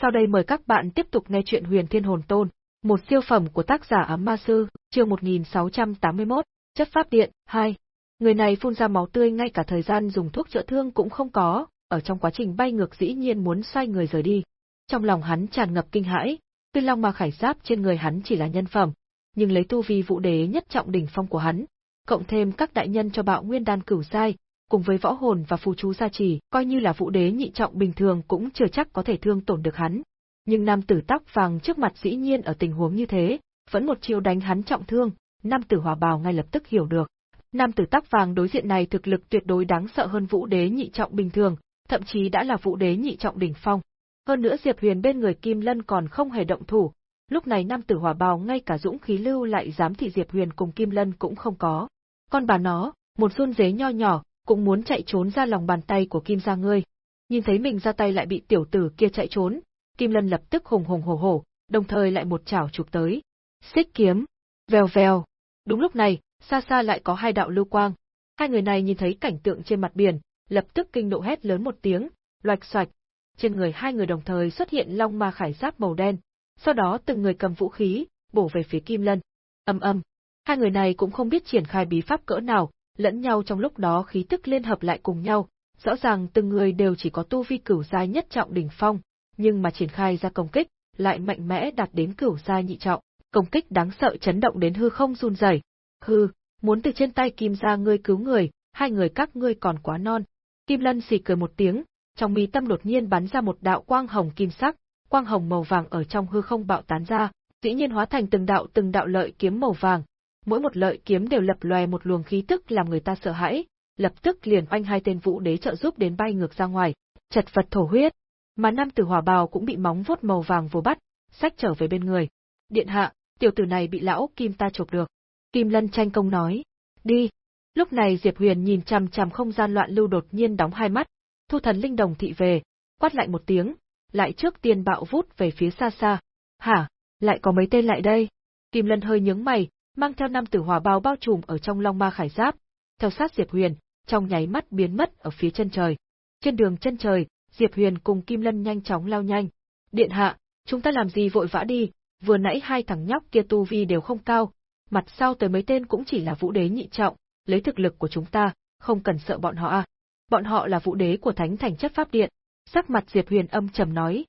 Sau đây mời các bạn tiếp tục nghe chuyện Huyền Thiên Hồn Tôn, một siêu phẩm của tác giả Ám Ma Sư, chương 1681, Chất Pháp Điện, 2. Người này phun ra máu tươi ngay cả thời gian dùng thuốc chữa thương cũng không có, ở trong quá trình bay ngược dĩ nhiên muốn xoay người rời đi. Trong lòng hắn tràn ngập kinh hãi, tuy long ma khải giáp trên người hắn chỉ là nhân phẩm, nhưng lấy tu vi vũ đế nhất trọng đỉnh phong của hắn, cộng thêm các đại nhân cho bạo nguyên đan cửu sai, cùng với võ hồn và phù chú gia trì, coi như là vũ đế nhị trọng bình thường cũng chưa chắc có thể thương tổn được hắn. Nhưng nam tử tóc vàng trước mặt dĩ nhiên ở tình huống như thế, vẫn một chiêu đánh hắn trọng thương, nam tử hòa bào ngay lập tức hiểu được. Nam tử tóc vàng đối diện này thực lực tuyệt đối đáng sợ hơn vũ đế nhị trọng bình thường, thậm chí đã là vũ đế nhị trọng đỉnh phong. Hơn nữa Diệp Huyền bên người Kim Lân còn không hề động thủ, lúc này nam tử hỏa bào ngay cả dũng khí lưu lại dám thị Diệp Huyền cùng Kim Lân cũng không có. Con bà nó, một run dế nho nhỏ, cũng muốn chạy trốn ra lòng bàn tay của Kim gia ngươi. Nhìn thấy mình ra tay lại bị tiểu tử kia chạy trốn, Kim Lân lập tức hùng hùng hổ hổ, đồng thời lại một chảo chụp tới. Xích kiếm, vèo vèo. Đúng lúc này, xa xa lại có hai đạo lưu quang. Hai người này nhìn thấy cảnh tượng trên mặt biển, lập tức kinh nộ hét lớn một tiếng, loạch xoạch. Trên người hai người đồng thời xuất hiện long ma khải giáp màu đen, sau đó từng người cầm vũ khí, bổ về phía Kim Lân. Âm âm. Hai người này cũng không biết triển khai bí pháp cỡ nào, lẫn nhau trong lúc đó khí tức liên hợp lại cùng nhau, rõ ràng từng người đều chỉ có tu vi cửu giai nhất trọng đỉnh phong, nhưng mà triển khai ra công kích, lại mạnh mẽ đạt đến cửu giai nhị trọng, công kích đáng sợ chấn động đến hư không run rẩy. Hư, muốn từ trên tay Kim gia ngươi cứu người, hai người các ngươi còn quá non. Kim Lân xì cười một tiếng, trong mi tâm đột nhiên bắn ra một đạo quang hồng kim sắc, quang hồng màu vàng ở trong hư không bạo tán ra, dĩ nhiên hóa thành từng đạo từng đạo lợi kiếm màu vàng, mỗi một lợi kiếm đều lập lòe một luồng khí tức làm người ta sợ hãi, lập tức liền oanh hai tên vũ đế trợ giúp đến bay ngược ra ngoài, chật vật thổ huyết. Mà nam tử hỏa bào cũng bị móng vuốt màu vàng vồ bắt, sách trở về bên người. Điện hạ, tiểu tử này bị lão Kim ta chụp được. Kim Lân tranh công nói, đi. Lúc này Diệp Huyền nhìn chằm chằm không gian loạn lưu đột nhiên đóng hai mắt, thu thần linh đồng thị về, quát lại một tiếng, lại trước tiên bạo vút về phía xa xa. Hả, lại có mấy tên lại đây? Kim Lân hơi nhướng mày, mang theo năm tử hỏa bao bao trùm ở trong long ma khải giáp, theo sát Diệp Huyền, trong nháy mắt biến mất ở phía chân trời. Trên đường chân trời, Diệp Huyền cùng Kim Lân nhanh chóng lao nhanh. Điện hạ, chúng ta làm gì vội vã đi, vừa nãy hai thằng nhóc kia tu vi đều không cao, mặt sau tới mấy tên cũng chỉ là vũ đế nhị trọng, lấy thực lực của chúng ta, không cần sợ bọn họ à. Bọn họ là vũ đế của thánh thành chất pháp điện. Sắc mặt Diệp Huyền âm trầm nói.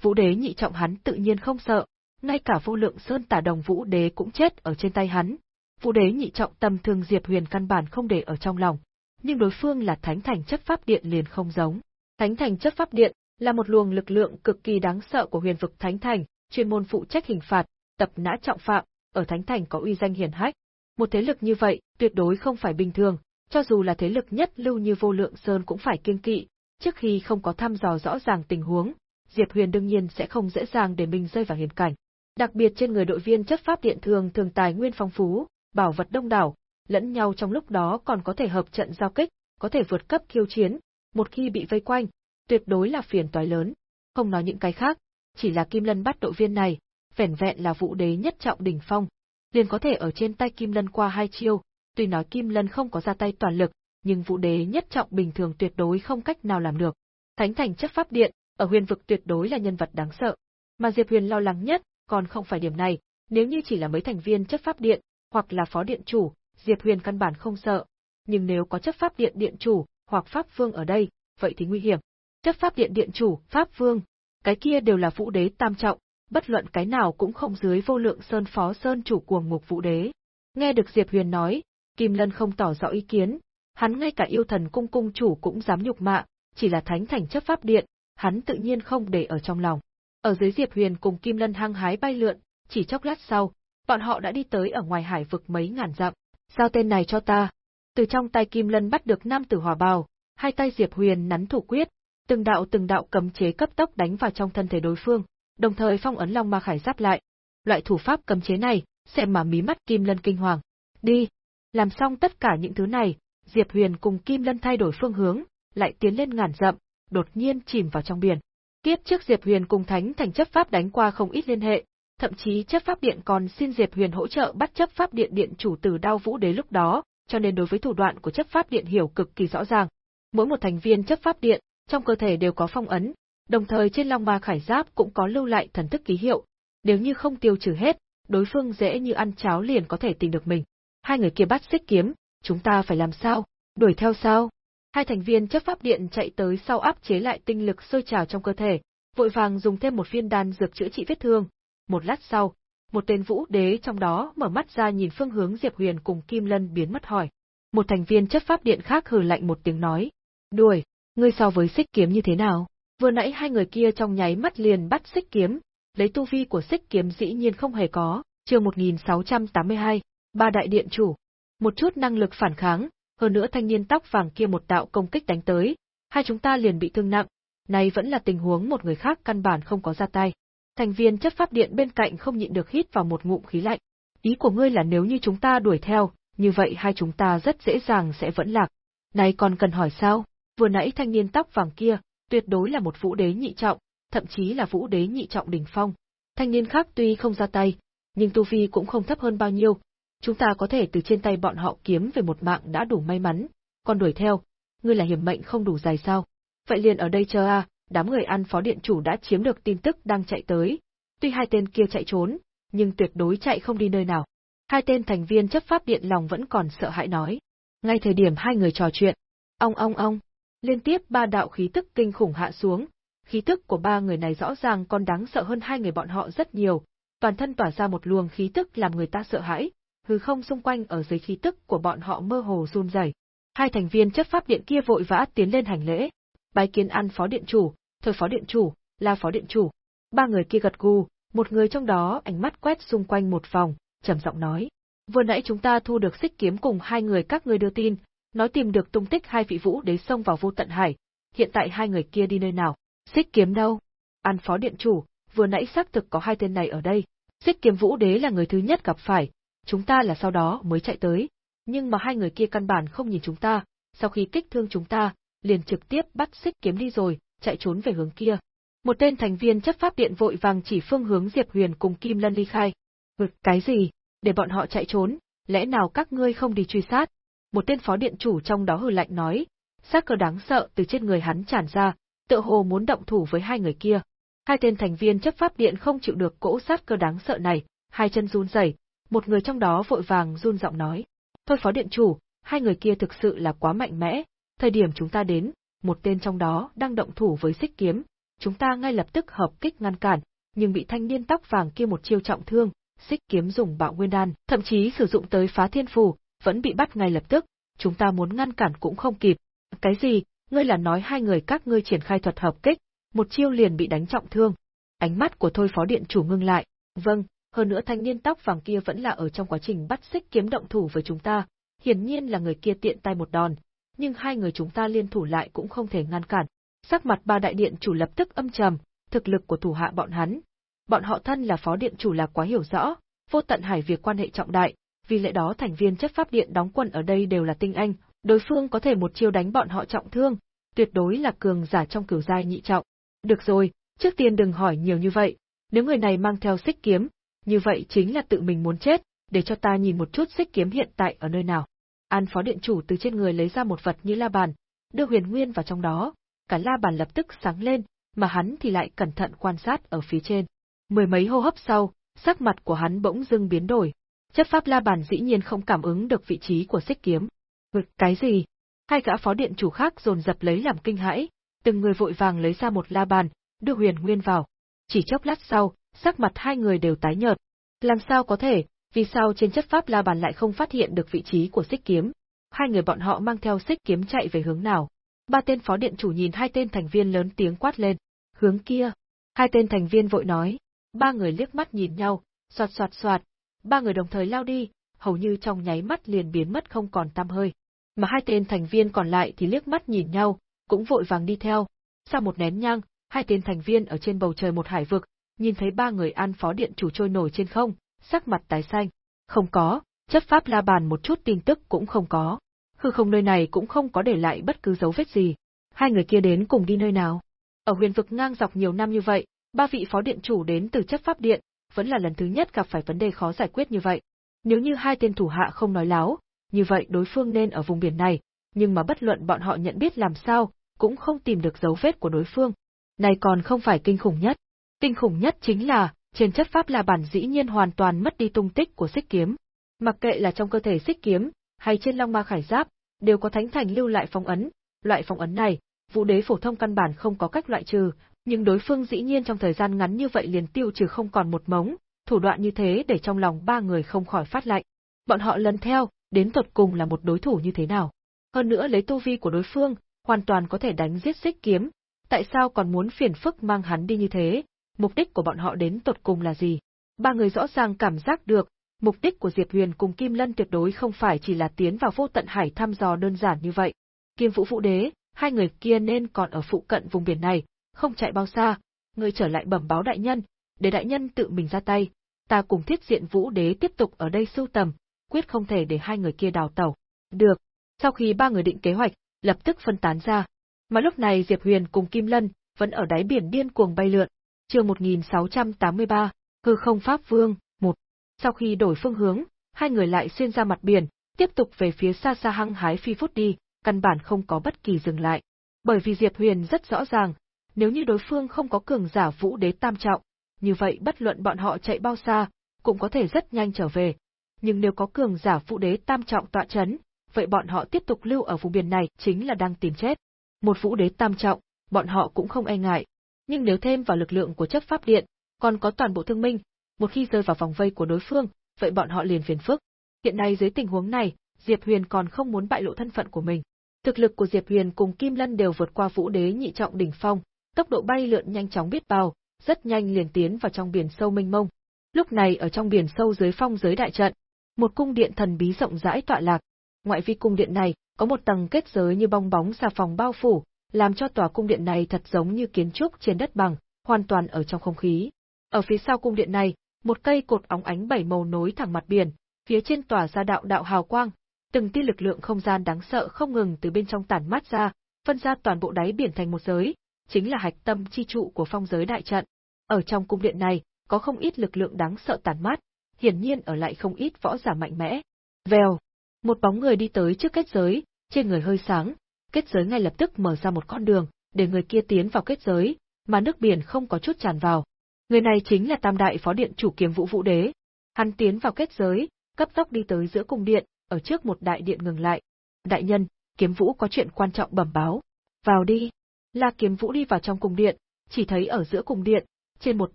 Vũ đế nhị trọng hắn tự nhiên không sợ, ngay cả vô lượng sơn tả đồng vũ đế cũng chết ở trên tay hắn. Vũ đế nhị trọng tâm thương Diệp Huyền căn bản không để ở trong lòng, nhưng đối phương là thánh thành chấp pháp điện liền không giống. Thánh thành chấp pháp điện là một luồng lực lượng cực kỳ đáng sợ của huyền vực thánh thành, chuyên môn phụ trách hình phạt, tập nã trọng phạm, ở thánh thành có uy danh hiển hách. Một thế lực như vậy, tuyệt đối không phải bình thường, cho dù là thế lực nhất lưu như vô lượng sơn cũng phải kiêng kỵ, trước khi không có thăm dò rõ ràng tình huống, Diệp Huyền đương nhiên sẽ không dễ dàng để mình rơi vào hiểm cảnh. Đặc biệt trên người đội viên chất pháp điện thường thường tài nguyên phong phú, bảo vật đông đảo, lẫn nhau trong lúc đó còn có thể hợp trận giao kích, có thể vượt cấp khiêu chiến, một khi bị vây quanh, tuyệt đối là phiền toái lớn. Không nói những cái khác, chỉ là Kim Lân bắt đội viên này, vẻn vẹn là vũ đế nhất trọng đỉnh phong, liền có thể ở trên tay Kim Lân qua hai chiêu, tuy nói Kim Lân không có ra tay toàn lực, nhưng vũ đế nhất trọng bình thường tuyệt đối không cách nào làm được. Thánh thành chất pháp điện, ở huyền vực tuyệt đối là nhân vật đáng sợ. Mà Diệp Huyền lo lắng nhất, còn không phải điểm này, nếu như chỉ là mấy thành viên chấp pháp điện, hoặc là phó điện chủ, Diệp Huyền căn bản không sợ, nhưng nếu có chấp pháp điện điện chủ, hoặc pháp vương ở đây, vậy thì nguy hiểm. Chấp pháp điện điện chủ, pháp vương, cái kia đều là vũ đế tam trọng, bất luận cái nào cũng không dưới vô lượng sơn phó sơn chủ cuồng ngục vũ đế. Nghe được Diệp Huyền nói, Kim Lân không tỏ rõ ý kiến, hắn ngay cả yêu thần cung cung chủ cũng dám nhục mạ, chỉ là thánh thành chấp pháp điện, hắn tự nhiên không để ở trong lòng. Ở dưới Diệp Huyền cùng Kim Lân hăng hái bay lượn, chỉ chốc lát sau, bọn họ đã đi tới ở ngoài hải vực mấy ngàn dặm. Giao tên này cho ta? Từ trong tay Kim Lân bắt được nam tử hỏa bào, hai tay Diệp Huyền nắn thủ quyết, từng đạo từng đạo cấm chế cấp tốc đánh vào trong thân thể đối phương, đồng thời phong ấn long ma khải giáp lại. Loại thủ pháp cấm chế này, sẽ mà mí mắt Kim Lân kinh hoàng. Đi! Làm xong tất cả những thứ này, Diệp Huyền cùng Kim Lân thay đổi phương hướng, lại tiến lên ngàn dặm, đột nhiên chìm vào trong biển. Kiếp trước Diệp Huyền cùng Thánh Thành chấp pháp đánh qua không ít liên hệ, thậm chí chấp pháp điện còn xin Diệp Huyền hỗ trợ bắt chấp pháp điện điện chủ tử Đao Vũ Đế lúc đó, cho nên đối với thủ đoạn của chấp pháp điện hiểu cực kỳ rõ ràng. Mỗi một thành viên chấp pháp điện, trong cơ thể đều có phong ấn, Đồng thời trên Long Ma Khải Giáp cũng có lưu lại thần thức ký hiệu, nếu như không tiêu trừ hết, đối phương dễ như ăn cháo liền có thể tìm được mình. Hai người kia bắt xích kiếm, chúng ta phải làm sao? Đuổi theo sao? Hai thành viên chấp pháp điện chạy tới sau áp chế lại tinh lực sôi trào trong cơ thể, vội vàng dùng thêm một viên đan dược chữa trị vết thương. Một lát sau, một tên vũ đế trong đó mở mắt ra nhìn phương hướng Diệp Huyền cùng Kim Lân biến mất hỏi. Một thành viên chấp pháp điện khác hừ lạnh một tiếng nói. Đuổi, ngươi so với xích kiếm như thế nào? Vừa nãy hai người kia trong nháy mắt liền bắt xích kiếm, lấy tu vi của xích kiếm dĩ nhiên không hề có, chương 1682, ba đại điện chủ. Một chút năng lực phản kháng, hơn nữa thanh niên tóc vàng kia một đạo công kích đánh tới, hai chúng ta liền bị thương nặng, này vẫn là tình huống một người khác căn bản không có ra tay. Thành viên chấp pháp điện bên cạnh không nhịn được hít vào một ngụm khí lạnh. Ý của ngươi là nếu như chúng ta đuổi theo, như vậy hai chúng ta rất dễ dàng sẽ vẫn lạc. Này còn cần hỏi sao? Vừa nãy thanh niên tóc vàng kia, tuyệt đối là một vũ đế nhị trọng, thậm chí là vũ đế nhị trọng đỉnh phong. Thanh niên khác tuy không ra tay, nhưng tu vi cũng không thấp hơn bao nhiêu. Chúng ta có thể từ trên tay bọn họ kiếm về một mạng đã đủ may mắn, còn đuổi theo, ngươi là hiểm mệnh không đủ dài sao? Vậy liền ở đây chờ a, đám người ăn phó điện chủ đã chiếm được tin tức đang chạy tới. Tuy hai tên kia chạy trốn, nhưng tuyệt đối chạy không đi nơi nào. Hai tên thành viên chấp pháp điện lòng vẫn còn sợ hãi nói. Ngay thời điểm hai người trò chuyện, ong ong ong, liên tiếp ba đạo khí tức kinh khủng hạ xuống, khí tức của ba người này rõ ràng còn đáng sợ hơn hai người bọn họ rất nhiều, toàn thân tỏa ra một luồng khí tức làm người ta sợ hãi, hư không xung quanh ở dưới khí tức của bọn họ mơ hồ run rẩy. Hai thành viên chấp pháp điện kia vội vã tiến lên hành lễ, bái kiến ăn phó điện chủ, thời phó điện chủ, la phó điện chủ. Ba người kia gật gù, một người trong đó ánh mắt quét xung quanh một vòng, trầm giọng nói: "Vừa nãy chúng ta thu được xích kiếm cùng hai người các ngươi đưa tin, nói tìm được tung tích hai vị vũ đế xông vào vô tận hải, hiện tại hai người kia đi nơi nào? Xích kiếm đâu? An phó điện chủ, vừa nãy xác thực có hai tên này ở đây. Xích kiếm vũ đế là người thứ nhất gặp phải, chúng ta là sau đó mới chạy tới, nhưng mà hai người kia căn bản không nhìn chúng ta, sau khi kích thương chúng ta, liền trực tiếp bắt xích kiếm đi rồi, chạy trốn về hướng kia. Một tên thành viên chấp pháp điện vội vàng chỉ phương hướng Diệp Huyền cùng Kim Lân ly khai. Vực cái gì? Để bọn họ chạy trốn, lẽ nào các ngươi không đi truy sát? Một tên phó điện chủ trong đó hừ lạnh nói, sát cơ đáng sợ từ trên người hắn tràn ra, tựa hồ muốn động thủ với hai người kia. Hai tên thành viên chấp pháp điện không chịu được cỗ sát cơ đáng sợ này, hai chân run rẩy, một người trong đó vội vàng run giọng nói: "Thôi phó điện chủ, hai người kia thực sự là quá mạnh mẽ, thời điểm chúng ta đến, một tên trong đó đang động thủ với xích kiếm, chúng ta ngay lập tức hợp kích ngăn cản, nhưng bị thanh niên tóc vàng kia một chiêu trọng thương, xích kiếm dùng bạo nguyên đan, thậm chí sử dụng tới phá thiên phù, vẫn bị bắt ngay lập tức, chúng ta muốn ngăn cản cũng không kịp. Cái gì, ngươi là nói hai người các ngươi triển khai thuật hợp kích, một chiêu liền bị đánh trọng thương. Ánh mắt của thôi phó điện chủ ngưng lại, vâng, hơn nữa thanh niên tóc vàng kia vẫn là ở trong quá trình bắt xích kiếm động thủ với chúng ta, hiển nhiên là người kia tiện tay một đòn, nhưng hai người chúng ta liên thủ lại cũng không thể ngăn cản. Sắc mặt ba đại điện chủ lập tức âm trầm, thực lực của thủ hạ bọn hắn. Bọn họ thân là phó điện chủ là quá hiểu rõ, vô tận hải việc quan hệ trọng đại, vì lẽ đó thành viên chấp pháp điện đóng quân ở đây đều là tinh anh, đối phương có thể một chiêu đánh bọn họ trọng thương, tuyệt đối là cường giả trong cửu giai nhị trọng. Được rồi, trước tiên đừng hỏi nhiều như vậy, nếu người này mang theo xích kiếm, như vậy chính là tự mình muốn chết, để cho ta nhìn một chút xích kiếm hiện tại ở nơi nào. An phó điện chủ từ trên người lấy ra một vật như la bàn, đưa huyền nguyên vào trong đó, cả la bàn lập tức sáng lên, mà hắn thì lại cẩn thận quan sát ở phía trên. Mười mấy hô hấp sau, sắc mặt của hắn bỗng dưng biến đổi. Chấp pháp la bàn dĩ nhiên không cảm ứng được vị trí của xích kiếm. Ngực cái gì? Hai gã phó điện chủ khác dồn dập lấy làm kinh hãi, từng người vội vàng lấy ra một la bàn, đưa huyền nguyên vào. Chỉ chốc lát sau, sắc mặt hai người đều tái nhợt. Làm sao có thể, vì sao trên chất pháp la bàn lại không phát hiện được vị trí của xích kiếm? Hai người bọn họ mang theo xích kiếm chạy về hướng nào? Ba tên phó điện chủ nhìn hai tên thành viên lớn tiếng quát lên. Hướng kia. Hai tên thành viên vội nói. Ba người liếc mắt nhìn nhau, soạt soạt soạt. Ba người đồng thời lao đi, hầu như trong nháy mắt liền biến mất không còn tăm hơi. Mà hai tên thành viên còn lại thì liếc mắt nhìn nhau, cũng vội vàng đi theo. Sau một nén nhang, hai tên thành viên ở trên bầu trời một hải vực, nhìn thấy ba người an phó điện chủ trôi nổi trên không, sắc mặt tái xanh. Không có, chấp pháp la bàn một chút tin tức cũng không có. Hư không nơi này cũng không có để lại bất cứ dấu vết gì. Hai người kia đến cùng đi nơi nào? Ở huyền vực ngang dọc nhiều năm như vậy, ba vị phó điện chủ đến từ chấp pháp điện, vẫn là lần thứ nhất gặp phải vấn đề khó giải quyết như vậy. Nếu như hai tên thủ hạ không nói láo, như vậy đối phương nên ở vùng biển này, nhưng mà bất luận bọn họ nhận biết làm sao, cũng không tìm được dấu vết của đối phương. Này còn không phải kinh khủng nhất. Kinh khủng nhất chính là, trên chất pháp là bản dĩ nhiên hoàn toàn mất đi tung tích của xích kiếm. Mặc kệ là trong cơ thể xích kiếm, hay trên long ma khải giáp, đều có thánh thành lưu lại phong ấn. Loại phong ấn này, vũ đế phổ thông căn bản không có cách loại trừ, nhưng đối phương dĩ nhiên trong thời gian ngắn như vậy liền tiêu trừ không còn một mống, thủ đoạn như thế để trong lòng ba người không khỏi phát lạnh. Bọn họ lần theo, đến tột cùng là một đối thủ như thế nào. Hơn nữa lấy tu vi của đối phương, hoàn toàn có thể đánh giết xích kiếm, tại sao còn muốn phiền phức mang hắn đi như thế, mục đích của bọn họ đến tột cùng là gì. Ba người rõ ràng cảm giác được, mục đích của Diệp Huyền cùng Kim Lân tuyệt đối không phải chỉ là tiến vào vô tận hải thăm dò đơn giản như vậy. Kim Vũ Vũ Đế, hai người kia nên còn ở phụ cận vùng biển này, không chạy bao xa, người trở lại bẩm báo đại nhân, để đại nhân tự mình ra tay, ta cùng thiết diện Vũ Đế tiếp tục ở đây sưu tầm, quyết không thể để hai người kia đào tẩu. Được. Sau khi ba người định kế hoạch, lập tức phân tán ra. Mà lúc này Diệp Huyền cùng Kim Lân vẫn ở đáy biển điên cuồng bay lượn. Chương 1683, Hư không pháp vương, 1. Sau khi đổi phương hướng, hai người lại xuyên ra mặt biển, tiếp tục về phía xa xa hăng hái phi phút đi, căn bản không có bất kỳ dừng lại. Bởi vì Diệp Huyền rất rõ ràng, nếu như đối phương không có cường giả vũ đế tam trọng, như vậy bất luận bọn họ chạy bao xa, cũng có thể rất nhanh trở về. Nhưng nếu có cường giả vũ đế tam trọng tọa chấn, vậy bọn họ tiếp tục lưu ở vùng biển này chính là đang tìm chết. Một vũ đế tam trọng, bọn họ cũng không e ngại. Nhưng nếu thêm vào lực lượng của chấp pháp điện, còn có toàn bộ thương minh, một khi rơi vào vòng vây của đối phương, vậy bọn họ liền phiền phức. Hiện nay dưới tình huống này, Diệp Huyền còn không muốn bại lộ thân phận của mình. Thực lực của Diệp Huyền cùng Kim Lân đều vượt qua vũ đế nhị trọng đỉnh phong, tốc độ bay lượn nhanh chóng biết bao, rất nhanh liền tiến vào trong biển sâu mênh mông. Lúc này ở trong biển sâu dưới phong giới đại trận, một cung điện thần bí rộng rãi tọa lạc. Ngoại vi cung điện này có một tầng kết giới như bong bóng xà phòng bao phủ, làm cho tòa cung điện này thật giống như kiến trúc trên đất bằng, hoàn toàn ở trong không khí. Ở phía sau cung điện này, một cây cột óng ánh bảy màu nối thẳng mặt biển, phía trên tỏa ra đạo đạo hào quang, từng tia lực lượng không gian đáng sợ không ngừng từ bên trong tản mát ra, phân ra toàn bộ đáy biển thành một giới, chính là hạch tâm chi trụ của phong giới đại trận. Ở trong cung điện này, có không ít lực lượng đáng sợ tản mát, hiển nhiên ở lại không ít võ giả mạnh mẽ. Vèo, một bóng người đi tới trước kết giới, trên người hơi sáng, kết giới ngay lập tức mở ra một con đường, để người kia tiến vào kết giới, mà nước biển không có chút tràn vào. Người này chính là Tam đại phó điện chủ Kiếm Vũ Vũ Đế. Hắn tiến vào kết giới, cấp tốc đi tới giữa cung điện, ở trước một đại điện ngừng lại. Đại nhân, Kiếm Vũ có chuyện quan trọng bẩm báo. Vào đi. La Kiếm Vũ đi vào trong cung điện, chỉ thấy ở giữa cung điện, trên một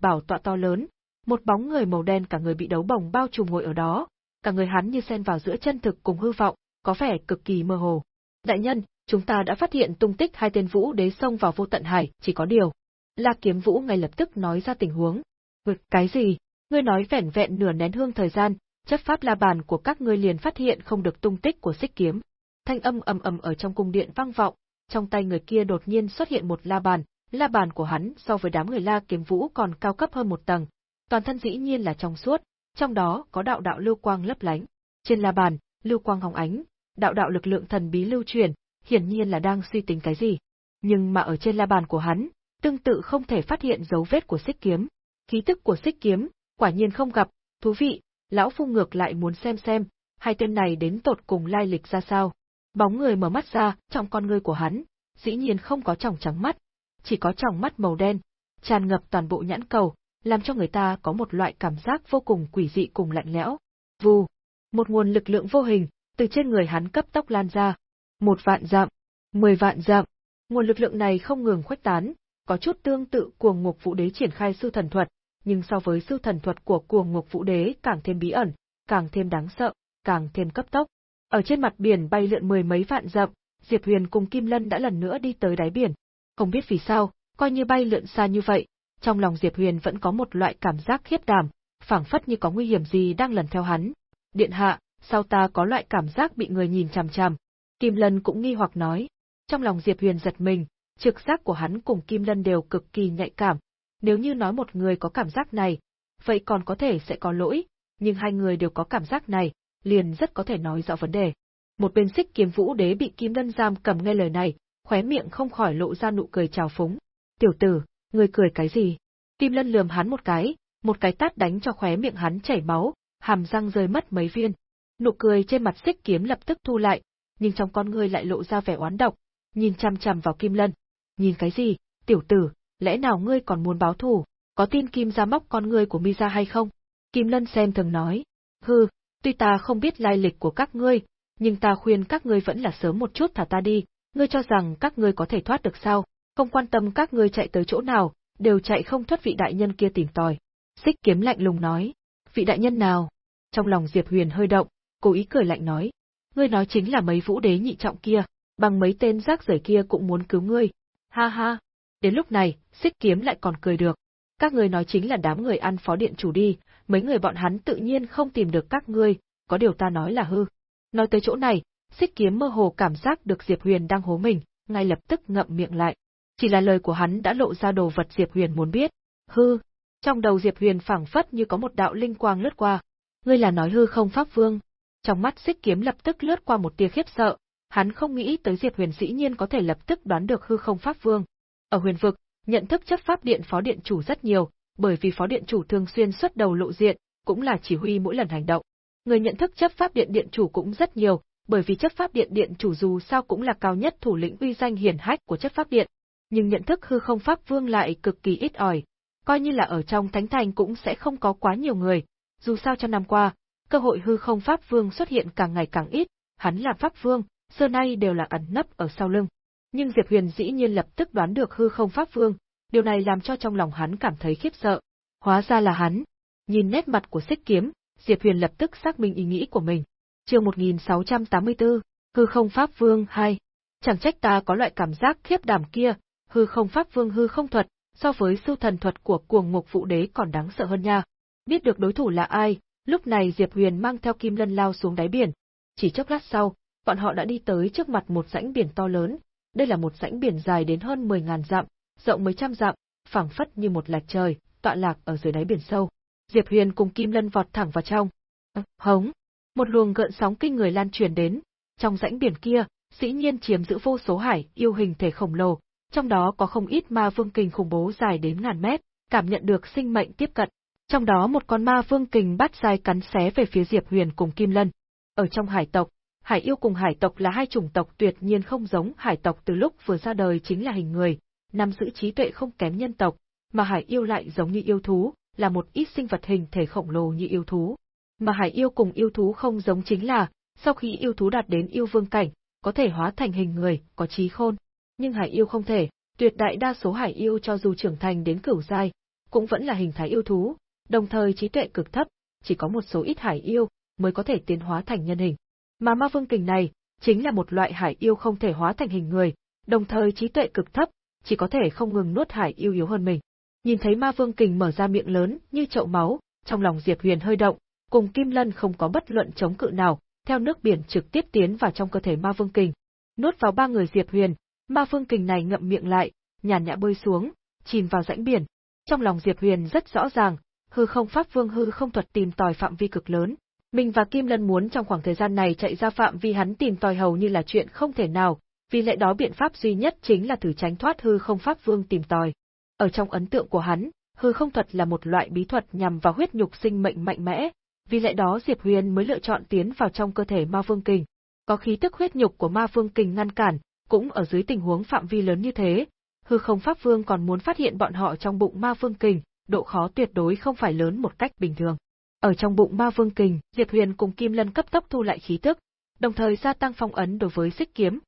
bảo tọa to lớn, một bóng người màu đen cả người bị đấu bồng bao trùm ngồi ở đó, cả người hắn như xen vào giữa chân thực cùng hư vọng, có vẻ cực kỳ mơ hồ. Đại nhân, chúng ta đã phát hiện tung tích hai tên vũ đế xông vào vô tận hải, chỉ có điều. La Kiếm Vũ ngay lập tức nói ra tình huống. Vực cái gì? Ngươi nói vẻn vẹn nửa nén hương thời gian, chấp pháp la bàn của các ngươi liền phát hiện không được tung tích của xích kiếm. Thanh âm ầm ầm ở trong cung điện vang vọng, trong tay người kia đột nhiên xuất hiện một la bàn, la bàn của hắn so với đám người La Kiếm Vũ còn cao cấp hơn một tầng, toàn thân dĩ nhiên là trong suốt, trong đó có đạo đạo lưu quang lấp lánh. Trên la bàn, lưu quang hồng ánh, đạo đạo lực lượng thần bí lưu truyền, hiển nhiên là đang suy tính cái gì. Nhưng mà ở trên la bàn của hắn, tương tự không thể phát hiện dấu vết của xích kiếm. Khí tức của xích kiếm, quả nhiên không gặp, thú vị, lão phu ngược lại muốn xem xem, hai tên này đến tột cùng lai lịch ra sao. Bóng người mở mắt ra, trong con ngươi của hắn, dĩ nhiên không có tròng trắng mắt, chỉ có tròng mắt màu đen, tràn ngập toàn bộ nhãn cầu, làm cho người ta có một loại cảm giác vô cùng quỷ dị cùng lạnh lẽo. Vù, một nguồn lực lượng vô hình từ trên người hắn cấp tốc lan ra, một vạn dặm, mười vạn dặm. Nguồn lực lượng này không ngừng khuếch tán, có chút tương tự cuồng ngục vũ đế triển khai sư thần thuật, nhưng so với sư thần thuật của cuồng ngục vũ đế càng thêm bí ẩn, càng thêm đáng sợ, càng thêm cấp tốc. Ở trên mặt biển bay lượn mười mấy vạn dặm, Diệp Huyền cùng Kim Lân đã lần nữa đi tới đáy biển. Không biết vì sao, coi như bay lượn xa như vậy, trong lòng Diệp Huyền vẫn có một loại cảm giác khiếp đảm, phảng phất như có nguy hiểm gì đang lần theo hắn. Điện hạ, sao ta có loại cảm giác bị người nhìn chằm chằm? Kim Lân cũng nghi hoặc nói. Trong lòng Diệp Huyền giật mình, trực giác của hắn cùng Kim Lân đều cực kỳ nhạy cảm. Nếu như nói một người có cảm giác này, vậy còn có thể sẽ có lỗi, nhưng hai người đều có cảm giác này, liền rất có thể nói rõ vấn đề. Một bên xích kiếm vũ đế bị Kim Lân giam cầm nghe lời này, khóe miệng không khỏi lộ ra nụ cười trào phúng. Tiểu tử, người cười cái gì? Kim Lân lườm hắn một cái, một cái tát đánh cho khóe miệng hắn chảy máu, hàm răng rơi mất mấy viên. Nụ cười trên mặt xích kiếm lập tức thu lại, nhưng trong con ngươi lại lộ ra vẻ oán độc, nhìn chăm chăm vào Kim Lân. Nhìn cái gì, tiểu tử, lẽ nào ngươi còn muốn báo thù, có tin Kim ra móc con ngươi của mi ra hay không? Kim Lân xem thường nói, hư, tuy ta không biết lai lịch của các ngươi, nhưng ta khuyên các ngươi vẫn là sớm một chút thả ta đi, ngươi cho rằng các ngươi có thể thoát được sao, không quan tâm các ngươi chạy tới chỗ nào, đều chạy không thoát vị đại nhân kia tìm tòi. Xích kiếm lạnh lùng nói, vị đại nhân nào? Trong lòng Diệp Huyền hơi động, cố ý cười lạnh nói, ngươi nói chính là mấy vũ đế nhị trọng kia, bằng mấy tên rác rưởi kia cũng muốn cứu ngươi. Ha ha. Đến lúc này, xích kiếm lại còn cười được. Các ngươi nói chính là đám người ăn phó điện chủ đi, mấy người bọn hắn tự nhiên không tìm được các ngươi, có điều ta nói là hư. Nói tới chỗ này, xích kiếm mơ hồ cảm giác được Diệp Huyền đang hố mình, ngay lập tức ngậm miệng lại. Chỉ là lời của hắn đã lộ ra đồ vật Diệp Huyền muốn biết. Hư. Trong đầu Diệp Huyền phảng phất như có một đạo linh quang lướt qua. Ngươi là nói hư không pháp vương. Trong mắt xích kiếm lập tức lướt qua một tia khiếp sợ, hắn không nghĩ tới Diệp Huyền dĩ nhiên có thể lập tức đoán được hư không pháp vương. Ở huyền vực, nhận thức chấp pháp điện phó điện chủ rất nhiều, bởi vì phó điện chủ thường xuyên xuất đầu lộ diện, cũng là chỉ huy mỗi lần hành động. Người nhận thức chấp pháp điện điện chủ cũng rất nhiều, bởi vì chấp pháp điện điện chủ dù sao cũng là cao nhất thủ lĩnh uy danh hiển hách của chấp pháp điện, nhưng nhận thức hư không pháp vương lại cực kỳ ít ỏi, coi như là ở trong thánh thành cũng sẽ không có quá nhiều người, dù sao trong năm qua, cơ hội hư không pháp vương xuất hiện càng ngày càng ít, hắn là pháp vương, xưa nay đều là ẩn nấp ở sau lưng. Nhưng Diệp Huyền dĩ nhiên lập tức đoán được hư không pháp vương, điều này làm cho trong lòng hắn cảm thấy khiếp sợ. Hóa ra là hắn. Nhìn nét mặt của xích kiếm, Diệp Huyền lập tức xác minh ý nghĩ của mình. Chương 1684, Hư không pháp vương 2. Chẳng trách ta có loại cảm giác khiếp đảm kia, hư không pháp vương hư không thuật, so với siêu thần thuật của cuồng ngục phụ đế còn đáng sợ hơn nha. Biết được đối thủ là ai, lúc này Diệp Huyền mang theo kim lân lao xuống đáy biển. Chỉ chốc lát sau, bọn họ đã đi tới trước mặt một rãnh biển to lớn. Đây là một rãnh biển dài đến hơn 10.000 dặm, rộng mấy trăm dặm, phẳng phất như một lạch trời, tọa lạc ở dưới đáy biển sâu. Diệp Huyền cùng Kim Lân vọt thẳng vào trong. À, hống! Một luồng gợn sóng kinh người lan truyền đến. Trong rãnh biển kia, dĩ nhiên chiếm giữ vô số hải yêu hình thể khổng lồ, trong đó có không ít ma vương kình khủng bố dài đến ngàn mét, cảm nhận được sinh mệnh tiếp cận. Trong đó một con ma vương kình bắt dài cắn xé về phía Diệp Huyền cùng Kim Lân. Ở trong hải tộc, hải yêu cùng hải tộc là hai chủng tộc tuyệt nhiên không giống hải tộc từ lúc vừa ra đời chính là hình người, nắm giữ trí tuệ không kém nhân tộc, mà hải yêu lại giống như yêu thú, là một ít sinh vật hình thể khổng lồ như yêu thú. Mà hải yêu cùng yêu thú không giống chính là, sau khi yêu thú đạt đến yêu vương cảnh, có thể hóa thành hình người, có trí khôn. Nhưng hải yêu không thể, tuyệt đại đa số hải yêu cho dù trưởng thành đến cửu giai, cũng vẫn là hình thái yêu thú, đồng thời trí tuệ cực thấp, chỉ có một số ít hải yêu mới có thể tiến hóa thành nhân hình. Mà ma vương kình này, chính là một loại hải yêu không thể hóa thành hình người, đồng thời trí tuệ cực thấp, chỉ có thể không ngừng nuốt hải yêu yếu hơn mình. Nhìn thấy ma vương kình mở ra miệng lớn như chậu máu, trong lòng Diệp Huyền hơi động, cùng Kim Lân không có bất luận chống cự nào, theo nước biển trực tiếp tiến vào trong cơ thể ma vương kình. Nuốt vào ba người Diệp Huyền, ma vương kình này ngậm miệng lại, nhàn nhã bơi xuống, chìm vào rãnh biển. Trong lòng Diệp Huyền rất rõ ràng, hư không pháp vương hư không thuật tìm tòi phạm vi cực lớn, mình và Kim Lân muốn trong khoảng thời gian này chạy ra phạm vi hắn tìm tòi hầu như là chuyện không thể nào, vì lẽ đó biện pháp duy nhất chính là thử tránh thoát hư không pháp vương tìm tòi. Ở trong ấn tượng của hắn, hư không thuật là một loại bí thuật nhằm vào huyết nhục sinh mệnh mạnh mẽ, vì lẽ đó Diệp Huyền mới lựa chọn tiến vào trong cơ thể ma vương kình. Có khí tức huyết nhục của ma vương kình ngăn cản, cũng ở dưới tình huống phạm vi lớn như thế, hư không pháp vương còn muốn phát hiện bọn họ trong bụng ma vương kình, độ khó tuyệt đối không phải lớn một cách bình thường. Ở trong bụng ma vương kình, Diệp Huyền cùng Kim Lân cấp tốc thu lại khí tức, đồng thời gia tăng phong ấn đối với xích kiếm.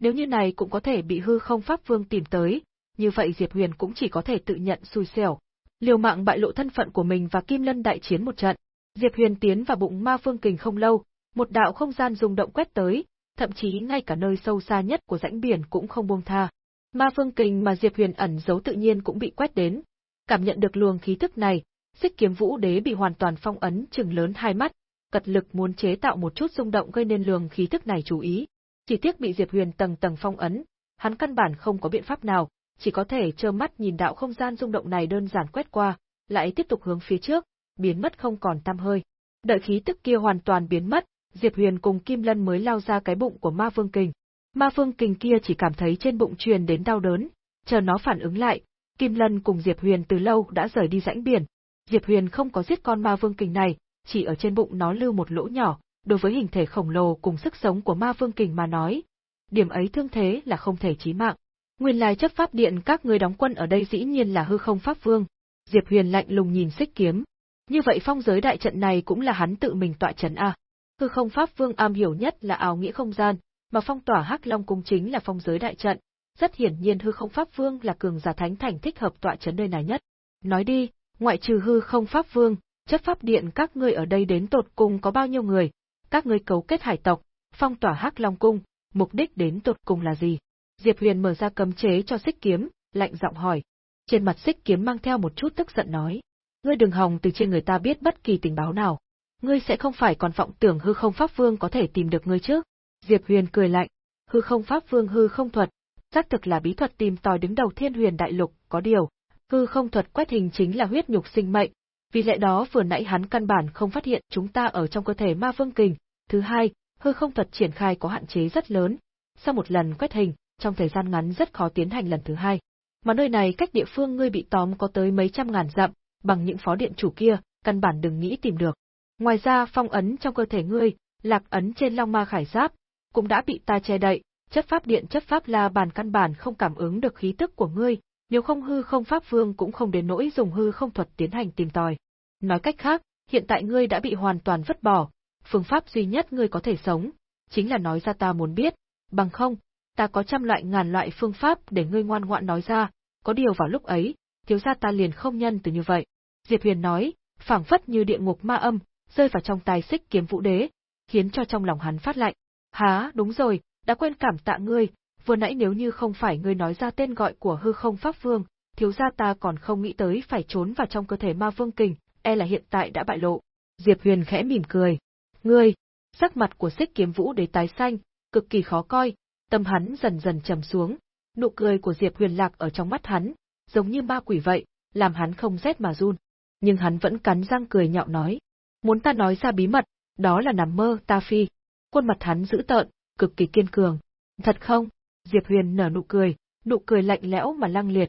Nếu như này cũng có thể bị hư không pháp vương tìm tới, như vậy Diệp Huyền cũng chỉ có thể tự nhận xui xẻo. Liều mạng bại lộ thân phận của mình và Kim Lân đại chiến một trận. Diệp Huyền tiến vào bụng ma vương kình không lâu, một đạo không gian rung động quét tới, thậm chí ngay cả nơi sâu xa nhất của rãnh biển cũng không buông tha. Ma vương kình mà Diệp Huyền ẩn giấu tự nhiên cũng bị quét đến. Cảm nhận được luồng khí thức này, Xích kiếm vũ đế bị hoàn toàn phong ấn chừng lớn hai mắt, cật lực muốn chế tạo một chút rung động gây nên luồng khí thức này chú ý. Chỉ tiếc bị Diệp Huyền tầng tầng phong ấn, hắn căn bản không có biện pháp nào, chỉ có thể trơ mắt nhìn đạo không gian rung động này đơn giản quét qua, lại tiếp tục hướng phía trước, biến mất không còn tăm hơi. Đợi khí tức kia hoàn toàn biến mất, Diệp Huyền cùng Kim Lân mới lao ra cái bụng của Ma Vương Kình. Ma Vương Kình kia chỉ cảm thấy trên bụng truyền đến đau đớn, chờ nó phản ứng lại, Kim Lân cùng Diệp Huyền từ lâu đã rời đi rãnh biển, Diệp Huyền không có giết con ma vương kình này, chỉ ở trên bụng nó lưu một lỗ nhỏ, đối với hình thể khổng lồ cùng sức sống của ma vương kình mà nói. Điểm ấy thương thế là không thể chí mạng. Nguyên lai chấp pháp điện các người đóng quân ở đây dĩ nhiên là hư không pháp vương. Diệp Huyền lạnh lùng nhìn xích kiếm. Như vậy phong giới đại trận này cũng là hắn tự mình tọa trấn à. Hư không pháp vương am hiểu nhất là ảo nghĩa không gian, mà phong tỏa hắc long cung chính là phong giới đại trận. Rất hiển nhiên hư không pháp vương là cường giả thánh thành thích hợp tọa chấn nơi này nhất. Nói đi, ngoại trừ hư không pháp vương, chất pháp điện các ngươi ở đây đến tột cùng có bao nhiêu người, các ngươi cấu kết hải tộc, phong tỏa hắc long cung, mục đích đến tột cùng là gì? Diệp Huyền mở ra cấm chế cho xích kiếm, lạnh giọng hỏi. Trên mặt xích kiếm mang theo một chút tức giận nói. Ngươi đừng hòng từ trên người ta biết bất kỳ tình báo nào. Ngươi sẽ không phải còn vọng tưởng hư không pháp vương có thể tìm được ngươi chứ? Diệp Huyền cười lạnh. Hư không pháp vương hư không thuật, xác thực là bí thuật tìm tòi đứng đầu thiên huyền đại lục, có điều, hư không thuật quét hình chính là huyết nhục sinh mệnh, vì lẽ đó vừa nãy hắn căn bản không phát hiện chúng ta ở trong cơ thể ma vương kình. Thứ hai, hư không thuật triển khai có hạn chế rất lớn. Sau một lần quét hình, trong thời gian ngắn rất khó tiến hành lần thứ hai. Mà nơi này cách địa phương ngươi bị tóm có tới mấy trăm ngàn dặm, bằng những phó điện chủ kia, căn bản đừng nghĩ tìm được. Ngoài ra phong ấn trong cơ thể ngươi, lạc ấn trên long ma khải giáp, cũng đã bị ta che đậy, chất pháp điện chất pháp la bàn căn bản không cảm ứng được khí tức của ngươi, nếu không hư không pháp vương cũng không đến nỗi dùng hư không thuật tiến hành tìm tòi. Nói cách khác, hiện tại ngươi đã bị hoàn toàn vứt bỏ, phương pháp duy nhất ngươi có thể sống, chính là nói ra ta muốn biết, bằng không, ta có trăm loại ngàn loại phương pháp để ngươi ngoan ngoãn nói ra, có điều vào lúc ấy, thiếu gia ta liền không nhân từ như vậy. Diệp Huyền nói, phảng phất như địa ngục ma âm, rơi vào trong tay xích kiếm vũ đế, khiến cho trong lòng hắn phát lạnh. Há, đúng rồi, đã quên cảm tạ ngươi, vừa nãy nếu như không phải ngươi nói ra tên gọi của hư không pháp vương, thiếu gia ta còn không nghĩ tới phải trốn vào trong cơ thể ma vương kình, e là hiện tại đã bại lộ. Diệp Huyền khẽ mỉm cười. Ngươi, sắc mặt của xích kiếm vũ đế tái xanh, cực kỳ khó coi, tâm hắn dần dần trầm xuống, nụ cười của Diệp Huyền lạc ở trong mắt hắn, giống như ma quỷ vậy, làm hắn không rét mà run. Nhưng hắn vẫn cắn răng cười nhạo nói. Muốn ta nói ra bí mật, đó là nằm mơ ta phi. Khuôn mặt hắn dữ tợn, cực kỳ kiên cường. Thật không? Diệp Huyền nở nụ cười, nụ cười lạnh lẽo mà lăng liệt.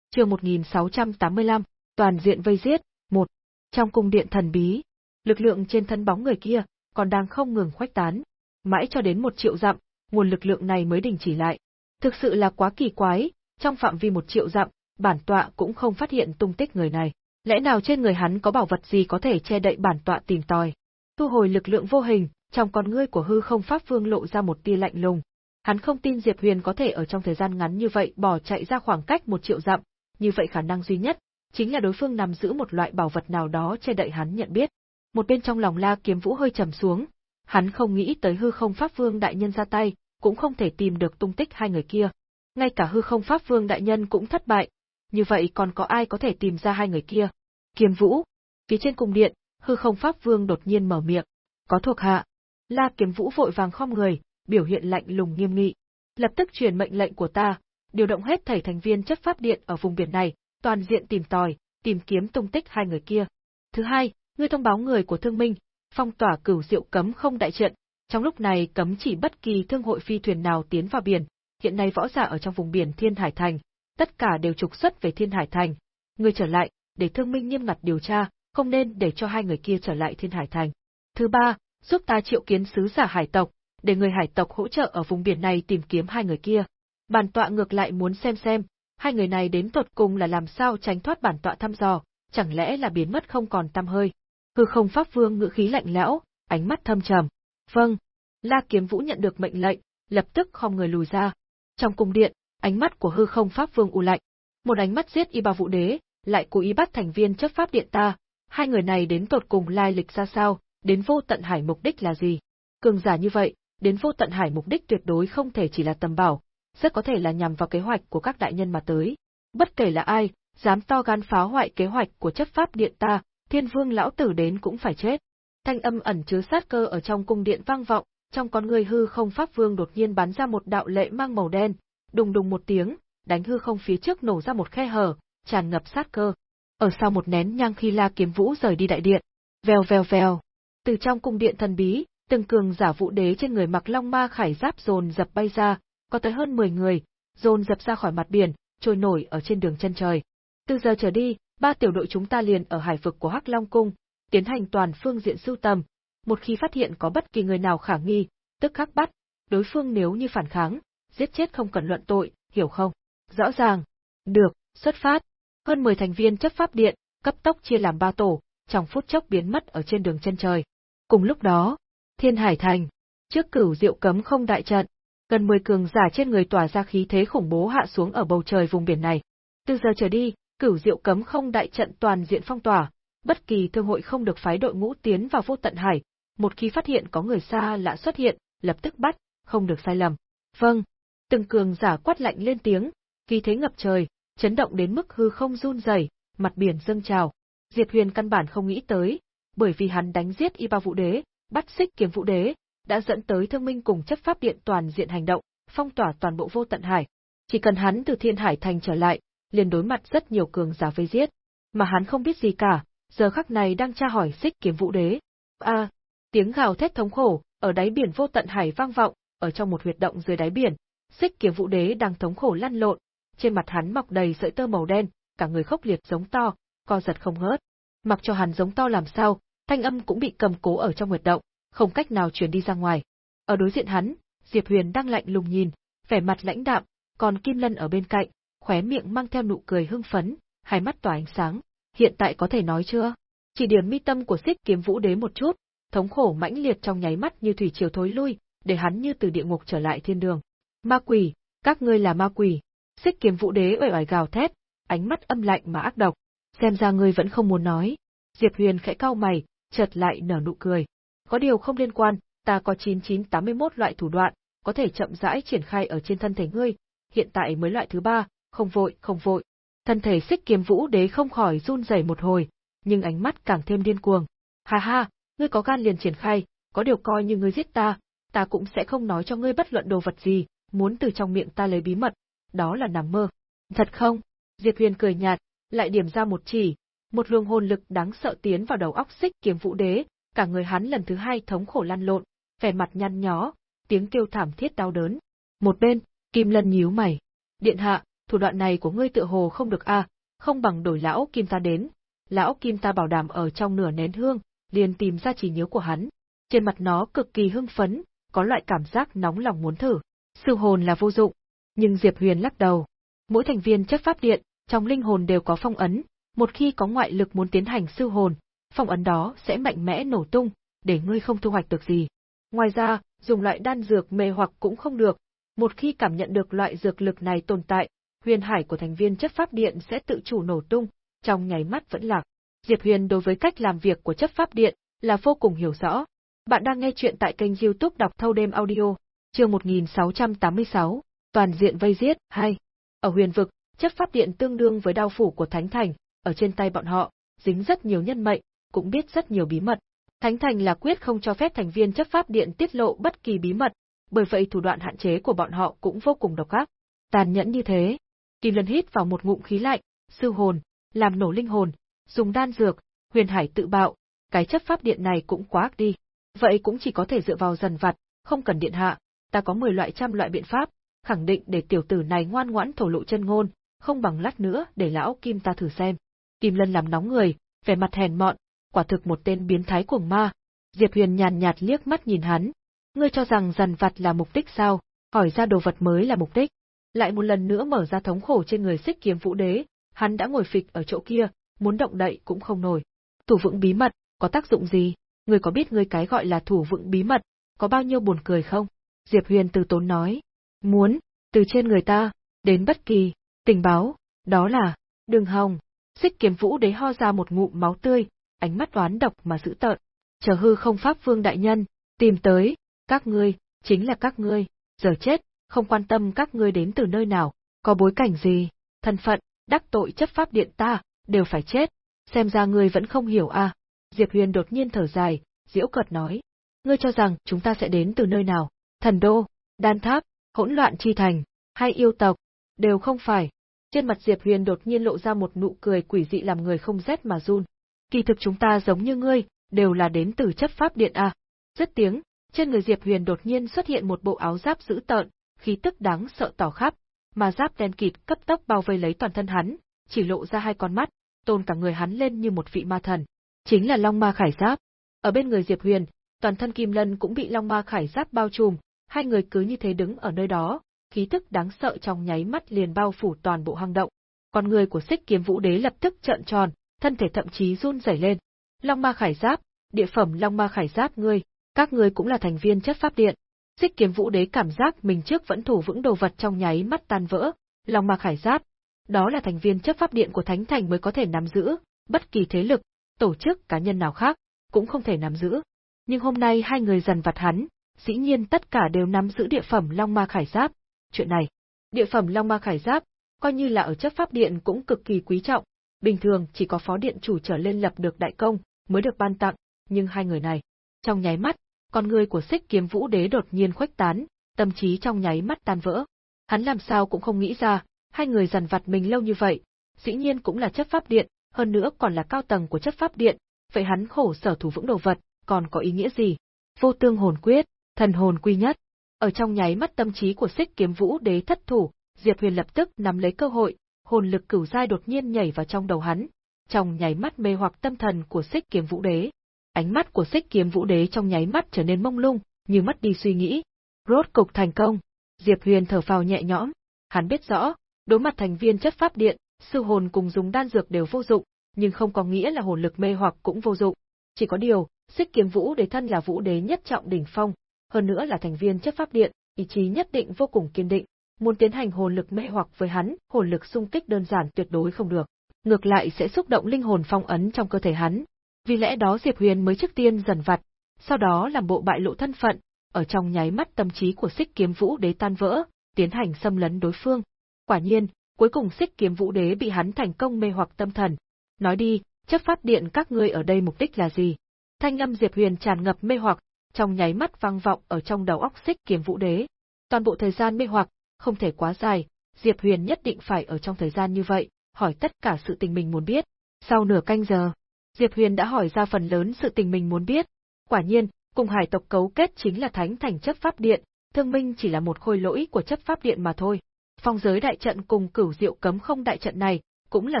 Chương 1685, toàn diện vây giết, một. Trong cung điện thần bí, lực lượng trên thân bóng người kia còn đang không ngừng khuếch tán, mãi cho đến một triệu dặm, nguồn lực lượng này mới đình chỉ lại. Thực sự là quá kỳ quái, trong phạm vi một triệu dặm, bản tọa cũng không phát hiện tung tích người này. Lẽ nào trên người hắn có bảo vật gì có thể che đậy bản tọa tìm tòi? Thu hồi lực lượng vô hình, trong con ngươi của hư không pháp vương lộ ra một tia lạnh lùng. Hắn không tin Diệp Huyền có thể ở trong thời gian ngắn như vậy bỏ chạy ra khoảng cách một triệu dặm, như vậy khả năng duy nhất chính là đối phương nằm giữ một loại bảo vật nào đó che đậy hắn nhận biết. Một bên trong lòng La Kiếm Vũ hơi trầm xuống, hắn không nghĩ tới hư không pháp vương đại nhân ra tay, cũng không thể tìm được tung tích hai người kia. Ngay cả hư không pháp vương đại nhân cũng thất bại, như vậy còn có ai có thể tìm ra hai người kia? Kiếm Vũ, phía trên cung điện, hư không pháp vương đột nhiên mở miệng, có thuộc hạ. La Kiếm Vũ vội vàng khom người, biểu hiện lạnh lùng nghiêm nghị. Lập tức truyền mệnh lệnh của ta, điều động hết thảy thành viên chất pháp điện ở vùng biển này, toàn diện tìm tòi, tìm kiếm tung tích hai người kia. Thứ hai, ngươi thông báo người của thương minh, phong tỏa cửu diệu cấm không đại trận, trong lúc này cấm chỉ bất kỳ thương hội phi thuyền nào tiến vào biển, hiện nay võ giả ở trong vùng biển Thiên Hải Thành, tất cả đều trục xuất về Thiên Hải Thành. Ngươi trở lại, để thương minh nghiêm ngặt điều tra, không nên để cho hai người kia trở lại Thiên Hải Thành. Thứ ba, giúp ta triệu kiến sứ giả hải tộc, để người hải tộc hỗ trợ ở vùng biển này tìm kiếm hai người kia. Bản tọa ngược lại muốn xem xem, hai người này đến tột cùng là làm sao tránh thoát bản tọa thăm dò, chẳng lẽ là biến mất không còn tăm hơi. Hư không pháp vương ngữ khí lạnh lẽo, ánh mắt thâm trầm. Vâng. La Kiếm Vũ nhận được mệnh lệnh, lập tức không người lùi ra. Trong cung điện, ánh mắt của hư không pháp vương u lạnh. Một ánh mắt giết y ba vũ đế, lại cố ý bắt thành viên chấp pháp điện ta. Hai người này đến tột cùng lai lịch ra sao, đến vô tận hải mục đích là gì? Cường giả như vậy, đến vô tận hải mục đích tuyệt đối không thể chỉ là tầm bảo, rất có thể là nhằm vào kế hoạch của các đại nhân mà tới. Bất kể là ai, dám to gan phá hoại kế hoạch của chấp pháp điện ta, thiên vương lão tử đến cũng phải chết. Thanh âm ẩn chứa sát cơ ở trong cung điện vang vọng, trong con người hư không pháp vương đột nhiên bắn ra một đạo lệ mang màu đen, đùng đùng một tiếng, đánh hư không phía trước nổ ra một khe hở, tràn ngập sát cơ. Ở sau một nén nhang khi La Kiếm Vũ rời đi đại điện, vèo vèo vèo, từ trong cung điện thần bí, từng cường giả vũ đế trên người mặc long ma khải giáp dồn dập bay ra, có tới hơn 10 người, dồn dập ra khỏi mặt biển, trôi nổi ở trên đường chân trời. Từ giờ trở đi, ba tiểu đội chúng ta liền ở hải vực của Hắc Long Cung, tiến hành toàn phương diện sưu tầm. Một khi phát hiện có bất kỳ người nào khả nghi, tức khắc bắt, đối phương nếu như phản kháng, giết chết không cần luận tội, hiểu không? Rõ ràng. Được, xuất phát. Hơn 10 thành viên chấp pháp điện, cấp tốc chia làm ba tổ, trong phút chốc biến mất ở trên đường chân trời. Cùng lúc đó, Thiên Hải Thành, trước cửu diệu cấm không đại trận, gần 10 cường giả trên người tỏa ra khí thế khủng bố hạ xuống ở bầu trời vùng biển này. Từ giờ trở đi, cửu diệu cấm không đại trận toàn diện phong tỏa, bất kỳ thương hội không được phái đội ngũ tiến vào vô tận hải, một khi phát hiện có người xa lạ xuất hiện, lập tức bắt, không được sai lầm. Vâng, từng cường giả quát lạnh lên tiếng, khí thế ngập trời, chấn động đến mức hư không run rẩy, mặt biển dâng trào. Diệp Huyền căn bản không nghĩ tới, bởi vì hắn đánh giết Y Ba Vũ Đế, bắt xích kiếm Vũ Đế, đã dẫn tới thương minh cùng chấp pháp điện toàn diện hành động, phong tỏa toàn bộ vô tận hải. Chỉ cần hắn từ Thiên Hải Thành trở lại, liền đối mặt rất nhiều cường giả vây giết, mà hắn không biết gì cả, giờ khắc này đang tra hỏi xích kiếm Vũ Đế. A, tiếng gào thét thống khổ, ở đáy biển vô tận hải vang vọng, ở trong một huyệt động dưới đáy biển, xích kiếm Vũ Đế đang thống khổ lăn lộn, trên mặt hắn mọc đầy sợi tơ màu đen, cả người khốc liệt giống to, co giật không ngớt. Mặc cho hắn giống to làm sao, thanh âm cũng bị cầm cố ở trong huyệt động, không cách nào truyền đi ra ngoài. Ở đối diện hắn, Diệp Huyền đang lạnh lùng nhìn, vẻ mặt lãnh đạm, còn Kim Lân ở bên cạnh, khóe miệng mang theo nụ cười hưng phấn, hai mắt tỏa ánh sáng. Hiện tại có thể nói chưa? Chỉ điểm mi tâm của xích kiếm vũ đế một chút, thống khổ mãnh liệt trong nháy mắt như thủy triều thối lui, để hắn như từ địa ngục trở lại thiên đường. Ma quỷ, các ngươi là ma quỷ. Xích kiếm vũ đế uể oải gào thét, ánh mắt âm lạnh mà ác độc. Xem ra ngươi vẫn không muốn nói. Diệp Huyền khẽ cau mày, chợt lại nở nụ cười. Có điều không liên quan, ta có 9981 loại thủ đoạn, có thể chậm rãi triển khai ở trên thân thể ngươi, hiện tại mới loại thứ ba, không vội, không vội. Thân thể xích kiếm vũ đế không khỏi run rẩy một hồi, nhưng ánh mắt càng thêm điên cuồng. Ha ha, ngươi có gan liền triển khai, có điều coi như ngươi giết ta, ta cũng sẽ không nói cho ngươi bất luận đồ vật gì, muốn từ trong miệng ta lấy bí mật, đó là nằm mơ. Thật không? Diệp Huyền cười nhạt, lại điểm ra một chỉ, một luồng hồn lực đáng sợ tiến vào đầu óc xích kiếm vũ đế, cả người hắn lần thứ hai thống khổ lăn lộn, vẻ mặt nhăn nhó, tiếng kêu thảm thiết đau đớn. Một bên, Kim Lân nhíu mày. Điện hạ, thủ đoạn này của ngươi tựa hồ không được a, không bằng đổi lão Kim ta đến. Lão Kim ta bảo đảm ở trong nửa nén hương, liền tìm ra chỉ nhớ của hắn. Trên mặt nó cực kỳ hưng phấn, có loại cảm giác nóng lòng muốn thử. Sư hồn là vô dụng, nhưng Diệp Huyền lắc đầu. Mỗi thành viên chấp pháp điện, trong linh hồn đều có phong ấn, một khi có ngoại lực muốn tiến hành sư hồn, phong ấn đó sẽ mạnh mẽ nổ tung, để ngươi không thu hoạch được gì. Ngoài ra, dùng loại đan dược mê hoặc cũng không được, một khi cảm nhận được loại dược lực này tồn tại, huyền hải của thành viên chấp pháp điện sẽ tự chủ nổ tung, trong nháy mắt vẫn lạc. Diệp Huyền đối với cách làm việc của chấp pháp điện là vô cùng hiểu rõ. Bạn đang nghe chuyện tại kênh youtube đọc thâu đêm audio, chương 1686, toàn diện vây giết, 2. Ở huyền vực, chấp pháp điện tương đương với đao phủ của Thánh Thành, ở trên tay bọn họ, dính rất nhiều nhân mệnh, cũng biết rất nhiều bí mật. Thánh Thành là quyết không cho phép thành viên chấp pháp điện tiết lộ bất kỳ bí mật, bởi vậy thủ đoạn hạn chế của bọn họ cũng vô cùng độc ác. Tàn nhẫn như thế. Kim Lân hít vào một ngụm khí lạnh, sư hồn, làm nổ linh hồn, dùng đan dược, huyền hải tự bạo, cái chấp pháp điện này cũng quá ác đi. Vậy cũng chỉ có thể dựa vào dần vặt, không cần điện hạ, ta có 10 loại trăm loại biện pháp, khẳng định để tiểu tử này ngoan ngoãn thổ lộ chân ngôn, không bằng lát nữa để lão Kim ta thử xem. Kim Lân làm nóng người, vẻ mặt hèn mọn, quả thực một tên biến thái cuồng ma. Diệp Huyền nhàn nhạt liếc mắt nhìn hắn. Ngươi cho rằng dằn vặt là mục đích sao, hỏi ra đồ vật mới là mục đích. Lại một lần nữa mở ra thống khổ trên người xích kiếm vũ đế, hắn đã ngồi phịch ở chỗ kia, muốn động đậy cũng không nổi. Thủ vững bí mật, có tác dụng gì? Ngươi có biết ngươi cái gọi là thủ vững bí mật, có bao nhiêu buồn cười không? Diệp Huyền từ tốn nói. Muốn, từ trên người ta, đến bất kỳ, tình báo, đó là, đường hồng. Xích kiếm vũ đế ho ra một ngụm máu tươi, ánh mắt oán độc mà dữ tợn. Chờ hư không pháp vương đại nhân, tìm tới, các ngươi, chính là các ngươi, giờ chết, không quan tâm các ngươi đến từ nơi nào, có bối cảnh gì, thân phận, đắc tội chấp pháp điện ta, đều phải chết, xem ra ngươi vẫn không hiểu à. Diệp Huyền đột nhiên thở dài, diễu cợt nói. Ngươi cho rằng chúng ta sẽ đến từ nơi nào? Thần đô, đan tháp, hỗn loạn chi thành, hay yêu tộc, đều không phải. Trên mặt Diệp Huyền đột nhiên lộ ra một nụ cười quỷ dị làm người không rét mà run. Kỳ thực chúng ta giống như ngươi, đều là đến từ chấp pháp điện à. Rất tiếng, trên người Diệp Huyền đột nhiên xuất hiện một bộ áo giáp dữ tợn, khí tức đáng sợ tỏ khắp, mà giáp đen kịt cấp tốc bao vây lấy toàn thân hắn, chỉ lộ ra hai con mắt, tôn cả người hắn lên như một vị ma thần. Chính là Long Ma Khải Giáp. Ở bên người Diệp Huyền, toàn thân Kim Lân cũng bị Long Ma Khải Giáp bao trùm, hai người cứ như thế đứng ở nơi đó, khí tức đáng sợ trong nháy mắt liền bao phủ toàn bộ hang động. Con người của Xích Kiếm Vũ Đế lập tức trợn tròn, thân thể thậm chí run rẩy lên. Long Ma Khải Giáp, địa phẩm Long Ma Khải Giáp ngươi, các ngươi cũng là thành viên chất pháp điện. Xích Kiếm Vũ Đế cảm giác mình trước vẫn thủ vững đồ vật trong nháy mắt tan vỡ, Long Ma Khải Giáp, đó là thành viên chấp pháp điện của Thánh Thành mới có thể nắm giữ, bất kỳ thế lực, tổ chức cá nhân nào khác cũng không thể nắm giữ. Nhưng hôm nay hai người dần vặt hắn, dĩ nhiên tất cả đều nắm giữ địa phẩm Long Ma Khải Giáp. Chuyện này, địa phẩm Long Ma Khải Giáp, coi như là ở chấp pháp điện cũng cực kỳ quý trọng, bình thường chỉ có phó điện chủ trở lên lập được đại công mới được ban tặng, nhưng hai người này, trong nháy mắt, con người của Xích Kiếm Vũ Đế đột nhiên khuếch tán, tâm trí trong nháy mắt tan vỡ. Hắn làm sao cũng không nghĩ ra, hai người dằn vặt mình lâu như vậy, dĩ nhiên cũng là chấp pháp điện, hơn nữa còn là cao tầng của chấp pháp điện, vậy hắn khổ sở thủ vững đồ vật, còn có ý nghĩa gì? Vô tương hồn quyết, thần hồn quy nhất. Ở trong nháy mắt tâm trí của Xích Kiếm Vũ Đế thất thủ, Diệp Huyền lập tức nắm lấy cơ hội, hồn lực cửu giai đột nhiên nhảy vào trong đầu hắn, trong nháy mắt mê hoặc tâm thần của Xích Kiếm Vũ Đế. Ánh mắt của Xích Kiếm Vũ Đế trong nháy mắt trở nên mông lung, như mất đi suy nghĩ. Rốt cục thành công. Diệp Huyền thở phào nhẹ nhõm, hắn biết rõ, đối mặt thành viên chất pháp điện, sư hồn cùng dùng đan dược đều vô dụng, nhưng không có nghĩa là hồn lực mê hoặc cũng vô dụng. Chỉ có điều, Xích Kiếm Vũ Đế thân là Vũ Đế nhất trọng đỉnh phong, hơn nữa là thành viên chấp pháp điện, ý chí nhất định vô cùng kiên định, muốn tiến hành hồn lực mê hoặc với hắn, hồn lực xung kích đơn giản tuyệt đối không được, ngược lại sẽ xúc động linh hồn phong ấn trong cơ thể hắn. Vì lẽ đó Diệp Huyền mới trước tiên dần vặt, sau đó làm bộ bại lộ thân phận, ở trong nháy mắt tâm trí của Xích Kiếm Vũ Đế tan vỡ, tiến hành xâm lấn đối phương. Quả nhiên, cuối cùng Xích Kiếm Vũ Đế bị hắn thành công mê hoặc tâm thần. Nói đi, chấp pháp điện các ngươi ở đây mục đích là gì? Thanh âm Diệp Huyền tràn ngập mê hoặc, trong nháy mắt vang vọng ở trong đầu óc Xích Kiếm Vũ Đế. Toàn bộ thời gian mê hoặc, không thể quá dài, Diệp Huyền nhất định phải ở trong thời gian như vậy, hỏi tất cả sự tình mình muốn biết. Sau nửa canh giờ, Diệp Huyền đã hỏi ra phần lớn sự tình mình muốn biết. Quả nhiên, cùng hải tộc cấu kết chính là Thánh Thành chấp pháp điện, Thương Minh chỉ là một khôi lỗi của chấp pháp điện mà thôi. Phong giới đại trận cùng cửu diệu cấm không đại trận này, cũng là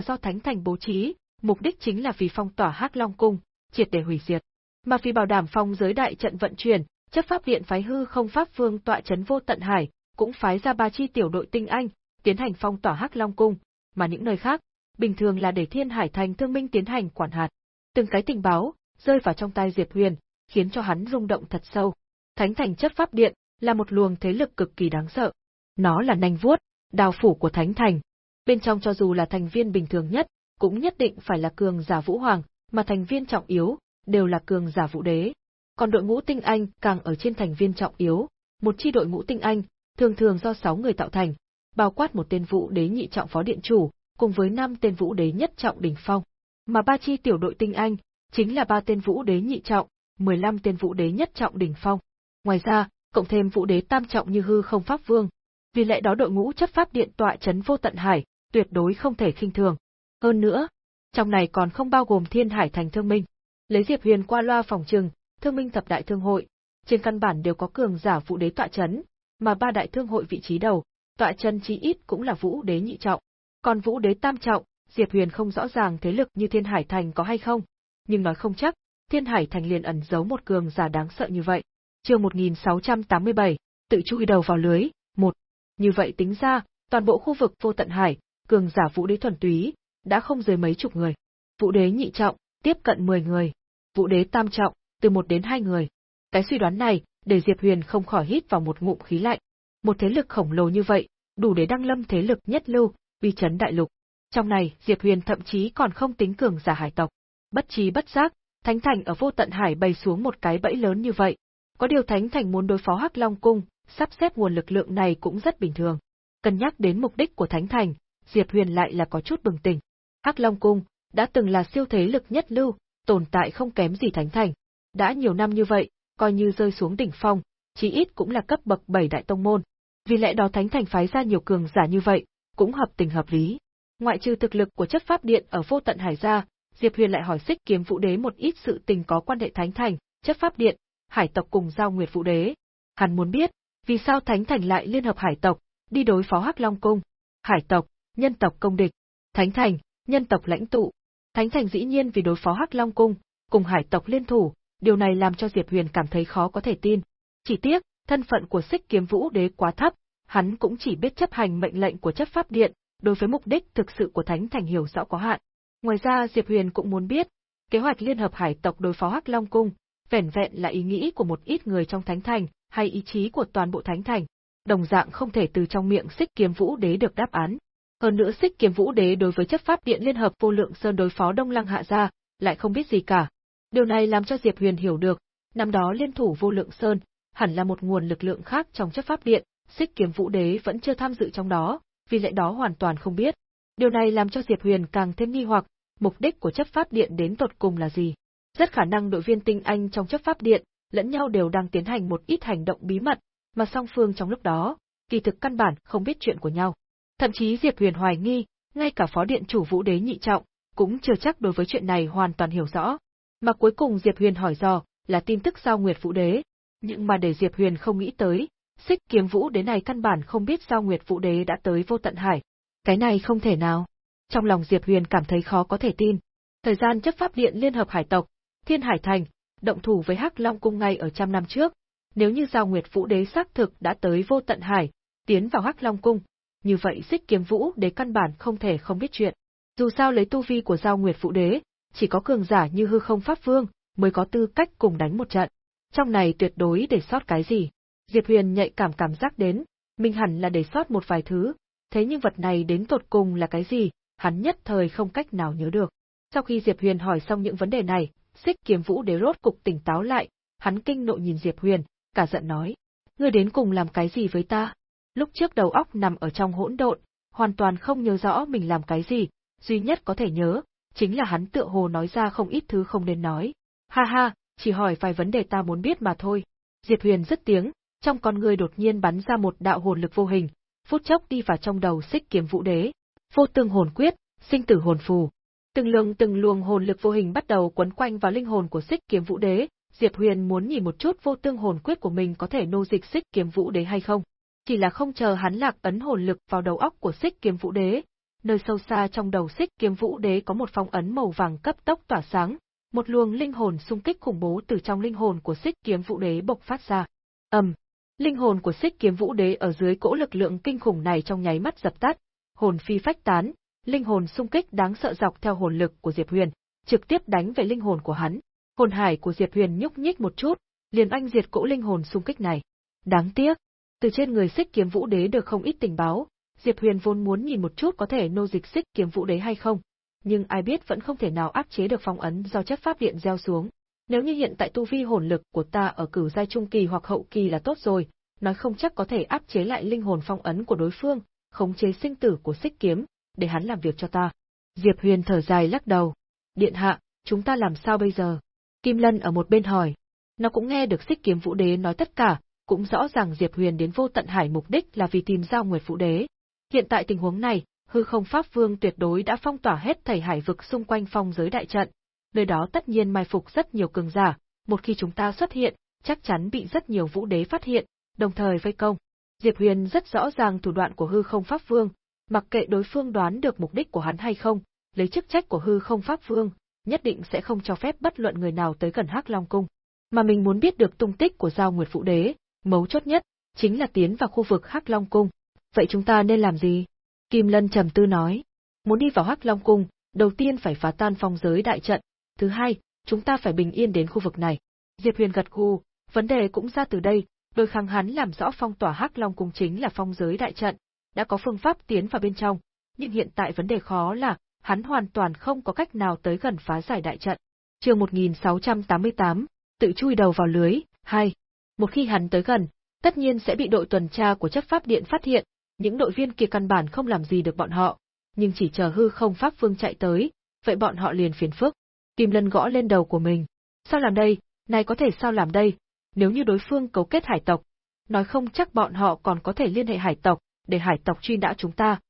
do Thánh Thành bố trí, mục đích chính là vì phong tỏa Hắc Long cung, triệt để hủy diệt. Mà vì bảo đảm phong giới đại trận vận chuyển, chấp pháp điện phái hư không pháp vương tọa chấn vô tận hải, cũng phái ra ba chi tiểu đội tinh anh, tiến hành phong tỏa Hắc Long cung, mà những nơi khác, bình thường là để Thiên Hải Thành Thương Minh tiến hành quản hạt. Từng cái tình báo rơi vào trong tay Diệp Huyền, khiến cho hắn rung động thật sâu. Thánh Thành chấp pháp điện là một luồng thế lực cực kỳ đáng sợ. Nó là nanh vuốt, đào phủ của Thánh Thành. Bên trong cho dù là thành viên bình thường nhất, cũng nhất định phải là cường giả vũ hoàng, mà thành viên trọng yếu đều là cường giả vũ đế. Còn đội ngũ tinh anh càng ở trên thành viên trọng yếu, một chi đội ngũ tinh anh thường thường do 6 người tạo thành, bao quát một tên vũ đế nhị trọng phó điện chủ, cùng với năm tên vũ đế nhất trọng đỉnh phong. Mà ba chi tiểu đội tinh anh, chính là ba tên vũ đế nhị trọng, 15 tên vũ đế nhất trọng đỉnh phong. Ngoài ra, cộng thêm vũ đế tam trọng như hư không pháp vương. Vì lẽ đó đội ngũ chấp pháp điện tọa chấn vô tận hải, tuyệt đối không thể khinh thường. Hơn nữa, trong này còn không bao gồm thiên hải thành thương minh. Lấy Diệp Huyền qua loa phòng trừng, thương minh thập đại thương hội, trên căn bản đều có cường giả vũ đế tọa chấn, mà ba đại thương hội vị trí đầu, tọa chân chí ít cũng là vũ đế nhị trọng. Còn vũ đế tam trọng, Diệp Huyền không rõ ràng thế lực như Thiên Hải Thành có hay không, nhưng nói không chắc, Thiên Hải Thành liền ẩn giấu một cường giả đáng sợ như vậy. Chương 1687, tự chui đầu vào lưới, một. Như vậy tính ra, toàn bộ khu vực vô tận hải, cường giả vũ đế thuần túy, đã không dưới mấy chục người. Vũ đế nhị trọng, tiếp cận 10 người. Vũ đế tam trọng, từ một đến hai người. Cái suy đoán này, để Diệp Huyền không khỏi hít vào một ngụm khí lạnh. Một thế lực khổng lồ như vậy, đủ để đăng lâm thế lực nhất lưu, uy chấn đại lục. Trong này, Diệp Huyền thậm chí còn không tính cường giả hải tộc. Bất trí bất giác, Thánh Thành ở vô tận hải bày xuống một cái bẫy lớn như vậy. Có điều Thánh Thành muốn đối phó Hắc Long Cung, sắp xếp nguồn lực lượng này cũng rất bình thường. Cân nhắc đến mục đích của Thánh Thành, Diệp Huyền lại là có chút bừng tỉnh. Hắc Long Cung đã từng là siêu thế lực nhất lưu, tồn tại không kém gì Thánh Thành. Đã nhiều năm như vậy, coi như rơi xuống đỉnh phong, chí ít cũng là cấp bậc 7 đại tông môn. Vì lẽ đó Thánh Thành phái ra nhiều cường giả như vậy, cũng hợp tình hợp lý. Ngoại trừ thực lực của chấp pháp điện ở vô tận hải ra, Diệp Huyền lại hỏi Xích Kiếm Vũ Đế một ít sự tình có quan hệ Thánh Thành, chấp pháp điện, hải tộc cùng giao Nguyệt Vũ Đế. Hắn muốn biết, vì sao Thánh Thành lại liên hợp hải tộc, đi đối phó Hắc Long Cung, hải tộc, nhân tộc công địch, Thánh Thành, nhân tộc lãnh tụ. Thánh Thành dĩ nhiên vì đối phó Hắc Long Cung, cùng hải tộc liên thủ, điều này làm cho Diệp Huyền cảm thấy khó có thể tin. Chỉ tiếc, thân phận của Sích Kiếm Vũ Đế quá thấp, hắn cũng chỉ biết chấp hành mệnh lệnh của chấp pháp điện, đối với mục đích thực sự của Thánh Thành hiểu rõ có hạn. Ngoài ra Diệp Huyền cũng muốn biết, kế hoạch liên hợp hải tộc đối phó Hắc Long Cung, vẻn vẹn là ý nghĩ của một ít người trong Thánh Thành, hay ý chí của toàn bộ Thánh Thành, đồng dạng không thể từ trong miệng Sích kiếm vũ đế được đáp án. Hơn nữa xích kiếm vũ đế đối với chấp pháp điện liên hợp vô lượng sơn đối phó Đông Lăng hạ gia, lại không biết gì cả. Điều này làm cho Diệp Huyền hiểu được, năm đó liên thủ vô lượng sơn, hẳn là một nguồn lực lượng khác trong chấp pháp điện, xích kiếm vũ đế vẫn chưa tham dự trong đó, vì lẽ đó hoàn toàn không biết. Điều này làm cho Diệp Huyền càng thêm nghi hoặc, mục đích của chấp pháp điện đến tột cùng là gì? Rất khả năng đội viên tinh anh trong chấp pháp điện, lẫn nhau đều đang tiến hành một ít hành động bí mật, mà song phương trong lúc đó, kỳ thực căn bản không biết chuyện của nhau. Thậm chí Diệp Huyền hoài nghi, ngay cả phó điện chủ Vũ Đế nhị trọng, cũng chưa chắc đối với chuyện này hoàn toàn hiểu rõ. Mà cuối cùng Diệp Huyền hỏi dò, là tin tức giao Nguyệt Vũ Đế. Nhưng mà để Diệp Huyền không nghĩ tới, xích kiếm Vũ Đế này căn bản không biết giao Nguyệt Vũ Đế đã tới vô tận hải. Cái này không thể nào. Trong lòng Diệp Huyền cảm thấy khó có thể tin. Thời gian chấp pháp điện liên hợp hải tộc, Thiên Hải Thành, động thủ với Hắc Long Cung ngay ở trăm năm trước. Nếu như Giao Nguyệt Vũ Đế xác thực đã tới vô tận hải, tiến vào Hắc Long Cung, như vậy Xích Kiếm Vũ Đế căn bản không thể không biết chuyện. Dù sao lấy tu vi của Giao Nguyệt Vũ Đế, chỉ có cường giả như hư không pháp vương mới có tư cách cùng đánh một trận. Trong này tuyệt đối để sót cái gì? Diệp Huyền nhạy cảm cảm giác đến, mình hẳn là để sót một vài thứ, thế nhưng vật này đến tột cùng là cái gì, hắn nhất thời không cách nào nhớ được. Sau khi Diệp Huyền hỏi xong những vấn đề này, Xích Kiếm Vũ Đế rốt cục tỉnh táo lại, hắn kinh nộ nhìn Diệp Huyền, cả giận nói: "Ngươi đến cùng làm cái gì với ta?" Lúc trước đầu óc nằm ở trong hỗn độn, hoàn toàn không nhớ rõ mình làm cái gì, duy nhất có thể nhớ, chính là hắn tựa hồ nói ra không ít thứ không nên nói. Ha ha, chỉ hỏi vài vấn đề ta muốn biết mà thôi. Diệp Huyền rất tiếng, trong con người đột nhiên bắn ra một đạo hồn lực vô hình, phút chốc đi vào trong đầu xích kiếm vũ đế. Vô tương hồn quyết, sinh tử hồn phù. Từng luồng từng luồng hồn lực vô hình bắt đầu quấn quanh vào linh hồn của xích kiếm vũ đế, Diệp Huyền muốn nhìn một chút vô tương hồn quyết của mình có thể nô dịch xích kiếm vũ đế hay không. Chỉ là không chờ hắn lạc ấn hồn lực vào đầu óc của xích kiếm vũ đế, nơi sâu xa trong đầu xích kiếm vũ đế có một phong ấn màu vàng cấp tốc tỏa sáng, một luồng linh hồn xung kích khủng bố từ trong linh hồn của xích kiếm vũ đế bộc phát ra. ầm, linh hồn của xích kiếm vũ đế ở dưới cỗ lực lượng kinh khủng này trong nháy mắt dập tắt, hồn phi phách tán, linh hồn xung kích đáng sợ dọc theo hồn lực của Diệp Huyền, trực tiếp đánh về linh hồn của hắn. Hồn hải của Diệp Huyền nhúc nhích một chút, liền anh diệt cỗ linh hồn xung kích này. Đáng tiếc, từ trên người Xích Kiếm Vũ Đế được không ít tình báo, Diệp Huyền vốn muốn nhìn một chút có thể nô dịch Xích Kiếm Vũ Đế hay không, nhưng ai biết vẫn không thể nào áp chế được phong ấn do chất pháp điện gieo xuống. Nếu như hiện tại tu vi hồn lực của ta ở cửu giai trung kỳ hoặc hậu kỳ là tốt rồi, nói không chắc có thể áp chế lại linh hồn phong ấn của đối phương, khống chế sinh tử của Xích Kiếm, để hắn làm việc cho ta. Diệp Huyền thở dài lắc đầu. Điện hạ, chúng ta làm sao bây giờ? Kim Lân ở một bên hỏi. Nó cũng nghe được xích kiếm vũ đế nói tất cả, cũng rõ ràng Diệp Huyền đến vô tận hải mục đích là vì tìm giao nguyệt Phụ đế. Hiện tại tình huống này, hư không pháp vương tuyệt đối đã phong tỏa hết thảy hải vực xung quanh phong giới đại trận. Nơi đó tất nhiên mai phục rất nhiều cường giả, một khi chúng ta xuất hiện, chắc chắn bị rất nhiều vũ đế phát hiện, đồng thời vây công. Diệp Huyền rất rõ ràng thủ đoạn của hư không pháp vương, mặc kệ đối phương đoán được mục đích của hắn hay không, lấy chức trách của hư không pháp vương, nhất định sẽ không cho phép bất luận người nào tới gần Hắc Long cung. Mà mình muốn biết được tung tích của Giao Nguyệt Phụ Đế, mấu chốt nhất chính là tiến vào khu vực Hắc Long cung. Vậy chúng ta nên làm gì? Kim Lân trầm tư nói, muốn đi vào Hắc Long cung, đầu tiên phải phá tan phong giới đại trận, thứ hai, chúng ta phải bình yên đến khu vực này. Diệp Huyền gật gù, vấn đề cũng ra từ đây, đôi kháng hắn làm rõ phong tỏa Hắc Long cung chính là phong giới đại trận, đã có phương pháp tiến vào bên trong, nhưng hiện tại vấn đề khó là, hắn hoàn toàn không có cách nào tới gần phá giải đại trận. Chương 1688, tự chui đầu vào lưới, 2. Một khi hắn tới gần, tất nhiên sẽ bị đội tuần tra của chấp pháp điện phát hiện, những đội viên kia căn bản không làm gì được bọn họ, nhưng chỉ chờ hư không pháp vương chạy tới, vậy bọn họ liền phiền phức. Kim Lân gõ lên đầu của mình. Sao làm đây, này có thể sao làm đây, nếu như đối phương cấu kết hải tộc, nói không chắc bọn họ còn có thể liên hệ hải tộc, để hải tộc truy nã chúng ta.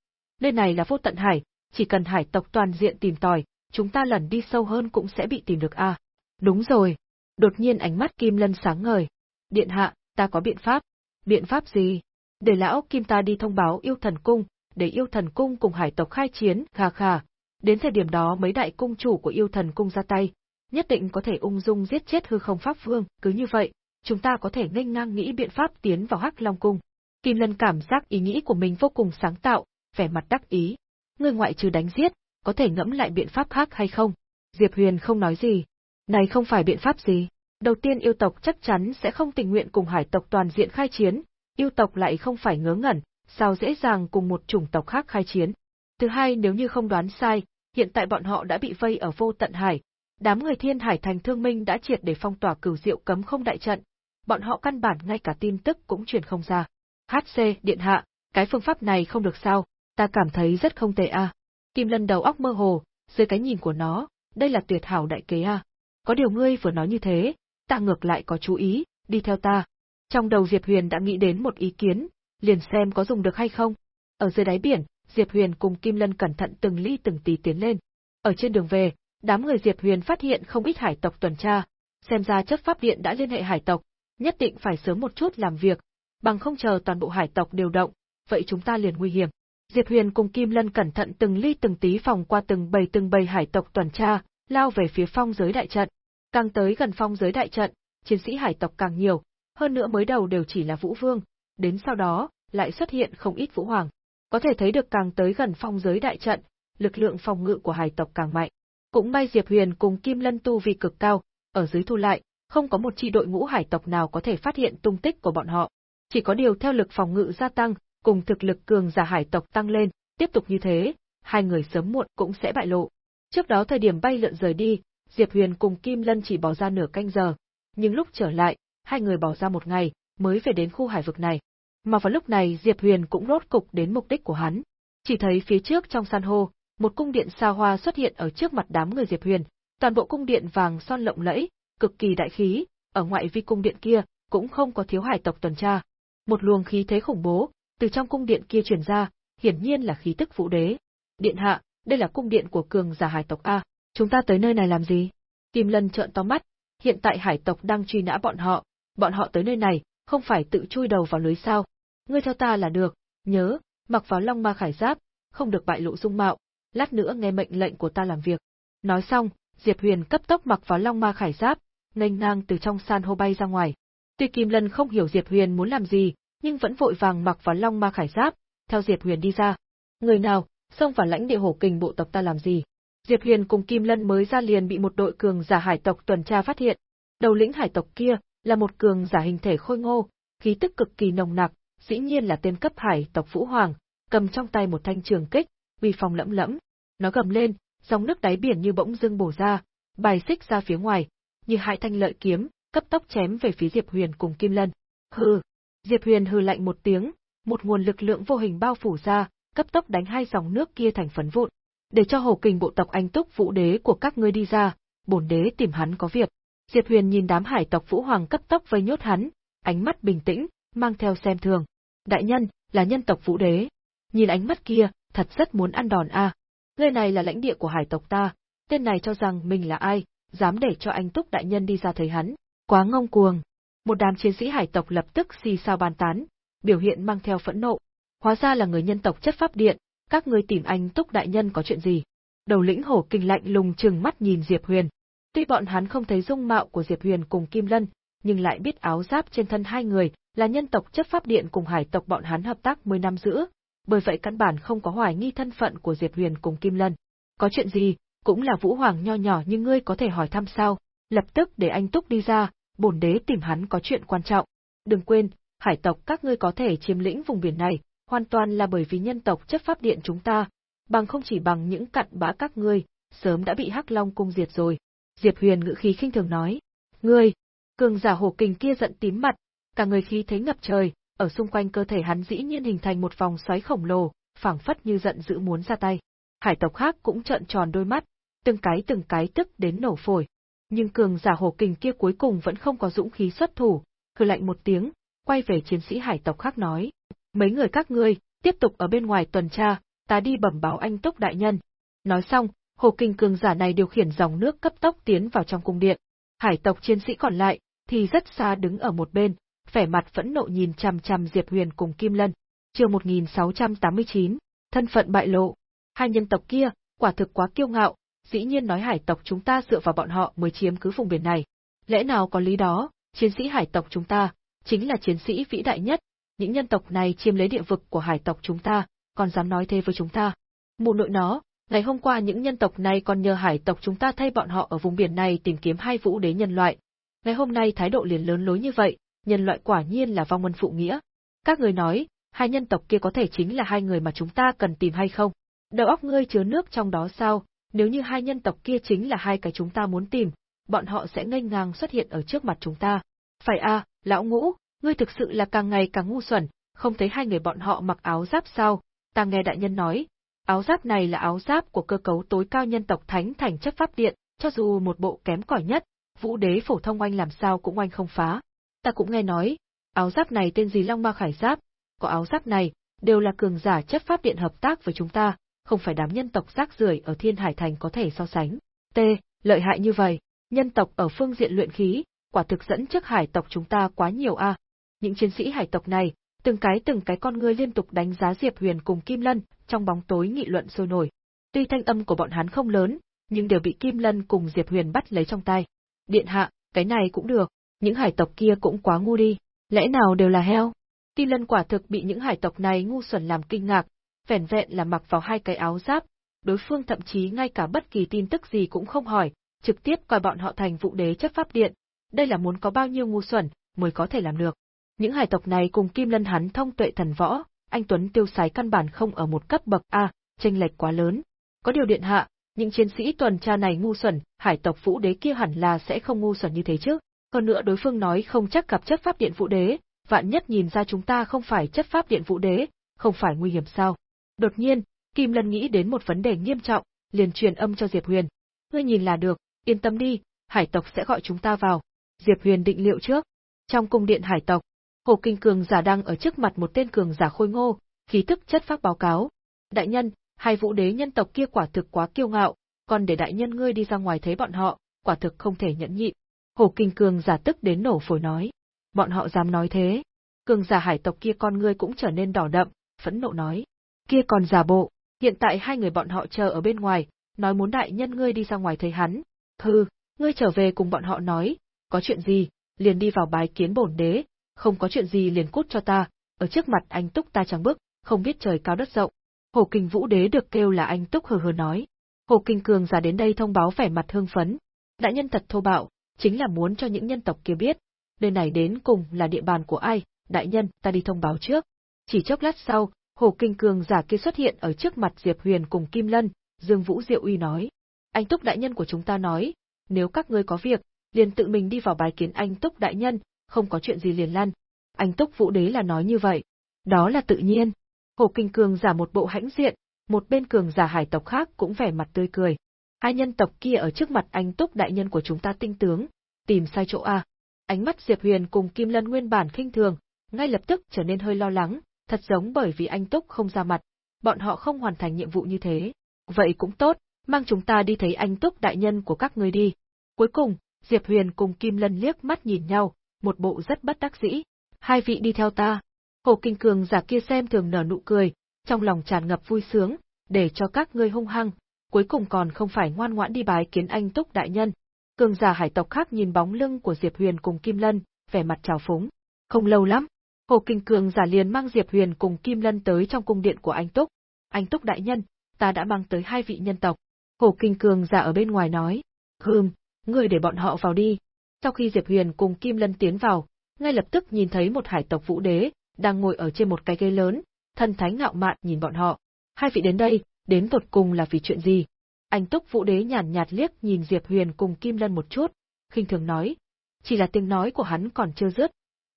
Nơi này là vô tận hải, chỉ cần hải tộc toàn diện tìm tòi, chúng ta lần đi sâu hơn cũng sẽ bị tìm được a. Đúng rồi. Đột nhiên ánh mắt Kim Lân sáng ngời. Điện hạ, ta có biện pháp. Biện pháp gì? Để lão Kim ta đi thông báo yêu thần cung, để yêu thần cung cùng hải tộc khai chiến, khà khà. Đến thời điểm đó mấy đại cung chủ của yêu thần cung ra tay, nhất định có thể ung dung giết chết hư không pháp vương, cứ như vậy, chúng ta có thể nghênh ngang nghĩ biện pháp tiến vào Hắc Long cung. Kim Lân cảm giác ý nghĩ của mình vô cùng sáng tạo, vẻ mặt đắc ý. Ngươi ngoại trừ đánh giết, có thể ngẫm lại biện pháp khác hay không? Diệp Huyền không nói gì. Này không phải biện pháp gì. Đầu tiên yêu tộc chắc chắn sẽ không tình nguyện cùng hải tộc toàn diện khai chiến, yêu tộc lại không phải ngớ ngẩn, sao dễ dàng cùng một chủng tộc khác khai chiến. Thứ hai nếu như không đoán sai, hiện tại bọn họ đã bị vây ở vô tận hải. Đám người thiên hải thành thương minh đã triệt để phong tỏa cửu diệu cấm không đại trận. Bọn họ căn bản ngay cả tin tức cũng truyền không ra. HC, điện hạ, cái phương pháp này không được sao, ta cảm thấy rất không tệ a. Kim Lân đầu óc mơ hồ, dưới cái nhìn của nó, đây là tuyệt hảo đại kế a. Có điều ngươi vừa nói như thế, ta ngược lại có chú ý, đi theo ta. Trong đầu Diệp Huyền đã nghĩ đến một ý kiến, liền xem có dùng được hay không. Ở dưới đáy biển, Diệp Huyền cùng Kim Lân cẩn thận từng ly từng tí tiến lên. Ở trên đường về, đám người Diệp Huyền phát hiện không ít hải tộc tuần tra, xem ra chấp pháp điện đã liên hệ hải tộc, nhất định phải sớm một chút làm việc, bằng không chờ toàn bộ hải tộc điều động, vậy chúng ta liền nguy hiểm. Diệp Huyền cùng Kim Lân cẩn thận từng ly từng tí phòng qua từng bầy từng bầy hải tộc tuần tra, lao về phía phong giới đại trận. Càng tới gần phong giới đại trận, chiến sĩ hải tộc càng nhiều, hơn nữa mới đầu đều chỉ là Vũ Vương, đến sau đó, lại xuất hiện không ít Vũ Hoàng. Có thể thấy được càng tới gần phong giới đại trận, lực lượng phòng ngự của hải tộc càng mạnh. Cũng may Diệp Huyền cùng Kim Lân tu vi cực cao, ở dưới thu lại, không có một chi đội ngũ hải tộc nào có thể phát hiện tung tích của bọn họ. Chỉ có điều theo lực phòng ngự gia tăng, cùng thực lực cường giả hải tộc tăng lên, tiếp tục như thế, hai người sớm muộn cũng sẽ bại lộ. Trước đó thời điểm bay lượn rời đi, Diệp Huyền cùng Kim Lân chỉ bỏ ra nửa canh giờ, nhưng lúc trở lại, hai người bỏ ra một ngày, mới về đến khu hải vực này. Mà vào lúc này Diệp Huyền cũng rốt cục đến mục đích của hắn. Chỉ thấy phía trước trong san hô, một cung điện xa hoa xuất hiện ở trước mặt đám người Diệp Huyền, toàn bộ cung điện vàng son lộng lẫy, cực kỳ đại khí, ở ngoại vi cung điện kia cũng không có thiếu hải tộc tuần tra. Một luồng khí thế khủng bố từ trong cung điện kia truyền ra, hiển nhiên là khí tức vũ đế. Điện hạ, đây là cung điện của cường giả hải tộc a, chúng ta tới nơi này làm gì? Kim Lân trợn to mắt, hiện tại hải tộc đang truy nã bọn họ, bọn họ tới nơi này, không phải tự chui đầu vào lưới sao? Ngươi theo ta là được, nhớ, mặc vào long ma khải giáp, không được bại lộ dung mạo, lát nữa nghe mệnh lệnh của ta làm việc. Nói xong, Diệp Huyền cấp tốc mặc vào long ma khải giáp, nghênh ngang từ trong san hô bay ra ngoài. Tuy Kim Lân không hiểu Diệp Huyền muốn làm gì, nhưng vẫn vội vàng mặc vào long ma khải giáp, theo Diệp Huyền đi ra. Người nào, xông vào lãnh địa hổ kình bộ tộc ta làm gì? Diệp Huyền cùng Kim Lân mới ra liền bị một đội cường giả hải tộc tuần tra phát hiện. Đầu lĩnh hải tộc kia là một cường giả hình thể khôi ngô, khí tức cực kỳ nồng nặc, dĩ nhiên là tên cấp hải tộc Vũ Hoàng, cầm trong tay một thanh trường kích, uy phong lẫm lẫm. Nó gầm lên, dòng nước đáy biển như bỗng dưng bổ ra, bài xích ra phía ngoài, như hai thanh lợi kiếm, cấp tốc chém về phía Diệp Huyền cùng Kim Lân. Hừ, Diệp Huyền hừ lạnh một tiếng, một nguồn lực lượng vô hình bao phủ ra, cấp tốc đánh hai dòng nước kia thành phấn vụn. Để cho hồ kình bộ tộc anh túc vũ đế của các ngươi đi ra, bổn đế tìm hắn có việc. Diệp Huyền nhìn đám hải tộc vũ hoàng cấp tốc vây nhốt hắn, ánh mắt bình tĩnh, mang theo xem thường. Đại nhân, là nhân tộc vũ đế. Nhìn ánh mắt kia, thật rất muốn ăn đòn a. À. Nơi này là lãnh địa của hải tộc ta, tên này cho rằng mình là ai, dám để cho anh túc đại nhân đi ra thấy hắn. Quá ngông cuồng một đám chiến sĩ hải tộc lập tức xì xào bàn tán, biểu hiện mang theo phẫn nộ. Hóa ra là người nhân tộc chất pháp điện, các ngươi tìm anh Túc đại nhân có chuyện gì? Đầu lĩnh hổ kinh lạnh lùng trừng mắt nhìn Diệp Huyền. Tuy bọn hắn không thấy dung mạo của Diệp Huyền cùng Kim Lân, nhưng lại biết áo giáp trên thân hai người là nhân tộc chấp pháp điện cùng hải tộc bọn hắn hợp tác 10 năm giữa, bởi vậy căn bản không có hoài nghi thân phận của Diệp Huyền cùng Kim Lân. Có chuyện gì, cũng là Vũ Hoàng nho nhỏ như ngươi có thể hỏi thăm sao, lập tức để anh Túc đi ra, bổn đế tìm hắn có chuyện quan trọng. Đừng quên, hải tộc các ngươi có thể chiếm lĩnh vùng biển này, hoàn toàn là bởi vì nhân tộc chấp pháp điện chúng ta, bằng không chỉ bằng những cặn bã các ngươi, sớm đã bị Hắc Long cung diệt rồi. Diệp Huyền ngữ khí khinh thường nói, ngươi, cường giả hổ kình kia giận tím mặt, cả người khí thế ngập trời, ở xung quanh cơ thể hắn dĩ nhiên hình thành một vòng xoáy khổng lồ, phảng phất như giận dữ muốn ra tay. Hải tộc khác cũng trợn tròn đôi mắt, từng cái từng cái tức đến nổ phổi nhưng cường giả hổ kình kia cuối cùng vẫn không có dũng khí xuất thủ, hừ lạnh một tiếng, quay về chiến sĩ hải tộc khác nói, mấy người các ngươi, tiếp tục ở bên ngoài tuần tra, ta đi bẩm báo anh túc đại nhân. Nói xong, hồ kình cường giả này điều khiển dòng nước cấp tốc tiến vào trong cung điện. Hải tộc chiến sĩ còn lại, thì rất xa đứng ở một bên, vẻ mặt phẫn nộ nhìn chằm chằm Diệp Huyền cùng Kim Lân. Chương 1689, thân phận bại lộ. Hai nhân tộc kia, quả thực quá kiêu ngạo, dĩ nhiên nói hải tộc chúng ta dựa vào bọn họ mới chiếm cứ vùng biển này. Lẽ nào có lý đó, chiến sĩ hải tộc chúng ta, chính là chiến sĩ vĩ đại nhất, những nhân tộc này chiếm lấy địa vực của hải tộc chúng ta, còn dám nói thế với chúng ta. Mụ nội nó, ngày hôm qua những nhân tộc này còn nhờ hải tộc chúng ta thay bọn họ ở vùng biển này tìm kiếm hai vũ đế nhân loại. Ngày hôm nay thái độ liền lớn lối như vậy, nhân loại quả nhiên là vong ân phụ nghĩa. Các người nói, hai nhân tộc kia có thể chính là hai người mà chúng ta cần tìm hay không? Đầu óc ngươi chứa nước trong đó sao? Nếu như hai nhân tộc kia chính là hai cái chúng ta muốn tìm, bọn họ sẽ ngây ngang xuất hiện ở trước mặt chúng ta. Phải a, lão ngũ, ngươi thực sự là càng ngày càng ngu xuẩn, không thấy hai người bọn họ mặc áo giáp sao? Ta nghe đại nhân nói, áo giáp này là áo giáp của cơ cấu tối cao nhân tộc thánh thành chấp pháp điện, cho dù một bộ kém cỏi nhất, vũ đế phổ thông oanh làm sao cũng oanh không phá. Ta cũng nghe nói, áo giáp này tên gì Long Ma Khải Giáp, có áo giáp này, đều là cường giả chấp pháp điện hợp tác với chúng ta, không phải đám nhân tộc rác rưởi ở Thiên Hải Thành có thể so sánh. T, lợi hại như vậy, nhân tộc ở phương diện luyện khí, quả thực dẫn trước hải tộc chúng ta quá nhiều a. Những chiến sĩ hải tộc này, từng cái từng cái con ngươi liên tục đánh giá Diệp Huyền cùng Kim Lân, trong bóng tối nghị luận sôi nổi. Tuy thanh âm của bọn hắn không lớn, nhưng đều bị Kim Lân cùng Diệp Huyền bắt lấy trong tay. Điện hạ, cái này cũng được, những hải tộc kia cũng quá ngu đi, lẽ nào đều là heo? Kim Lân quả thực bị những hải tộc này ngu xuẩn làm kinh ngạc, vẻn vẹn là mặc vào hai cái áo giáp, đối phương thậm chí ngay cả bất kỳ tin tức gì cũng không hỏi, trực tiếp coi bọn họ thành vụ đế chấp pháp điện. Đây là muốn có bao nhiêu ngu xuẩn mới có thể làm được. Những hải tộc này cùng Kim Lân hắn thông tuệ thần võ, anh Tuấn tiêu sái căn bản không ở một cấp bậc A, chênh lệch quá lớn. Có điều điện hạ, những chiến sĩ tuần tra này ngu xuẩn, hải tộc vũ đế kia hẳn là sẽ không ngu xuẩn như thế chứ. Hơn nữa đối phương nói không chắc gặp chất pháp điện vũ đế, vạn nhất nhìn ra chúng ta không phải chất pháp điện vũ đế, không phải nguy hiểm sao. Đột nhiên, Kim Lân nghĩ đến một vấn đề nghiêm trọng, liền truyền âm cho Diệp Huyền. Ngươi nhìn là được, yên tâm đi, hải tộc sẽ gọi chúng ta vào. Diệp Huyền định liệu trước. Trong cung điện hải tộc, Hồ Kinh Cường giả đang ở trước mặt một tên cường giả khôi ngô, khí tức chất phát báo cáo. Đại nhân, hai vũ đế nhân tộc kia quả thực quá kiêu ngạo, còn để đại nhân ngươi đi ra ngoài thấy bọn họ, quả thực không thể nhẫn nhịn. Hồ Kinh Cường giả tức đến nổ phổi nói. Bọn họ dám nói thế. Cường giả hải tộc kia con ngươi cũng trở nên đỏ đậm, phẫn nộ nói. Kia còn giả bộ, hiện tại hai người bọn họ chờ ở bên ngoài, nói muốn đại nhân ngươi đi ra ngoài thấy hắn. Hừ, ngươi trở về cùng bọn họ nói, có chuyện gì, liền đi vào bái kiến bổn đế, không có chuyện gì liền cút cho ta, ở trước mặt anh Túc ta chẳng bước, không biết trời cao đất rộng. Hồ Kinh Vũ Đế được kêu là anh Túc hờ hờ nói. Hồ Kinh Cường giả đến đây thông báo vẻ mặt hương phấn. Đại nhân thật thô bạo, chính là muốn cho những nhân tộc kia biết, nơi này đến cùng là địa bàn của ai, đại nhân, ta đi thông báo trước. Chỉ chốc lát sau, Hồ Kinh Cường giả kia xuất hiện ở trước mặt Diệp Huyền cùng Kim Lân, Dương Vũ Diệu Uy nói. Anh Túc đại nhân của chúng ta nói, nếu các ngươi có việc, liền tự mình đi vào bài kiến anh Túc đại nhân, không có chuyện gì liền lăn. Anh Túc Vũ Đế là nói như vậy. Đó là tự nhiên. Hồ Kinh Cường giả một bộ hãnh diện, một bên cường giả hải tộc khác cũng vẻ mặt tươi cười. Hai nhân tộc kia ở trước mặt anh Túc đại nhân của chúng ta tinh tướng, tìm sai chỗ a. Ánh mắt Diệp Huyền cùng Kim Lân nguyên bản khinh thường, ngay lập tức trở nên hơi lo lắng, thật giống bởi vì anh Túc không ra mặt, bọn họ không hoàn thành nhiệm vụ như thế. Vậy cũng tốt, mang chúng ta đi thấy anh Túc đại nhân của các ngươi đi. Cuối cùng, Diệp Huyền cùng Kim Lân liếc mắt nhìn nhau, một bộ rất bất đắc dĩ. Hai vị đi theo ta. Hồ Kinh Cường giả kia xem thường nở nụ cười, trong lòng tràn ngập vui sướng, để cho các ngươi hung hăng, cuối cùng còn không phải ngoan ngoãn đi bái kiến anh Túc đại nhân. Cường giả hải tộc khác nhìn bóng lưng của Diệp Huyền cùng Kim Lân, vẻ mặt trào phúng. Không lâu lắm, Hồ Kinh Cường giả liền mang Diệp Huyền cùng Kim Lân tới trong cung điện của anh Túc. Anh Túc đại nhân, ta đã mang tới hai vị nhân tộc. Hồ Kinh Cường giả ở bên ngoài nói. Hừm, người để bọn họ vào đi. Sau khi Diệp Huyền cùng Kim Lân tiến vào, ngay lập tức nhìn thấy một hải tộc vũ đế, đang ngồi ở trên một cái ghế lớn, thân thánh ngạo mạn nhìn bọn họ. Hai vị đến đây, đến tột cùng là vì chuyện gì? Anh Túc Vũ Đế nhàn nhạt liếc nhìn Diệp Huyền cùng Kim Lân một chút, khinh thường nói. Chỉ là tiếng nói của hắn còn chưa dứt.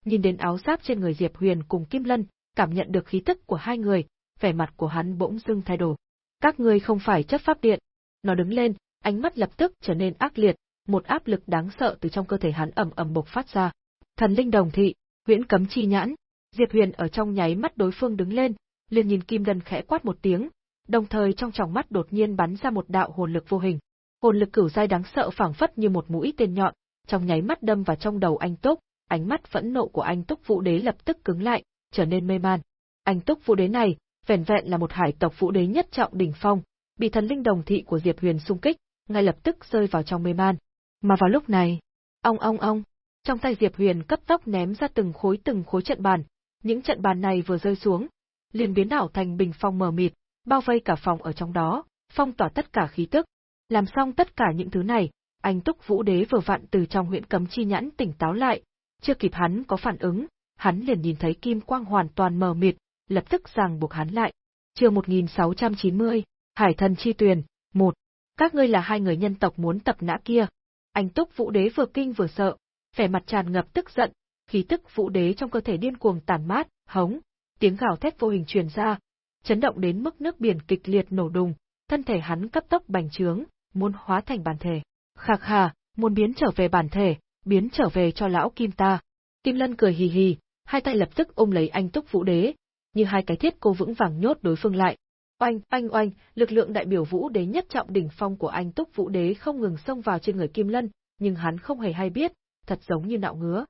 Nhìn đến áo giáp trên người Diệp Huyền cùng Kim Lân, cảm nhận được khí tức của hai người, vẻ mặt của hắn bỗng dưng thay đổi. Các ngươi không phải chấp pháp điện. Nó đứng lên, ánh mắt lập tức trở nên ác liệt, một áp lực đáng sợ từ trong cơ thể hắn ầm ầm bộc phát ra. Thần linh đồng thị, huyễn cấm chi nhãn. Diệp Huyền ở trong nháy mắt đối phương đứng lên, liền nhìn Kim Đần khẽ quát một tiếng, đồng thời trong tròng mắt đột nhiên bắn ra một đạo hồn lực vô hình. Hồn lực cửu giai đáng sợ phảng phất như một mũi tên nhọn, trong nháy mắt đâm vào trong đầu anh Túc, ánh mắt phẫn nộ của anh Túc Vũ Đế lập tức cứng lại, trở nên mê man. Anh Túc Vũ Đế này, vẻn vẹn là một hải tộc Vũ Đế nhất trọng đỉnh phong, bị thần linh đồng thị của Diệp Huyền xung kích, ngay lập tức rơi vào trong mê man. Mà vào lúc này, ong ong ong, trong tay Diệp Huyền cấp tốc ném ra từng khối từng khối trận bàn, Những trận bàn này vừa rơi xuống, liền biến đảo thành bình phong mờ mịt, bao vây cả phòng ở trong đó, phong tỏa tất cả khí tức. Làm xong tất cả những thứ này, anh Túc Vũ Đế vừa vặn từ trong huyện cấm chi nhãn tỉnh táo lại, chưa kịp hắn có phản ứng, hắn liền nhìn thấy kim quang hoàn toàn mờ mịt, lập tức ràng buộc hắn lại. Chương 1690, Hải thần chi tuyền, 1. Các ngươi là hai người nhân tộc muốn tập nã kia. Anh Túc Vũ Đế vừa kinh vừa sợ, vẻ mặt tràn ngập tức giận, khí tức Vũ Đế trong cơ thể điên cuồng tàn mát, hống, tiếng gào thét vô hình truyền ra, chấn động đến mức nước biển kịch liệt nổ đùng, thân thể hắn cấp tốc bành trướng, muốn hóa thành bản thể. Khạc hà, muốn biến trở về bản thể, biến trở về cho lão Kim ta. Kim Lân cười hì hì, hai tay lập tức ôm lấy anh Túc Vũ Đế, như hai cái thiết cô vững vàng nhốt đối phương lại. Oanh, oanh oanh, lực lượng đại biểu Vũ Đế nhất trọng đỉnh phong của anh Túc Vũ Đế không ngừng xông vào trên người Kim Lân, nhưng hắn không hề hay biết, thật giống như nạo ngứa.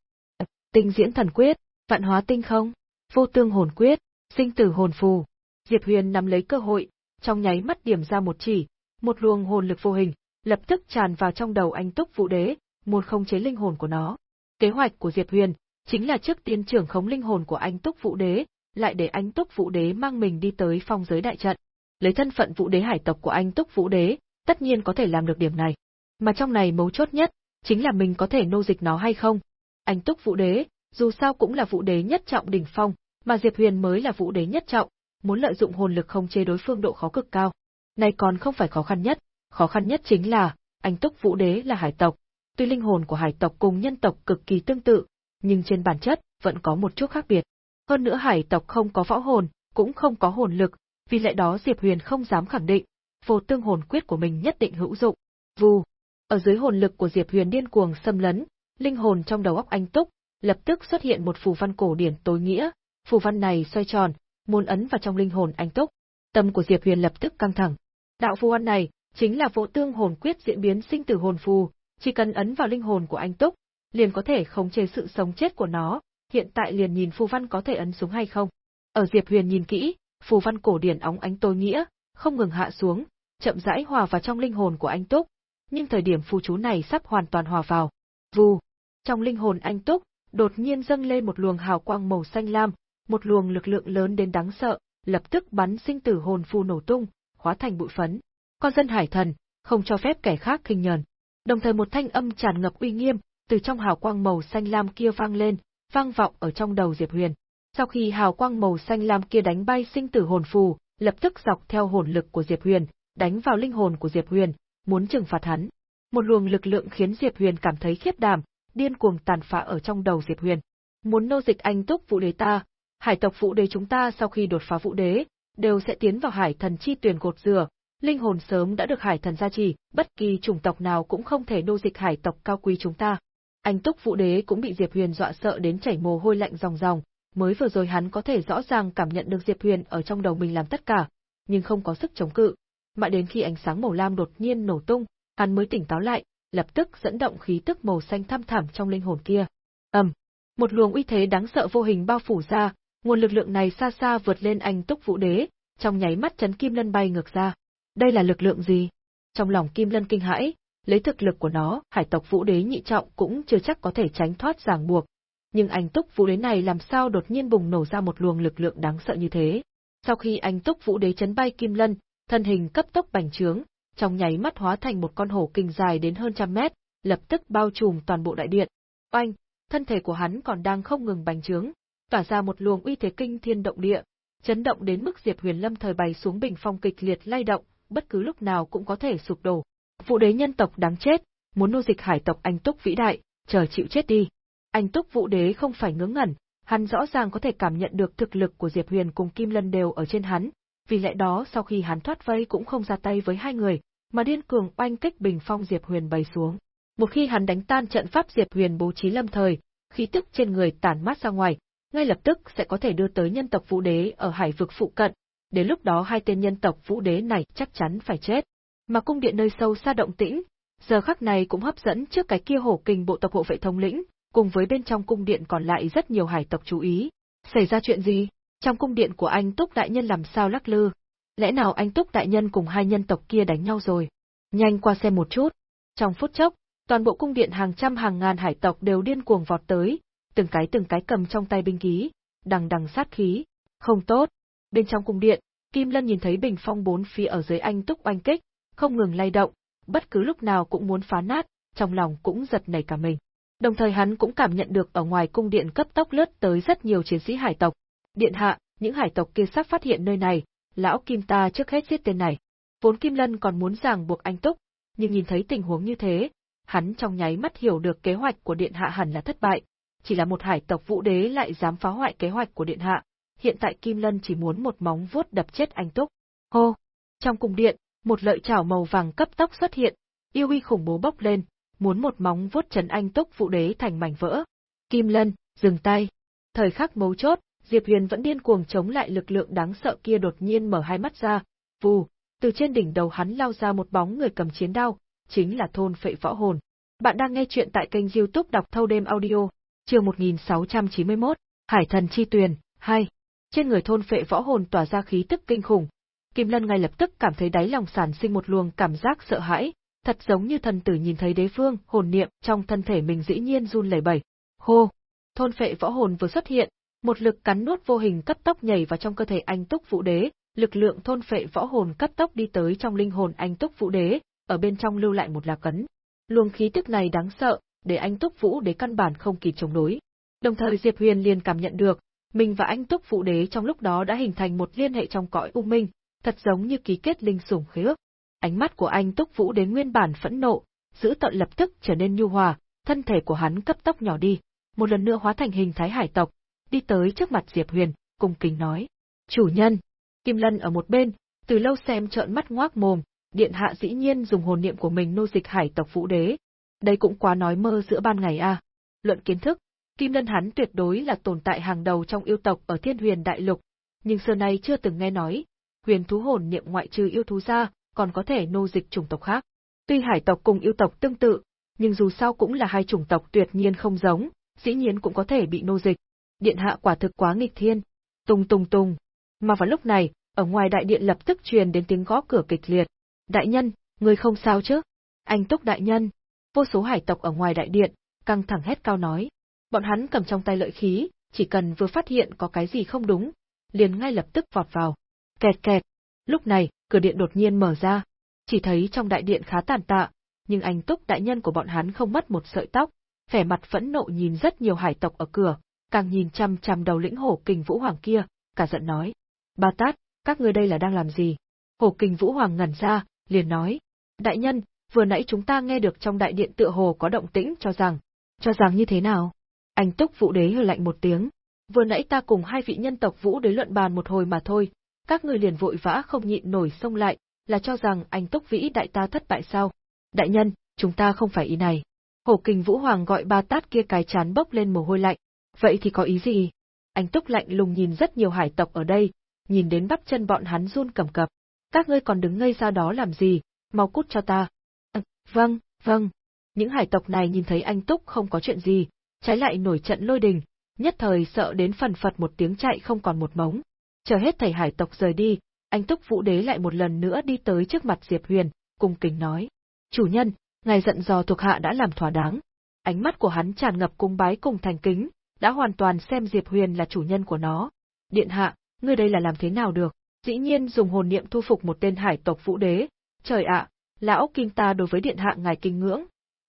Tinh diễn thần quyết, vạn hóa tinh không, vô tương hồn quyết, sinh tử hồn phù. Diệp Huyền nắm lấy cơ hội, trong nháy mắt điểm ra một chỉ, một luồng hồn lực vô hình, lập tức tràn vào trong đầu anh Túc Vũ Đế, một không chế linh hồn của nó. Kế hoạch của Diệp Huyền chính là trước tiên trưởng khống linh hồn của anh Túc Vũ Đế, lại để anh Túc Vũ Đế mang mình đi tới phong giới đại trận. Lấy thân phận Vũ Đế hải tộc của anh Túc Vũ Đế, tất nhiên có thể làm được điểm này. Mà trong này mấu chốt nhất, chính là mình có thể nô dịch nó hay không. Anh Túc Vũ Đế, dù sao cũng là Vũ Đế nhất trọng đỉnh phong, mà Diệp Huyền mới là Vũ Đế nhất trọng, muốn lợi dụng hồn lực không chế đối phương độ khó cực cao. Này còn không phải khó khăn nhất, khó khăn nhất chính là, anh Túc Vũ Đế là hải tộc. Tuy linh hồn của hải tộc cùng nhân tộc cực kỳ tương tự, nhưng trên bản chất vẫn có một chút khác biệt. Hơn nữa hải tộc không có võ hồn, cũng không có hồn lực, vì lẽ đó Diệp Huyền không dám khẳng định, vô tương hồn quyết của mình nhất định hữu dụng. Vù. Ở dưới hồn lực của Diệp Huyền điên cuồng xâm lấn, linh hồn trong đầu óc anh Túc lập tức xuất hiện một phù văn cổ điển tối nghĩa, phù văn này xoay tròn, muốn ấn vào trong linh hồn anh Túc. Tâm của Diệp Huyền lập tức căng thẳng. Đạo phù văn này chính là vô tương hồn quyết diễn biến sinh tử hồn phù, chỉ cần ấn vào linh hồn của anh Túc, liền có thể khống chế sự sống chết của nó, hiện tại liền nhìn phù văn có thể ấn xuống hay không. Ở Diệp Huyền nhìn kỹ, phù văn cổ điển óng ánh tối nghĩa, không ngừng hạ xuống, chậm rãi hòa vào trong linh hồn của anh Túc, nhưng thời điểm phù chú này sắp hoàn toàn hòa vào. Vù, trong linh hồn anh Túc, đột nhiên dâng lên một luồng hào quang màu xanh lam, một luồng lực lượng lớn đến đáng sợ, lập tức bắn sinh tử hồn phù nổ tung, hóa thành bụi phấn. Con dân hải thần, không cho phép kẻ khác khinh nhờn. Đồng thời một thanh âm tràn ngập uy nghiêm, từ trong hào quang màu xanh lam kia vang lên, vang vọng ở trong đầu Diệp Huyền. Sau khi hào quang màu xanh lam kia đánh bay sinh tử hồn phù, lập tức dọc theo hồn lực của Diệp Huyền, đánh vào linh hồn của Diệp Huyền, muốn trừng phạt hắn. Một luồng lực lượng khiến Diệp Huyền cảm thấy khiếp đảm, điên cuồng tàn phá ở trong đầu Diệp Huyền. Muốn nô dịch anh túc vụ đế ta, hải tộc vụ đế chúng ta sau khi đột phá vụ đế, đều sẽ tiến vào hải thần chi tuyển cột dừa, linh hồn sớm đã được hải thần gia trì, bất kỳ chủng tộc nào cũng không thể nô dịch hải tộc cao quý chúng ta. Anh túc vũ đế cũng bị Diệp Huyền dọa sợ đến chảy mồ hôi lạnh ròng ròng, mới vừa rồi hắn có thể rõ ràng cảm nhận được Diệp Huyền ở trong đầu mình làm tất cả, nhưng không có sức chống cự. Mãi đến khi ánh sáng màu lam đột nhiên nổ tung, hắn mới tỉnh táo lại, lập tức dẫn động khí tức màu xanh thăm thẳm trong linh hồn kia. Ầm, một luồng uy thế đáng sợ vô hình bao phủ ra, nguồn lực lượng này xa xa vượt lên anh Túc Vũ Đế, trong nháy mắt chấn Kim Lân bay ngược ra. Đây là lực lượng gì? Trong lòng Kim Lân kinh hãi, lấy thực lực của nó, hải tộc Vũ Đế nhị trọng cũng chưa chắc có thể tránh thoát ràng buộc. Nhưng anh Túc Vũ Đế này làm sao đột nhiên bùng nổ ra một luồng lực lượng đáng sợ như thế? Sau khi anh Túc Vũ Đế chấn bay Kim Lân, thân hình cấp tốc bành trướng, trong nháy mắt hóa thành một con hổ kinh dài đến hơn trăm mét, lập tức bao trùm toàn bộ đại điện. Oanh, thân thể của hắn còn đang không ngừng bành trướng, tỏa ra một luồng uy thế kinh thiên động địa, chấn động đến mức Diệp Huyền Lâm thời bày xuống bình phong kịch liệt lay động, bất cứ lúc nào cũng có thể sụp đổ. Vũ đế nhân tộc đáng chết, muốn nô dịch hải tộc anh Túc vĩ đại, chờ chịu chết đi. Anh Túc Vũ đế không phải ngớ ngẩn, hắn rõ ràng có thể cảm nhận được thực lực của Diệp Huyền cùng Kim Lân đều ở trên hắn, vì lẽ đó sau khi hắn thoát vây cũng không ra tay với hai người, mà điên cường oanh kích bình phong Diệp Huyền bày xuống. Một khi hắn đánh tan trận pháp Diệp Huyền bố trí lâm thời, khí tức trên người tản mát ra ngoài, ngay lập tức sẽ có thể đưa tới nhân tộc Vũ Đế ở hải vực phụ cận, đến lúc đó hai tên nhân tộc Vũ Đế này chắc chắn phải chết. Mà cung điện nơi sâu xa động tĩnh, giờ khắc này cũng hấp dẫn trước cái kia hổ kình bộ tộc hộ vệ thống lĩnh, cùng với bên trong cung điện còn lại rất nhiều hải tộc chú ý. Xảy ra chuyện gì? Trong cung điện của anh Túc Đại Nhân làm sao lắc lư? Lẽ nào anh Túc Đại Nhân cùng hai nhân tộc kia đánh nhau rồi? Nhanh qua xem một chút. Trong phút chốc, toàn bộ cung điện hàng trăm hàng ngàn hải tộc đều điên cuồng vọt tới, từng cái từng cái cầm trong tay binh khí, đằng đằng sát khí. Không tốt. Bên trong cung điện, Kim Lân nhìn thấy bình phong bốn phía ở dưới anh túc oanh kích, không ngừng lay động, bất cứ lúc nào cũng muốn phá nát, trong lòng cũng giật nảy cả mình. Đồng thời hắn cũng cảm nhận được ở ngoài cung điện cấp tốc lướt tới rất nhiều chiến sĩ hải tộc. Điện hạ, những hải tộc kia sắp phát hiện nơi này, lão Kim ta trước hết giết tên này. Vốn Kim Lân còn muốn ràng buộc anh Túc, nhưng nhìn thấy tình huống như thế, hắn trong nháy mắt hiểu được kế hoạch của điện hạ hẳn là thất bại, chỉ là một hải tộc vũ đế lại dám phá hoại kế hoạch của điện hạ. Hiện tại Kim Lân chỉ muốn một móng vuốt đập chết anh Túc. Hô! Trong cung điện, một lợi chảo màu vàng cấp tốc xuất hiện, yêu uy khủng bố bốc lên, muốn một móng vuốt chấn anh Túc vũ đế thành mảnh vỡ. Kim Lân, dừng tay. Thời khắc mấu chốt, Diệp Huyền vẫn điên cuồng chống lại lực lượng đáng sợ kia đột nhiên mở hai mắt ra, vù, từ trên đỉnh đầu hắn lao ra một bóng người cầm chiến đao, chính là thôn phệ võ hồn. Bạn đang nghe chuyện tại kênh youtube đọc thâu đêm audio, chương 1691, Hải thần chi tuyền, 2. Trên người thôn phệ võ hồn tỏa ra khí tức kinh khủng. Kim Lân ngay lập tức cảm thấy đáy lòng sản sinh một luồng cảm giác sợ hãi, thật giống như thần tử nhìn thấy đế phương, hồn niệm trong thân thể mình dĩ nhiên run lẩy bẩy. Hô! Thôn phệ võ hồn vừa xuất hiện, một lực cắn nuốt vô hình cấp tốc nhảy vào trong cơ thể anh Túc Vũ Đế, lực lượng thôn phệ võ hồn cấp tốc đi tới trong linh hồn anh Túc Vũ Đế, ở bên trong lưu lại một lạc cấn. Luồng khí tức này đáng sợ, để anh Túc Vũ Đế căn bản không kịp chống đối. Đồng thời Diệp Huyền liền cảm nhận được, mình và anh Túc Vũ Đế trong lúc đó đã hình thành một liên hệ trong cõi u minh, thật giống như ký kết linh sủng khế ước. Ánh mắt của anh Túc Vũ đến nguyên bản phẫn nộ, giữ tận lập tức trở nên nhu hòa, thân thể của hắn cấp tốc nhỏ đi, một lần nữa hóa thành hình thái hải tộc, đi tới trước mặt Diệp Huyền, cung kính nói: "Chủ nhân." Kim Lân ở một bên, từ lâu xem trợn mắt ngoác mồm, điện hạ dĩ nhiên dùng hồn niệm của mình nô dịch hải tộc vũ đế. Đây cũng quá nói mơ giữa ban ngày a. À. Luận kiến thức, Kim Lân hắn tuyệt đối là tồn tại hàng đầu trong yêu tộc ở Thiên Huyền Đại Lục, nhưng xưa nay chưa từng nghe nói, huyền thú hồn niệm ngoại trừ yêu thú ra, còn có thể nô dịch chủng tộc khác. Tuy hải tộc cùng yêu tộc tương tự, nhưng dù sao cũng là hai chủng tộc tuyệt nhiên không giống, dĩ nhiên cũng có thể bị nô dịch. Điện hạ quả thực quá nghịch thiên. Tùng tùng tùng. Mà vào lúc này, ở ngoài đại điện lập tức truyền đến tiếng gõ cửa kịch liệt. Đại nhân, người không sao chứ? Anh Túc đại nhân. Vô số hải tộc ở ngoài đại điện, căng thẳng hét cao nói. Bọn hắn cầm trong tay lợi khí, chỉ cần vừa phát hiện có cái gì không đúng, liền ngay lập tức vọt vào. Kẹt kẹt. Lúc này, cửa điện đột nhiên mở ra. Chỉ thấy trong đại điện khá tàn tạ, nhưng anh Túc đại nhân của bọn hắn không mất một sợi tóc, vẻ mặt phẫn nộ nhìn rất nhiều hải tộc ở cửa, càng nhìn chăm chăm đầu lĩnh hổ kình vũ hoàng kia, cả giận nói. Ba tát, các ngươi đây là đang làm gì? Hổ kình vũ hoàng ngẩn ra, liền nói. Đại nhân, vừa nãy chúng ta nghe được trong đại điện tựa hồ có động tĩnh cho rằng. Cho rằng như thế nào? Anh túc vũ đế hừ lạnh một tiếng. Vừa nãy ta cùng hai vị nhân tộc vũ đế luận bàn một hồi mà thôi, các người liền vội vã không nhịn nổi xông lại, là cho rằng anh túc vĩ đại ta thất bại sao? Đại nhân, chúng ta không phải ý này. Hổ kình vũ hoàng gọi ba tát kia cái chán bốc lên mồ hôi lạnh, Vậy thì có ý gì? Anh Túc lạnh lùng nhìn rất nhiều hải tộc ở đây, nhìn đến bắp chân bọn hắn run cầm cập. Các ngươi còn đứng ngây ra đó làm gì, mau cút cho ta. À, vâng, vâng. Những hải tộc này nhìn thấy anh Túc không có chuyện gì, trái lại nổi trận lôi đình, nhất thời sợ đến phần phật một tiếng chạy không còn một mống. Chờ hết thầy hải tộc rời đi, anh Túc Vũ Đế lại một lần nữa đi tới trước mặt Diệp Huyền, cung kính nói. Chủ nhân, ngài giận dò thuộc hạ đã làm thỏa đáng. Ánh mắt của hắn tràn ngập cung bái cùng thành kính, đã hoàn toàn xem Diệp Huyền là chủ nhân của nó. Điện hạ, ngươi đây là làm thế nào được? Dĩ nhiên dùng hồn niệm thu phục một tên hải tộc vũ đế. Trời ạ, lão kim ta đối với điện hạ ngài kinh ngưỡng.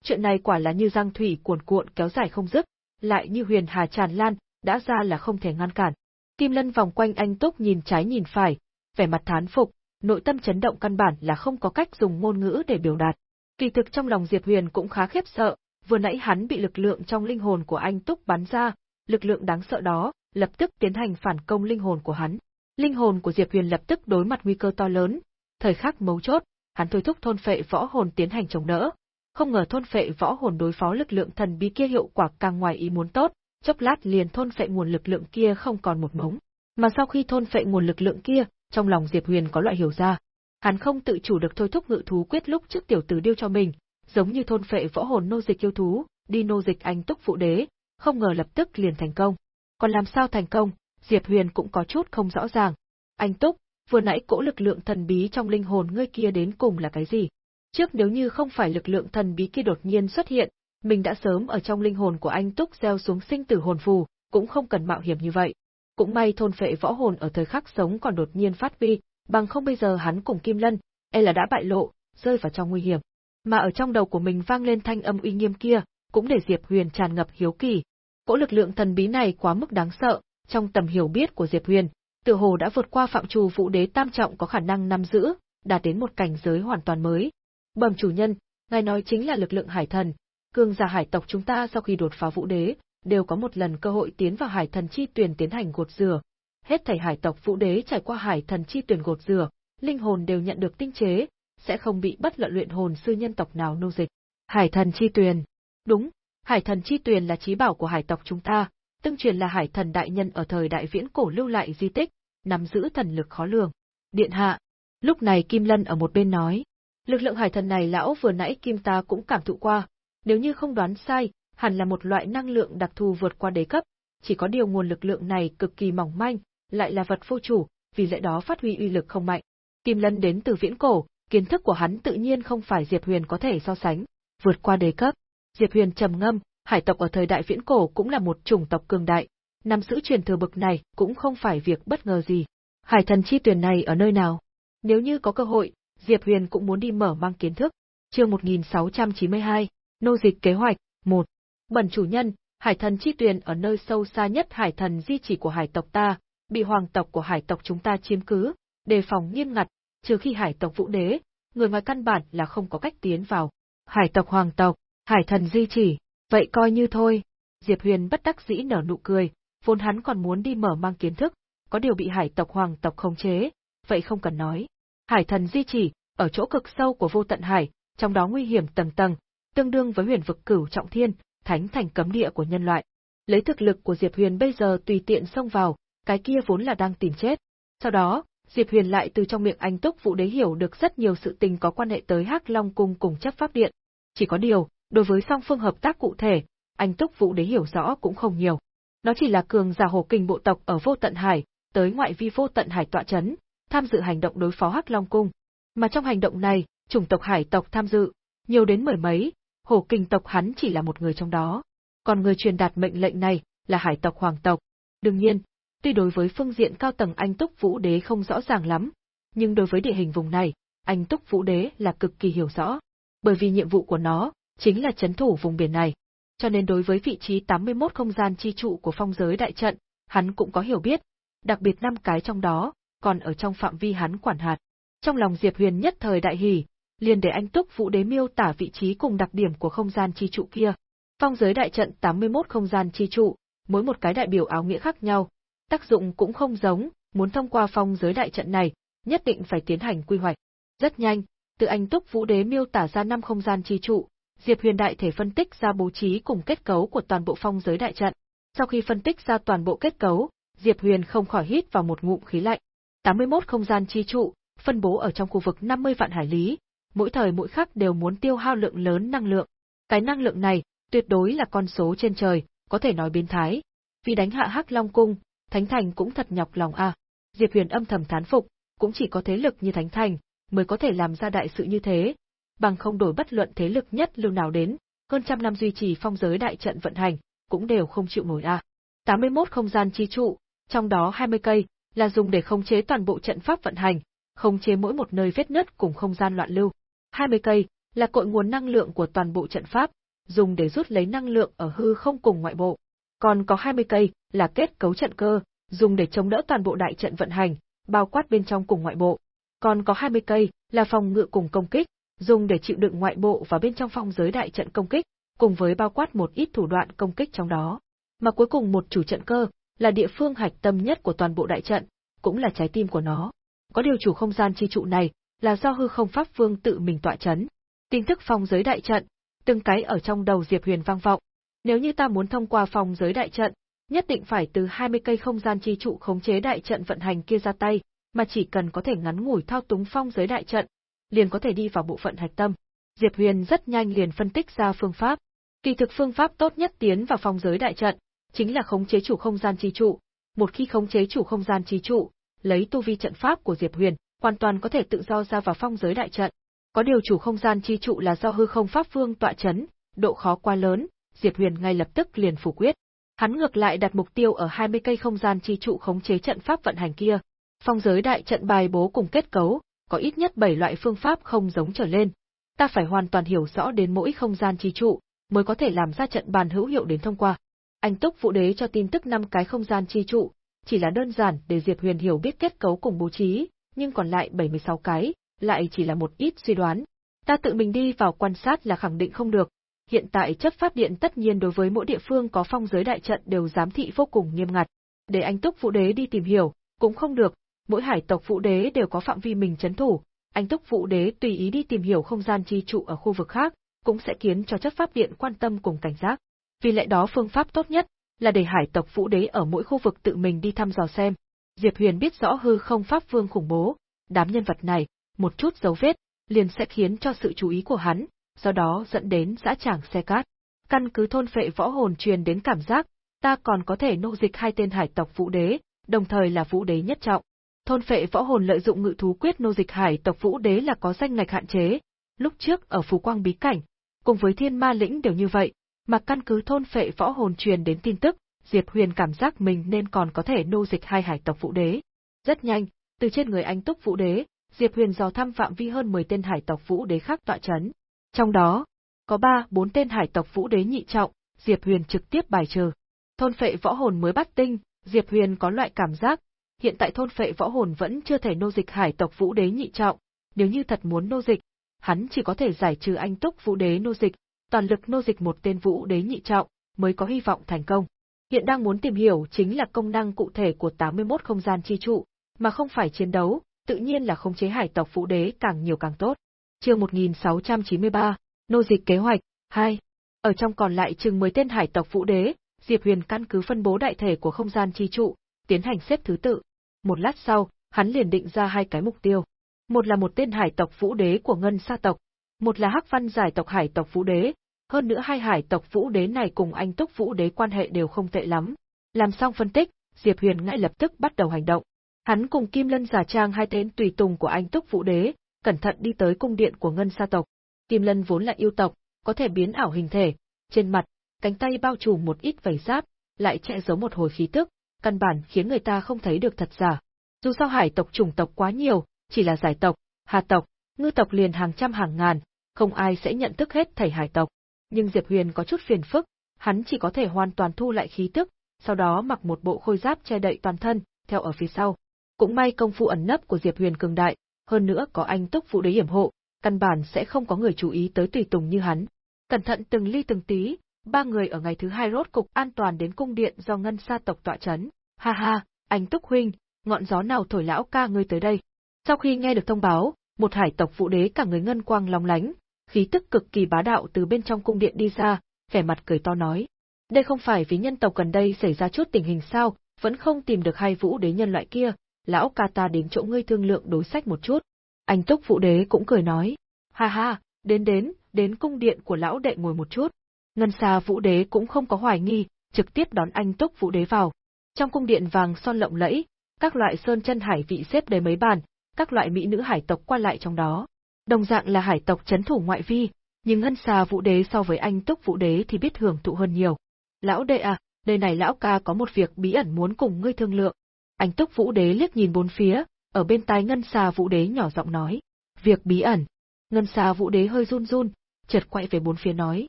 Chuyện này quả là như giang thủy cuồn cuộn kéo dài không dứt, lại như huyền hà tràn lan, đã ra là không thể ngăn cản. Kim Lân vòng quanh anh Túc nhìn trái nhìn phải, vẻ mặt thán phục, nội tâm chấn động căn bản là không có cách dùng ngôn ngữ để biểu đạt. Kỳ thực trong lòng Diệp Huyền cũng khá khiếp sợ, vừa nãy hắn bị lực lượng trong linh hồn của anh Túc bắn ra, lực lượng đáng sợ đó, lập tức tiến hành phản công linh hồn của hắn. Linh hồn của Diệp Huyền lập tức đối mặt nguy cơ to lớn, thời khắc mấu chốt, hắn thôi thúc thôn phệ võ hồn tiến hành chống đỡ. Không ngờ thôn phệ võ hồn đối phó lực lượng thần bí kia hiệu quả càng ngoài ý muốn tốt, chốc lát liền thôn phệ nguồn lực lượng kia không còn một mống. Mà sau khi thôn phệ nguồn lực lượng kia, trong lòng Diệp Huyền có loại hiểu ra, hắn không tự chủ được thôi thúc ngự thú quyết lúc trước tiểu tử điêu cho mình, giống như thôn phệ võ hồn nô dịch yêu thú, đi nô dịch anh túc phụ đế, không ngờ lập tức liền thành công. Còn làm sao thành công, Diệp Huyền cũng có chút không rõ ràng. Anh Túc, vừa nãy cỗ lực lượng thần bí trong linh hồn ngươi kia đến cùng là cái gì? Trước nếu như không phải lực lượng thần bí kia đột nhiên xuất hiện, mình đã sớm ở trong linh hồn của anh Túc gieo xuống sinh tử hồn phù, cũng không cần mạo hiểm như vậy. Cũng may thôn phệ võ hồn ở thời khắc sống còn đột nhiên phát vi, bằng không bây giờ hắn cùng Kim Lân, e là đã bại lộ, rơi vào trong nguy hiểm. Mà ở trong đầu của mình vang lên thanh âm uy nghiêm kia, cũng để Diệp Huyền tràn ngập hiếu kỳ. Cỗ lực lượng thần bí này quá mức đáng sợ, trong tầm hiểu biết của Diệp Huyền, tự hồ đã vượt qua phạm trù vũ đế tam trọng có khả năng nắm giữ, đạt đến một cảnh giới hoàn toàn mới. Bẩm chủ nhân, ngài nói chính là lực lượng hải thần, cương giả hải tộc chúng ta sau khi đột phá vũ đế, đều có một lần cơ hội tiến vào hải thần chi tuyển tiến hành gột rửa. Hết thảy hải tộc vũ đế trải qua hải thần chi tuyển gột rửa, linh hồn đều nhận được tinh chế, sẽ không bị bất luận luyện hồn sư nhân tộc nào nô dịch. Hải thần chi tuyển. Đúng, hải thần chi tuyển là trí bảo của hải tộc chúng ta, tương truyền là hải thần đại nhân ở thời đại viễn cổ lưu lại di tích, nắm giữ thần lực khó lường. Điện hạ. Lúc này Kim Lân ở một bên nói. Lực lượng hải thần này lão vừa nãy Kim ta cũng cảm thụ qua, nếu như không đoán sai, hẳn là một loại năng lượng đặc thù vượt qua đế cấp, chỉ có điều nguồn lực lượng này cực kỳ mỏng manh, lại là vật vô chủ, vì lẽ đó phát huy uy lực không mạnh. Kim Lân đến từ viễn cổ, kiến thức của hắn tự nhiên không phải Diệp Huyền có thể so sánh, vượt qua đế cấp. Diệp Huyền trầm ngâm, hải tộc ở thời đại viễn cổ cũng là một chủng tộc cường đại, nắm giữ truyền thừa bực này cũng không phải việc bất ngờ gì. Hải thần chi tuyển này ở nơi nào? Nếu như có cơ hội, Diệp Huyền cũng muốn đi mở mang kiến thức. Chương 1692, nô dịch kế hoạch, 1. Bẩn chủ nhân, hải thần chi tuyền ở nơi sâu xa nhất hải thần di chỉ của hải tộc ta, bị hoàng tộc của hải tộc chúng ta chiếm cứ, đề phòng nghiêm ngặt, trừ khi hải tộc vũ đế, người ngoài căn bản là không có cách tiến vào. Hải tộc hoàng tộc, hải thần di chỉ, vậy coi như thôi. Diệp Huyền bất đắc dĩ nở nụ cười, vốn hắn còn muốn đi mở mang kiến thức, có điều bị hải tộc hoàng tộc khống chế, vậy không cần nói. Hải thần di chỉ, ở chỗ cực sâu của vô tận hải, trong đó nguy hiểm tầng tầng, tương đương với huyền vực cửu trọng thiên, thánh thành cấm địa của nhân loại. Lấy thực lực của Diệp Huyền bây giờ tùy tiện xông vào, cái kia vốn là đang tìm chết. Sau đó, Diệp Huyền lại từ trong miệng anh Túc Vũ Đế hiểu được rất nhiều sự tình có quan hệ tới Hắc Long cung cùng chấp pháp điện. Chỉ có điều, đối với song phương hợp tác cụ thể, anh Túc Vũ Đế hiểu rõ cũng không nhiều. Nó chỉ là cường giả hồ kinh bộ tộc ở vô tận hải, tới ngoại vi vô tận hải tọa chấn, tham dự hành động đối phó Hắc Long cung. Mà trong hành động này, chủng tộc hải tộc tham dự, nhiều đến mười mấy, hổ kinh tộc hắn chỉ là một người trong đó. Còn người truyền đạt mệnh lệnh này là hải tộc hoàng tộc. Đương nhiên, tuy đối với phương diện cao tầng anh Túc Vũ Đế không rõ ràng lắm, nhưng đối với địa hình vùng này, anh Túc Vũ Đế là cực kỳ hiểu rõ. Bởi vì nhiệm vụ của nó, chính là chấn thủ vùng biển này. Cho nên đối với vị trí 81 không gian chi trụ của phong giới đại trận, hắn cũng có hiểu biết, đặc biệt năm cái trong đó, còn ở trong phạm vi hắn quản hạt. Trong lòng Diệp Huyền nhất thời đại hỉ, liền để anh Túc Vũ Đế miêu tả vị trí cùng đặc điểm của không gian chi trụ kia. Phong giới đại trận 81 không gian chi trụ, mỗi một cái đại biểu áo nghĩa khác nhau, tác dụng cũng không giống, muốn thông qua phong giới đại trận này, nhất định phải tiến hành quy hoạch. Rất nhanh, từ anh Túc Vũ Đế miêu tả ra năm không gian chi trụ, Diệp Huyền đại thể phân tích ra bố trí cùng kết cấu của toàn bộ phong giới đại trận. Sau khi phân tích ra toàn bộ kết cấu, Diệp Huyền không khỏi hít vào một ngụm khí lạnh. 81 không gian chi trụ, phân bố ở trong khu vực 50 vạn hải lý, mỗi thời mỗi khắc đều muốn tiêu hao lượng lớn năng lượng. Cái năng lượng này, tuyệt đối là con số trên trời, có thể nói biến thái. Vì đánh hạ Hắc Long cung, Thánh Thành cũng thật nhọc lòng a. Diệp Huyền âm thầm thán phục, cũng chỉ có thế lực như Thánh Thành mới có thể làm ra đại sự như thế, bằng không đổi bất luận thế lực nhất lưu nào đến, hơn trăm năm duy trì phong giới đại trận vận hành, cũng đều không chịu nổi à. a. 81 không gian chi trụ, trong đó 20 cây là dùng để khống chế toàn bộ trận pháp vận hành, khống chế mỗi một nơi vết nứt cùng không gian loạn lưu. 20 cây là cội nguồn năng lượng của toàn bộ trận pháp, dùng để rút lấy năng lượng ở hư không cùng ngoại bộ. Còn có 20 cây là kết cấu trận cơ, dùng để chống đỡ toàn bộ đại trận vận hành, bao quát bên trong cùng ngoại bộ. Còn có 20 cây là phòng ngự cùng công kích, dùng để chịu đựng ngoại bộ và bên trong phong giới đại trận công kích, cùng với bao quát một ít thủ đoạn công kích trong đó. Mà cuối cùng một chủ trận cơ là địa phương hạch tâm nhất của toàn bộ đại trận, cũng là trái tim của nó. Có điều chủ không gian chi trụ này là do hư không pháp vương tự mình tọa chấn. Tin tức phong giới đại trận, từng cái ở trong đầu Diệp Huyền vang vọng. Nếu như ta muốn thông qua phong giới đại trận, nhất định phải từ 20 cây không gian chi trụ khống chế đại trận vận hành kia ra tay, mà chỉ cần có thể ngắn ngủi thao túng phong giới đại trận, liền có thể đi vào bộ phận hạch tâm. Diệp Huyền rất nhanh liền phân tích ra phương pháp. Kỳ thực phương pháp tốt nhất tiến vào phong giới đại trận, chính là khống chế chủ không gian chi trụ. Một khi khống chế chủ không gian chi trụ, lấy tu vi trận pháp của Diệp Huyền, hoàn toàn có thể tự do ra vào phong giới đại trận. Có điều chủ không gian chi trụ là do hư không pháp vương tọa chấn, độ khó quá lớn, Diệp Huyền ngay lập tức liền phủ quyết. Hắn ngược lại đặt mục tiêu ở 20 cây không gian chi trụ khống chế trận pháp vận hành kia. Phong giới đại trận bài bố cùng kết cấu, có ít nhất 7 loại phương pháp không giống trở lên. Ta phải hoàn toàn hiểu rõ đến mỗi không gian chi trụ, mới có thể làm ra trận bàn hữu hiệu đến thông qua. Anh Túc Vũ Đế cho tin tức năm cái không gian chi trụ, chỉ là đơn giản để Diệp Huyền hiểu biết kết cấu cùng bố trí, nhưng còn lại 76 cái, lại chỉ là một ít suy đoán. Ta tự mình đi vào quan sát là khẳng định không được. Hiện tại chấp pháp điện tất nhiên đối với mỗi địa phương có phong giới đại trận đều giám thị vô cùng nghiêm ngặt. Để anh Túc Vũ Đế đi tìm hiểu, cũng không được, mỗi hải tộc Vũ Đế đều có phạm vi mình chấn thủ, anh Túc Vũ Đế tùy ý đi tìm hiểu không gian chi trụ ở khu vực khác, cũng sẽ khiến cho chấp pháp điện quan tâm cùng cảnh giác. Vì lẽ đó phương pháp tốt nhất là để hải tộc Vũ Đế ở mỗi khu vực tự mình đi thăm dò xem. Diệp Huyền biết rõ hư không pháp vương khủng bố, đám nhân vật này, một chút dấu vết, liền sẽ khiến cho sự chú ý của hắn, do đó dẫn đến dã tràng xe cát. Căn cứ thôn phệ võ hồn truyền đến cảm giác, ta còn có thể nô dịch hai tên hải tộc Vũ Đế, đồng thời là Vũ Đế nhất trọng. Thôn phệ võ hồn lợi dụng ngự thú quyết nô dịch hải tộc Vũ Đế là có danh ngạch hạn chế, lúc trước ở phù Quang bí cảnh, cùng với Thiên Ma lĩnh đều như vậy, mà căn cứ thôn phệ võ hồn truyền đến tin tức, Diệp Huyền cảm giác mình nên còn có thể nô dịch hai hải tộc Vũ Đế. Rất nhanh, từ trên người anh Túc Vũ Đế, Diệp Huyền dò thăm phạm vi hơn 10 tên hải tộc Vũ Đế khác tọa chấn. Trong đó, có 3, 4 tên hải tộc Vũ Đế nhị trọng, Diệp Huyền trực tiếp bài trừ. Thôn phệ võ hồn mới bắt tinh, Diệp Huyền có loại cảm giác, hiện tại thôn phệ võ hồn vẫn chưa thể nô dịch hải tộc Vũ Đế nhị trọng, nếu như thật muốn nô dịch, hắn chỉ có thể giải trừ anh Túc Vũ Đế nô dịch, toàn lực nô dịch một tên Vũ Đế nhị trọng, mới có hy vọng thành công. Hiện đang muốn tìm hiểu chính là công năng cụ thể của 81 không gian chi trụ, mà không phải chiến đấu, tự nhiên là khống chế hải tộc phụ Đế càng nhiều càng tốt. Chương 1693, nô dịch kế hoạch 2. Ở trong còn lại chừng 10 tên hải tộc phụ Đế, Diệp Huyền căn cứ phân bố đại thể của không gian chi trụ, tiến hành xếp thứ tự. Một lát sau, hắn liền định ra hai cái mục tiêu. Một là một tên hải tộc Vũ Đế của Ngân Sa tộc, một là Hắc Văn giải tộc hải tộc Vũ Đế, hơn nữa hai hải tộc Vũ Đế này cùng anh Túc Vũ Đế quan hệ đều không tệ lắm. Làm xong phân tích, Diệp Huyền ngay lập tức bắt đầu hành động. Hắn cùng Kim Lân giả trang hai tên tùy tùng của anh Túc Vũ Đế, cẩn thận đi tới cung điện của Ngân Sa tộc. Kim Lân vốn là yêu tộc, có thể biến ảo hình thể, trên mặt, cánh tay bao trùm một ít vảy giáp, lại che giấu một hồi khí tức, căn bản khiến người ta không thấy được thật giả. Dù sao hải tộc chủng tộc quá nhiều, chỉ là giải tộc, hà tộc, ngư tộc liền hàng trăm hàng ngàn, không ai sẽ nhận thức hết thảy hải tộc. Nhưng Diệp Huyền có chút phiền phức, hắn chỉ có thể hoàn toàn thu lại khí tức, sau đó mặc một bộ khôi giáp che đậy toàn thân, theo ở phía sau. Cũng may công phu ẩn nấp của Diệp Huyền cường đại, hơn nữa có anh túc phụ đế hiểm hộ, căn bản sẽ không có người chú ý tới tùy tùng như hắn. Cẩn thận từng ly từng tí, ba người ở ngày thứ hai rốt cục an toàn đến cung điện do ngân sa tộc tọa chấn. Ha ha, anh Túc huynh, ngọn gió nào thổi lão ca ngươi tới đây? Sau khi nghe được thông báo, một hải tộc phụ đế cả người ngân quang long lánh, khí tức cực kỳ bá đạo từ bên trong cung điện đi ra, vẻ mặt cười to nói. Đây không phải vì nhân tộc gần đây xảy ra chút tình hình sao, vẫn không tìm được hai vũ đế nhân loại kia, lão ca ta đến chỗ ngươi thương lượng đối sách một chút. Anh túc vũ đế cũng cười nói. Ha ha, đến đến, đến cung điện của lão đệ ngồi một chút. Ngân xa vũ đế cũng không có hoài nghi, trực tiếp đón anh túc vũ đế vào. Trong cung điện vàng son lộng lẫy, các loại sơn chân hải vị xếp đầy mấy bàn, các loại mỹ nữ hải tộc qua lại trong đó. Đồng dạng là hải tộc chấn thủ ngoại vi, nhưng ngân xà vũ đế so với anh túc vũ đế thì biết hưởng thụ hơn nhiều. Lão đệ à, đây này lão ca có một việc bí ẩn muốn cùng ngươi thương lượng. Anh túc vũ đế liếc nhìn bốn phía, ở bên tai ngân xà vũ đế nhỏ giọng nói. Việc bí ẩn. Ngân xà vũ đế hơi run run, chợt quay về bốn phía nói.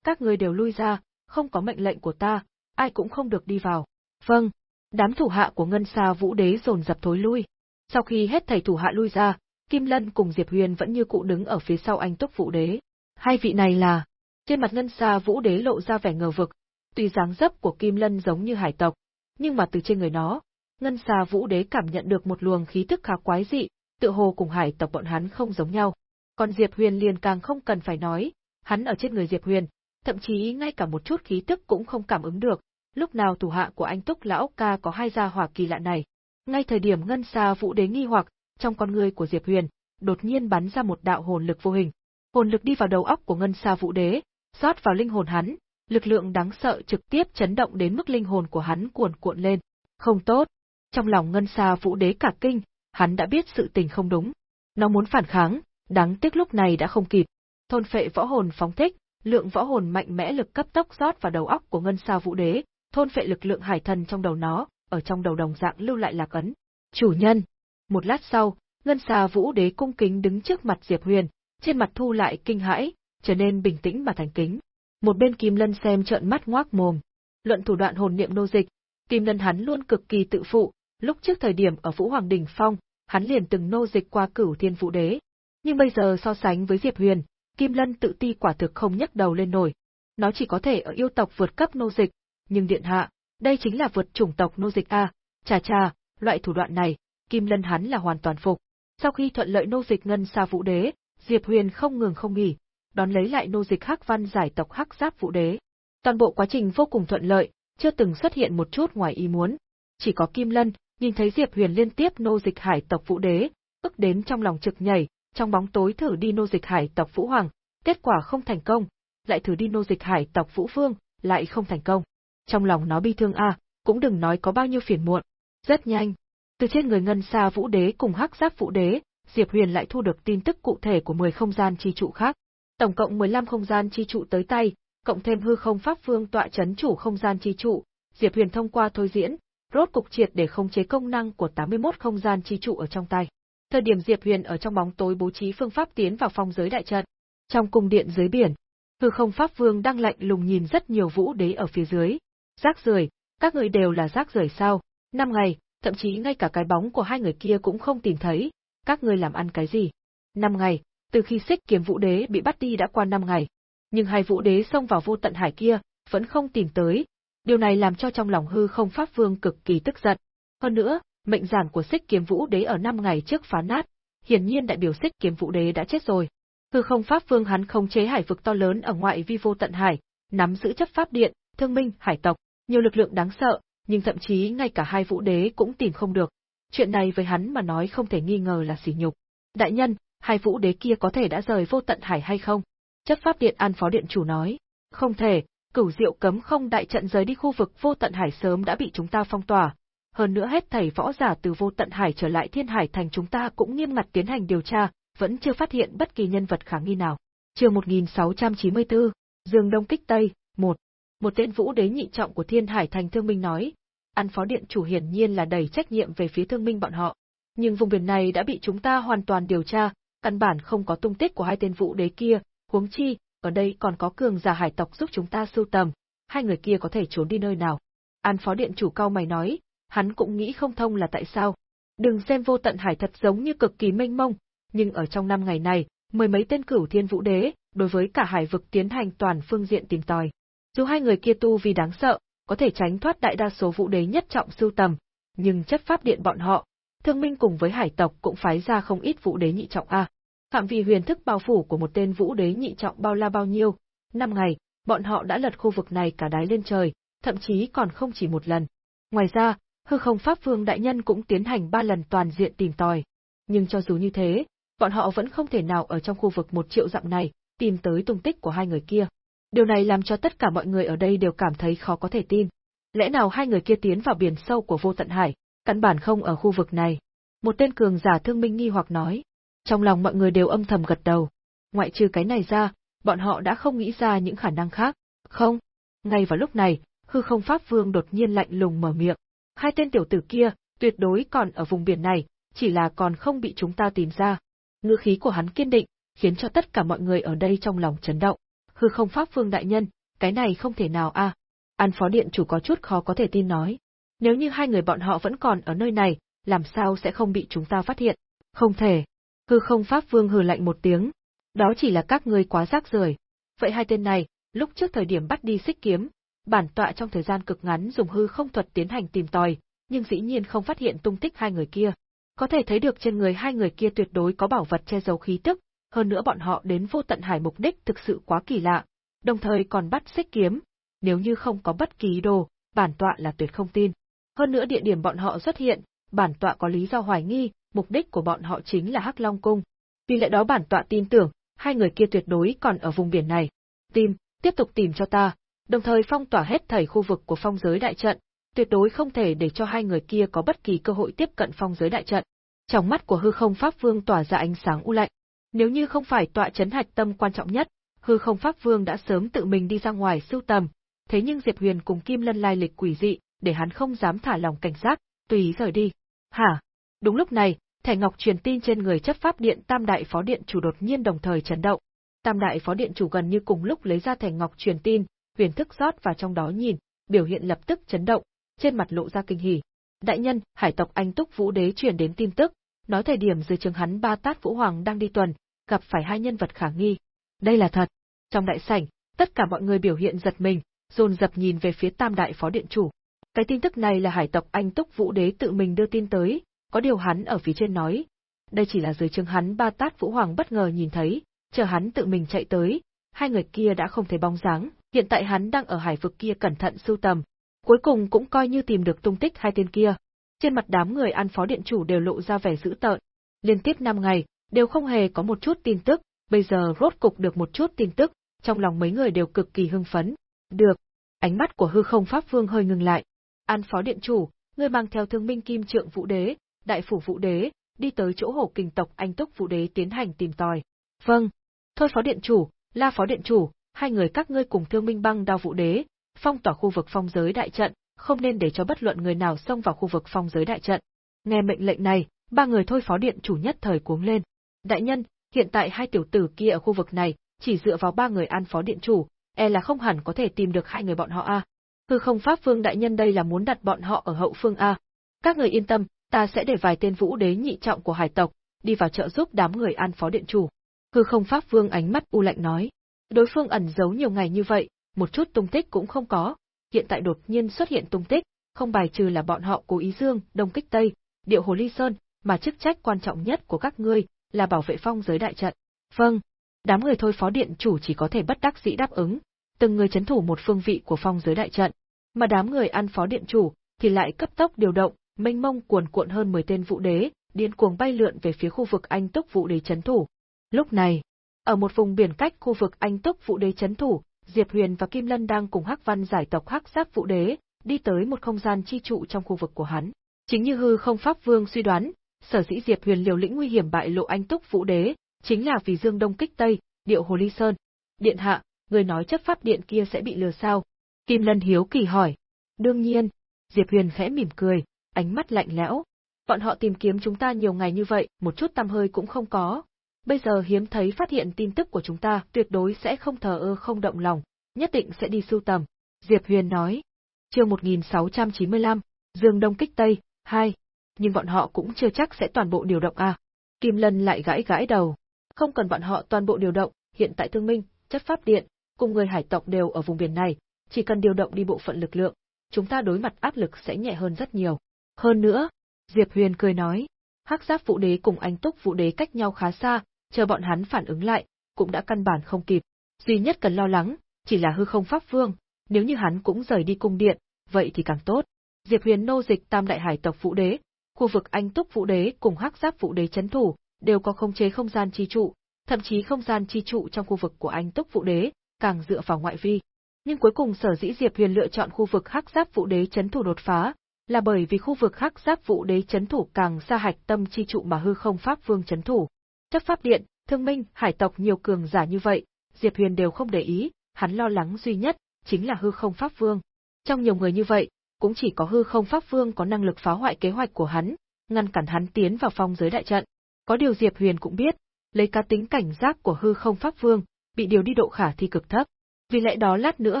Các ngươi đều lui ra, không có mệnh lệnh của ta, ai cũng không được đi vào. Vâng. Đám thủ hạ của ngân xà vũ đế rồn dập thối lui. Sau khi hết thầy thủ hạ lui ra, Kim Lân cùng Diệp Huyền vẫn như cụ đứng ở phía sau anh Túc Vũ Đế. Hai vị này là... Trên mặt ngân xa Vũ Đế lộ ra vẻ ngờ vực, tuy dáng dấp của Kim Lân giống như hải tộc, nhưng mà từ trên người nó, ngân xa Vũ Đế cảm nhận được một luồng khí tức khá quái dị, tự hồ cùng hải tộc bọn hắn không giống nhau. Còn Diệp Huyền liền càng không cần phải nói, hắn ở trên người Diệp Huyền, thậm chí ngay cả một chút khí tức cũng không cảm ứng được, lúc nào thủ hạ của anh Túc Lão Ca có hai gia hỏa kỳ lạ này. Ngay thời điểm ngân xa Vũ Đế nghi hoặc, trong con người của Diệp Huyền, đột nhiên bắn ra một đạo hồn lực vô hình. Hồn lực đi vào đầu óc của Ngân Sa Vũ Đế, rót vào linh hồn hắn, lực lượng đáng sợ trực tiếp chấn động đến mức linh hồn của hắn cuồn cuộn lên. Không tốt. Trong lòng Ngân Sa Vũ Đế cả kinh, hắn đã biết sự tình không đúng. Nó muốn phản kháng, đáng tiếc lúc này đã không kịp. Thôn phệ võ hồn phóng thích, lượng võ hồn mạnh mẽ lực cấp tốc rót vào đầu óc của Ngân Sa Vũ Đế, thôn phệ lực lượng hải thần trong đầu nó, ở trong đầu đồng dạng lưu lại lạc ấn. Chủ nhân. Một lát sau, Ngân Xà Vũ Đế cung kính đứng trước mặt Diệp Huyền, trên mặt thu lại kinh hãi, trở nên bình tĩnh mà thành kính. Một bên Kim Lân xem trợn mắt ngoác mồm. Luận thủ đoạn hồn niệm nô dịch, Kim Lân hắn luôn cực kỳ tự phụ, lúc trước thời điểm ở Vũ Hoàng đỉnh Phong, hắn liền từng nô dịch qua cửu thiên vũ đế. Nhưng bây giờ so sánh với Diệp Huyền, Kim Lân tự ti quả thực không nhấc đầu lên nổi. Nó chỉ có thể ở yêu tộc vượt cấp nô dịch, nhưng điện hạ, đây chính là vượt chủng tộc nô dịch a, chà chà, loại thủ đoạn này, Kim Lân hắn là hoàn toàn phục. Sau khi thuận lợi nô dịch ngân xa vũ đế, Diệp Huyền không ngừng không nghỉ, đón lấy lại nô dịch Hắc Văn giải tộc Hắc Giáp Vũ Đế. Toàn bộ quá trình vô cùng thuận lợi, chưa từng xuất hiện một chút ngoài ý muốn. Chỉ có Kim Lân, nhìn thấy Diệp Huyền liên tiếp nô dịch Hải tộc Vũ Đế, ức đến trong lòng trực nhảy, trong bóng tối thử đi nô dịch Hải tộc Vũ Hoàng, kết quả không thành công, lại thử đi nô dịch Hải tộc Vũ Phương, lại không thành công. Trong lòng nó bi thương a, cũng đừng nói có bao nhiêu phiền muộn. Rất nhanh, từ trên người ngân xa Vũ Đế cùng Hắc Giáp Vũ Đế, Diệp Huyền lại thu được tin tức cụ thể của 10 không gian chi trụ khác. Tổng cộng 15 không gian chi trụ tới tay, cộng thêm hư không pháp phương tọa chấn chủ không gian chi trụ, Diệp Huyền thông qua thôi diễn, rốt cục triệt để khống chế công năng của 81 không gian chi trụ ở trong tay. Thời điểm Diệp Huyền ở trong bóng tối bố trí phương pháp tiến vào phong giới đại trận. Trong cung điện dưới biển, hư không pháp vương đang lạnh lùng nhìn rất nhiều vũ đế ở phía dưới. Rác rưởi, các người đều là rác rưởi sao? Năm ngày, thậm chí ngay cả cái bóng của hai người kia cũng không tìm thấy, các ngươi làm ăn cái gì? Năm ngày, từ khi xích kiếm vũ đế bị bắt đi đã qua năm ngày. Nhưng hai vũ đế xông vào vô tận hải kia, vẫn không tìm tới. Điều này làm cho trong lòng hư không pháp vương cực kỳ tức giận. Hơn nữa, mệnh giản của xích kiếm vũ đế ở năm ngày trước phá nát, hiển nhiên đại biểu xích kiếm vũ đế đã chết rồi. Hư không pháp vương hắn không chế hải vực to lớn ở ngoại vi vô tận hải, nắm giữ chấp pháp điện, thương minh, hải tộc, nhiều lực lượng đáng sợ, nhưng thậm chí ngay cả hai vũ đế cũng tìm không được chuyện này với hắn mà nói không thể nghi ngờ là sỉ nhục. Đại nhân, hai vũ đế kia có thể đã rời vô tận hải hay không? Chấp pháp điện an phó điện chủ nói. Không thể, cửu diệu cấm không đại trận rời đi khu vực vô tận hải sớm đã bị chúng ta phong tỏa. Hơn nữa hết thầy võ giả từ vô tận hải trở lại thiên hải thành chúng ta cũng nghiêm ngặt tiến hành điều tra, vẫn chưa phát hiện bất kỳ nhân vật khả nghi nào. Trường 1694, Dương Đông kích Tây, 1. Một tên vũ đế nhị trọng của Thiên Hải Thành Thương Minh nói, An phó điện chủ hiển nhiên là đầy trách nhiệm về phía thương minh bọn họ. Nhưng vùng biển này đã bị chúng ta hoàn toàn điều tra, căn bản không có tung tích của hai tên vũ đế kia, huống chi, ở đây còn có cường giả hải tộc giúp chúng ta sưu tầm, hai người kia có thể trốn đi nơi nào. An phó điện chủ cao mày nói, hắn cũng nghĩ không thông là tại sao. Đừng xem vô tận hải thật giống như cực kỳ mênh mông, nhưng ở trong năm ngày này, mười mấy tên cửu thiên vũ đế, đối với cả hải vực tiến hành toàn phương diện tìm tòi. Dù hai người kia tu vì đáng sợ, có thể tránh thoát đại đa số vũ đế nhất trọng sưu tầm, nhưng chất pháp điện bọn họ, thương minh cùng với hải tộc cũng phái ra không ít vũ đế nhị trọng A. Phạm vi huyền thức bao phủ của một tên vũ đế nhị trọng bao la bao nhiêu, năm ngày, bọn họ đã lật khu vực này cả đái lên trời, thậm chí còn không chỉ một lần. Ngoài ra, hư không pháp vương đại nhân cũng tiến hành ba lần toàn diện tìm tòi. Nhưng cho dù như thế, bọn họ vẫn không thể nào ở trong khu vực một triệu dặm này, tìm tới tung tích của hai người kia. Điều này làm cho tất cả mọi người ở đây đều cảm thấy khó có thể tin. Lẽ nào hai người kia tiến vào biển sâu của vô tận hải, căn bản không ở khu vực này? Một tên cường giả thương minh nghi hoặc nói. Trong lòng mọi người đều âm thầm gật đầu. Ngoại trừ cái này ra, bọn họ đã không nghĩ ra những khả năng khác. Không. Ngay vào lúc này, hư không pháp vương đột nhiên lạnh lùng mở miệng. Hai tên tiểu tử kia, tuyệt đối còn ở vùng biển này, chỉ là còn không bị chúng ta tìm ra. Ngữ khí của hắn kiên định, khiến cho tất cả mọi người ở đây trong lòng chấn động hư không pháp Vương đại nhân, cái này không thể nào a. À. An phó điện chủ có chút khó có thể tin nói. Nếu như hai người bọn họ vẫn còn ở nơi này, làm sao sẽ không bị chúng ta phát hiện? Không thể. Hư không pháp vương hừ lạnh một tiếng. Đó chỉ là các ngươi quá rác rưởi. Vậy hai tên này, lúc trước thời điểm bắt đi xích kiếm, bản tọa trong thời gian cực ngắn dùng hư không thuật tiến hành tìm tòi, nhưng dĩ nhiên không phát hiện tung tích hai người kia. Có thể thấy được trên người hai người kia tuyệt đối có bảo vật che giấu khí tức, hơn nữa bọn họ đến vô tận hải mục đích thực sự quá kỳ lạ, đồng thời còn bắt xích kiếm, nếu như không có bất kỳ đồ, bản tọa là tuyệt không tin. Hơn nữa địa điểm bọn họ xuất hiện, bản tọa có lý do hoài nghi, mục đích của bọn họ chính là Hắc Long Cung. Vì lẽ đó bản tọa tin tưởng, hai người kia tuyệt đối còn ở vùng biển này. Tìm, tiếp tục tìm cho ta, đồng thời phong tỏa hết thảy khu vực của phong giới đại trận, tuyệt đối không thể để cho hai người kia có bất kỳ cơ hội tiếp cận phong giới đại trận. Trong mắt của hư không pháp vương tỏa ra ánh sáng u lạnh. Nếu như không phải tọa chấn hạch tâm quan trọng nhất, hư không pháp vương đã sớm tự mình đi ra ngoài sưu tầm, thế nhưng Diệp Huyền cùng Kim Lân lai lịch quỷ dị, để hắn không dám thả lòng cảnh giác, tùy ý rời đi. Hả? Đúng lúc này, thẻ ngọc truyền tin trên người chấp pháp điện Tam đại phó điện chủ đột nhiên đồng thời chấn động. Tam đại phó điện chủ gần như cùng lúc lấy ra thẻ ngọc truyền tin, huyền thức rót vào trong đó nhìn, biểu hiện lập tức chấn động, trên mặt lộ ra kinh hỉ. Đại nhân, hải tộc Anh Túc Vũ Đế truyền đến tin tức, nói thời điểm dưới trường hắn ba tát Vũ Hoàng đang đi tuần, gặp phải hai nhân vật khả nghi. Đây là thật. Trong đại sảnh, tất cả mọi người biểu hiện giật mình, dồn dập nhìn về phía tam đại phó điện chủ. Cái tin tức này là hải tộc Anh Túc Vũ Đế tự mình đưa tin tới, có điều hắn ở phía trên nói. Đây chỉ là dưới trường hắn ba tát Vũ Hoàng bất ngờ nhìn thấy, chờ hắn tự mình chạy tới, hai người kia đã không thấy bóng dáng, hiện tại hắn đang ở hải vực kia cẩn thận sưu tầm. Cuối cùng cũng coi như tìm được tung tích hai tên kia. Trên mặt đám người ăn phó điện chủ đều lộ ra vẻ dữ tợn. Liên tiếp 5 ngày, đều không hề có một chút tin tức, bây giờ rốt cục được một chút tin tức, trong lòng mấy người đều cực kỳ hưng phấn. Được. Ánh mắt của hư không pháp vương hơi ngừng lại. An phó điện chủ, ngươi mang theo thương minh kim trượng vũ đế, đại phủ vũ đế, đi tới chỗ hổ kinh tộc anh túc vũ đế tiến hành tìm tòi. Vâng. Thôi phó điện chủ, la phó điện chủ, hai người các ngươi cùng thương minh băng đao vũ đế, phong tỏa khu vực phong giới đại trận, không nên để cho bất luận người nào xông vào khu vực phong giới đại trận. Nghe mệnh lệnh này, ba người thôi phó điện chủ nhất thời cuống lên. Đại nhân, hiện tại hai tiểu tử kia ở khu vực này, chỉ dựa vào ba người an phó điện chủ, e là không hẳn có thể tìm được hai người bọn họ a. Hư không pháp vương đại nhân đây là muốn đặt bọn họ ở hậu phương a. Các người yên tâm, ta sẽ để vài tên vũ đế nhị trọng của hải tộc đi vào trợ giúp đám người an phó điện chủ. Hư không pháp vương ánh mắt u lạnh nói. Đối phương ẩn giấu nhiều ngày như vậy, một chút tung tích cũng không có, hiện tại đột nhiên xuất hiện tung tích, không bài trừ là bọn họ cố ý dương, đông kích tây, điệu hồ ly sơn, mà chức trách quan trọng nhất của các ngươi là bảo vệ phong giới đại trận. Vâng, đám người thôi phó điện chủ chỉ có thể bất đắc dĩ đáp ứng, từng người chấn thủ một phương vị của phong giới đại trận, mà đám người ăn phó điện chủ thì lại cấp tốc điều động, mênh mông cuồn cuộn hơn 10 tên vũ đế, điên cuồng bay lượn về phía khu vực anh túc vũ đế chấn thủ. Lúc này, ở một vùng biển cách khu vực anh túc vũ đế chấn thủ, Diệp Huyền và Kim Lân đang cùng Hắc Văn giải tộc Hắc Giáp Vũ Đế, đi tới một không gian chi trụ trong khu vực của hắn. Chính như hư không pháp vương suy đoán, sở dĩ Diệp Huyền liều lĩnh nguy hiểm bại lộ anh túc Vũ Đế, chính là vì Dương Đông kích Tây, điệu Hồ Ly Sơn. Điện hạ, người nói chấp pháp điện kia sẽ bị lừa sao? Kim Lân hiếu kỳ hỏi. Đương nhiên, Diệp Huyền khẽ mỉm cười, ánh mắt lạnh lẽo. Bọn họ tìm kiếm chúng ta nhiều ngày như vậy, một chút tăm hơi cũng không có, Bây giờ hiếm thấy phát hiện tin tức của chúng ta, tuyệt đối sẽ không thờ ơ không động lòng, nhất định sẽ đi sưu tầm. Diệp Huyền nói. Chương 1695, Dương Đông kích Tây, 2. Nhưng bọn họ cũng chưa chắc sẽ toàn bộ điều động à. Kim Lân lại gãi gãi đầu. Không cần bọn họ toàn bộ điều động, hiện tại thương minh, chất pháp điện, cùng người hải tộc đều ở vùng biển này, chỉ cần điều động đi bộ phận lực lượng, chúng ta đối mặt áp lực sẽ nhẹ hơn rất nhiều. Hơn nữa, Diệp Huyền cười nói, Hắc Giáp Vũ Đế cùng Anh Túc Vũ Đế cách nhau khá xa, chờ bọn hắn phản ứng lại, cũng đã căn bản không kịp. Duy nhất cần lo lắng, chỉ là hư không pháp vương, nếu như hắn cũng rời đi cung điện, vậy thì càng tốt. Diệp Huyền nô dịch Tam Đại Hải tộc Vũ Đế, khu vực Anh Túc Vũ Đế cùng Hắc Giáp Vũ Đế chấn thủ, đều có không chế không gian chi trụ, thậm chí không gian chi trụ trong khu vực của Anh Túc Vũ Đế, càng dựa vào ngoại vi. Nhưng cuối cùng sở dĩ Diệp Huyền lựa chọn khu vực Hắc Giáp Vũ Đế chấn thủ đột phá, là bởi vì khu vực Hắc Giáp Vũ Đế chấn thủ càng xa hạch tâm chi trụ mà hư không pháp vương chấn thủ, Chấp pháp điện, thương minh, hải tộc nhiều cường giả như vậy, Diệp Huyền đều không để ý, hắn lo lắng duy nhất, chính là hư không pháp vương. Trong nhiều người như vậy, cũng chỉ có hư không pháp vương có năng lực phá hoại kế hoạch của hắn, ngăn cản hắn tiến vào phong giới đại trận. Có điều Diệp Huyền cũng biết, lấy cá tính cảnh giác của hư không pháp vương, bị điều đi độ khả thi cực thấp. Vì lẽ đó lát nữa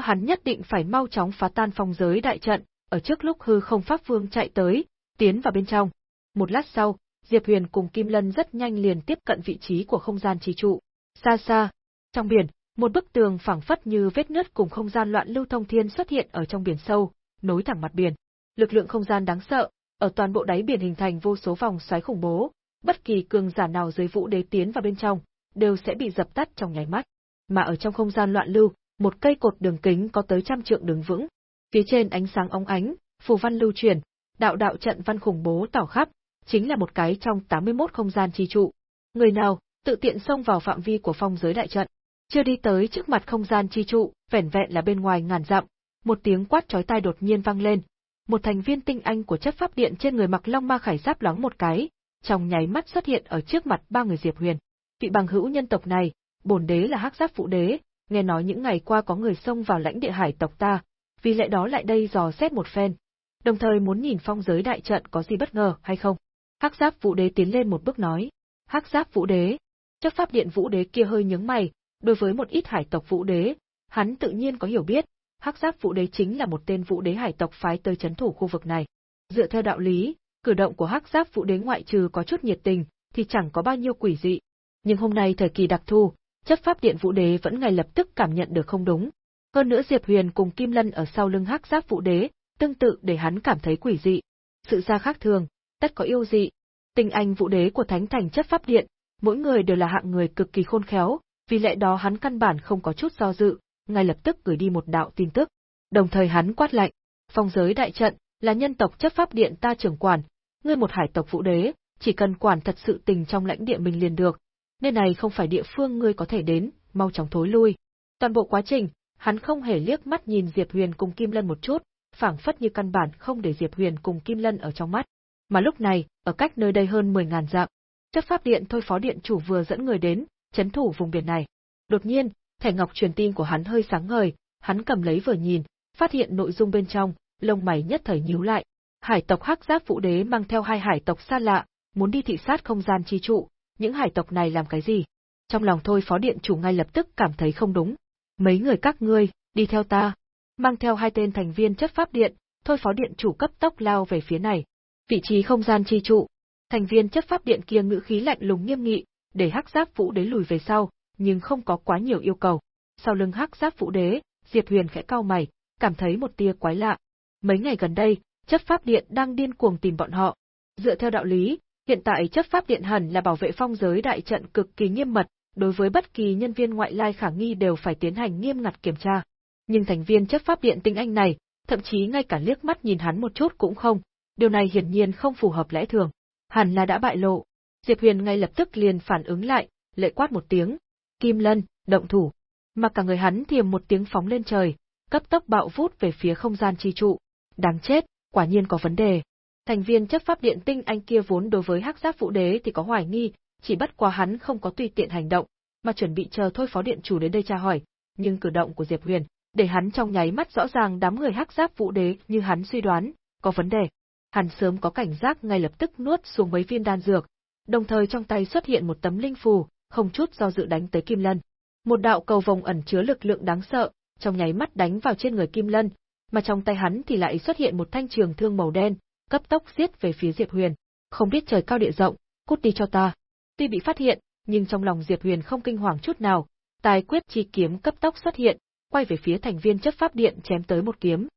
hắn nhất định phải mau chóng phá tan phong giới đại trận, ở trước lúc hư không pháp vương chạy tới, tiến vào bên trong. Một lát sau, Diệp Huyền cùng Kim Lân rất nhanh liền tiếp cận vị trí của không gian trì trụ. Xa xa, trong biển, một bức tường phẳng phất như vết nứt cùng không gian loạn lưu thông thiên xuất hiện ở trong biển sâu, nối thẳng mặt biển. Lực lượng không gian đáng sợ, ở toàn bộ đáy biển hình thành vô số vòng xoáy khủng bố, bất kỳ cường giả nào dưới vũ đế tiến vào bên trong, đều sẽ bị dập tắt trong nháy mắt. Mà ở trong không gian loạn lưu, một cây cột đường kính có tới trăm trượng đứng vững. Phía trên ánh sáng óng ánh, phù văn lưu truyền, đạo đạo trận văn khủng bố tỏ khắp, chính là một cái trong 81 không gian chi trụ. Người nào, tự tiện xông vào phạm vi của phong giới đại trận. Chưa đi tới trước mặt không gian chi trụ, vẻn vẹn là bên ngoài ngàn dặm, một tiếng quát chói tai đột nhiên vang lên. Một thành viên tinh anh của chấp pháp điện trên người mặc long ma khải giáp loáng một cái, trong nháy mắt xuất hiện ở trước mặt ba người Diệp Huyền. Vị bằng hữu nhân tộc này, bổn đế là hắc giáp phụ đế, nghe nói những ngày qua có người xông vào lãnh địa hải tộc ta, vì lẽ đó lại đây dò xét một phen, đồng thời muốn nhìn phong giới đại trận có gì bất ngờ hay không. Hắc Giáp Vũ Đế tiến lên một bước nói, Hắc Giáp Vũ Đế, chấp pháp điện Vũ Đế kia hơi nhướng mày, đối với một ít hải tộc Vũ Đế, hắn tự nhiên có hiểu biết, Hắc Giáp Vũ Đế chính là một tên Vũ Đế hải tộc phái tới chấn thủ khu vực này. Dựa theo đạo lý, cử động của Hắc Giáp Vũ Đế ngoại trừ có chút nhiệt tình, thì chẳng có bao nhiêu quỷ dị. Nhưng hôm nay thời kỳ đặc thù, chấp pháp điện Vũ Đế vẫn ngay lập tức cảm nhận được không đúng. Hơn nữa Diệp Huyền cùng Kim Lân ở sau lưng Hắc Giáp Vũ Đế, tương tự để hắn cảm thấy quỷ dị. Sự ra khác thường, tất có yêu dị. Tình anh Vũ Đế của Thánh Thành chấp pháp điện, mỗi người đều là hạng người cực kỳ khôn khéo, vì lẽ đó hắn căn bản không có chút do dự, ngay lập tức gửi đi một đạo tin tức. Đồng thời hắn quát lạnh, phong giới đại trận, là nhân tộc chấp pháp điện ta trưởng quản, ngươi một hải tộc vũ đế, chỉ cần quản thật sự tình trong lãnh địa mình liền được. Nơi này không phải địa phương ngươi có thể đến, mau chóng thối lui. Toàn bộ quá trình, hắn không hề liếc mắt nhìn Diệp Huyền cùng Kim Lân một chút, phảng phất như căn bản không để Diệp Huyền cùng Kim Lân ở trong mắt. Mà lúc này, ở cách nơi đây hơn 10.000 dặm, chấp pháp điện thôi phó điện chủ vừa dẫn người đến, chấn thủ vùng biển này. Đột nhiên, thẻ ngọc truyền tin của hắn hơi sáng ngời, hắn cầm lấy vừa nhìn, phát hiện nội dung bên trong, lông mày nhất thời nhíu lại. Hải tộc Hắc Giáp Vũ Đế mang theo hai hải tộc xa lạ, muốn đi thị sát không gian chi trụ, những hải tộc này làm cái gì? Trong lòng thôi phó điện chủ ngay lập tức cảm thấy không đúng. Mấy người các ngươi, đi theo ta. Mang theo hai tên thành viên chất pháp điện, thôi phó điện chủ cấp tốc lao về phía này. Vị trí không gian chi trụ. Thành viên chấp pháp điện kia ngữ khí lạnh lùng nghiêm nghị, để hắc giáp vũ đế lùi về sau, nhưng không có quá nhiều yêu cầu. Sau lưng hắc giáp vũ đế, Diệp Huyền khẽ cau mày, cảm thấy một tia quái lạ. Mấy ngày gần đây, chấp pháp điện đang điên cuồng tìm bọn họ. Dựa theo đạo lý, hiện tại chấp pháp điện hẳn là bảo vệ phong giới đại trận cực kỳ nghiêm mật, đối với bất kỳ nhân viên ngoại lai khả nghi đều phải tiến hành nghiêm ngặt kiểm tra. Nhưng thành viên chấp pháp điện tinh anh này, thậm chí ngay cả liếc mắt nhìn hắn một chút cũng không, điều này hiển nhiên không phù hợp lẽ thường. Hẳn là đã bại lộ. Diệp Huyền ngay lập tức liền phản ứng lại, lệ quát một tiếng, Kim Lân, động thủ. Mà cả người hắn thiềm một tiếng phóng lên trời, cấp tốc bạo vút về phía không gian chi trụ. Đáng chết, quả nhiên có vấn đề. Thành viên chấp pháp điện tinh anh kia vốn đối với hắc giáp vũ đế thì có hoài nghi, chỉ bất quá hắn không có tùy tiện hành động, mà chuẩn bị chờ thôi phó điện chủ đến đây tra hỏi, nhưng cử động của Diệp Huyền, để hắn trong nháy mắt rõ ràng đám người hắc giáp vũ đế như hắn suy đoán, có vấn đề. Hắn sớm có cảnh giác ngay lập tức nuốt xuống mấy viên đan dược, đồng thời trong tay xuất hiện một tấm linh phù, không chút do dự đánh tới Kim Lân. Một đạo cầu vòng ẩn chứa lực lượng đáng sợ, trong nháy mắt đánh vào trên người Kim Lân, mà trong tay hắn thì lại xuất hiện một thanh trường thương màu đen, cấp tốc giết về phía Diệp Huyền. Không biết trời cao địa rộng, cút đi cho ta. Tuy bị phát hiện, nhưng trong lòng Diệp Huyền không kinh hoàng chút nào, tài quyết chi kiếm cấp tốc xuất hiện, quay về phía thành viên chấp pháp điện chém tới một kiếm.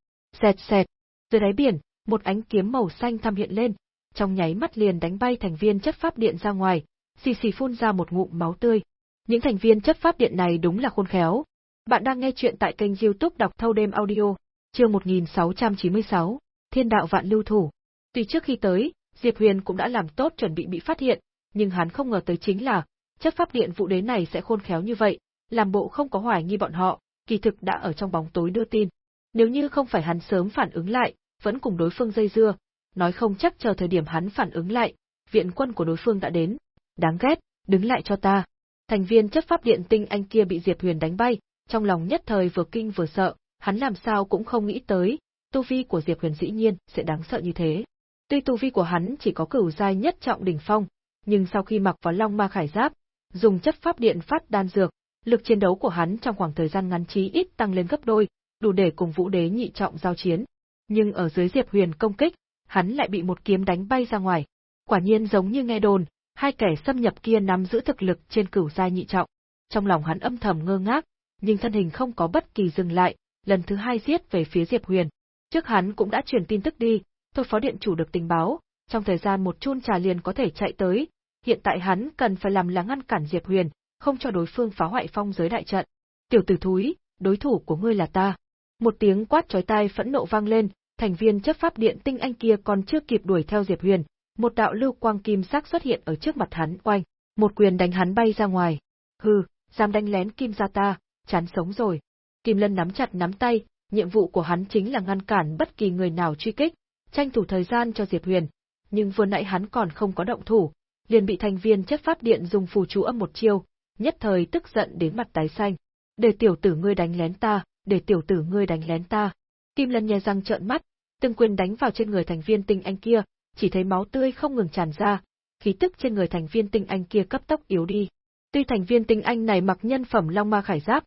Xẹt xẹt, dưới đáy biển, một ánh kiếm màu xanh thăm hiện lên, trong nháy mắt liền đánh bay thành viên chấp pháp điện ra ngoài, xì xì phun ra một ngụm máu tươi. Những thành viên chấp pháp điện này đúng là khôn khéo. Bạn đang nghe chuyện tại kênh youtube đọc thâu đêm audio, chương 1696, Thiên đạo vạn lưu thủ. Tuy trước khi tới, Diệp Huyền cũng đã làm tốt chuẩn bị bị phát hiện, nhưng hắn không ngờ tới chính là, chấp pháp điện vụ đế này sẽ khôn khéo như vậy, làm bộ không có hoài nghi bọn họ, kỳ thực đã ở trong bóng tối đưa tin. Nếu như không phải hắn sớm phản ứng lại, vẫn cùng đối phương dây dưa, nói không chắc chờ thời điểm hắn phản ứng lại, viện quân của đối phương đã đến. Đáng ghét, đứng lại cho ta. Thành viên chấp pháp điện tinh anh kia bị Diệp Huyền đánh bay, trong lòng nhất thời vừa kinh vừa sợ, hắn làm sao cũng không nghĩ tới, tu vi của Diệp Huyền dĩ nhiên sẽ đáng sợ như thế. Tuy tu vi của hắn chỉ có cửu giai nhất trọng đỉnh phong, nhưng sau khi mặc vào Long Ma Khải Giáp, dùng chấp pháp điện phát đan dược, lực chiến đấu của hắn trong khoảng thời gian ngắn chí ít tăng lên gấp đôi, đủ để cùng Vũ Đế nhị trọng giao chiến. Nhưng ở dưới Diệp Huyền công kích, hắn lại bị một kiếm đánh bay ra ngoài. Quả nhiên giống như nghe đồn, hai kẻ xâm nhập kia nắm giữ thực lực trên cửu giai nhị trọng. Trong lòng hắn âm thầm ngơ ngác, nhưng thân hình không có bất kỳ dừng lại, lần thứ hai giết về phía Diệp Huyền. Trước hắn cũng đã truyền tin tức đi, tôi phó điện chủ được tình báo, trong thời gian một chun trà liền có thể chạy tới, hiện tại hắn cần phải làm là ngăn cản Diệp Huyền, không cho đối phương phá hoại phong giới đại trận. Tiểu tử thúi, đối thủ của ngươi là ta. Một tiếng quát chói tai phẫn nộ vang lên, thành viên chấp pháp điện tinh anh kia còn chưa kịp đuổi theo Diệp Huyền, một đạo lưu quang kim sắc xuất hiện ở trước mặt hắn, oanh, một quyền đánh hắn bay ra ngoài. Hừ, dám đánh lén kim gia ta, chán sống rồi. Kim Lân nắm chặt nắm tay, nhiệm vụ của hắn chính là ngăn cản bất kỳ người nào truy kích, tranh thủ thời gian cho Diệp Huyền. Nhưng vừa nãy hắn còn không có động thủ, liền bị thành viên chấp pháp điện dùng phù chú âm một chiêu, nhất thời tức giận đến mặt tái xanh. Để tiểu tử ngươi đánh lén ta, để tiểu tử ngươi đánh lén ta. Kim Lân nhè răng trợn mắt, từng quyền đánh vào trên người thành viên tinh anh kia, chỉ thấy máu tươi không ngừng tràn ra, khí tức trên người thành viên tinh anh kia cấp tốc yếu đi. Tuy thành viên tinh anh này mặc nhân phẩm long ma khải giáp,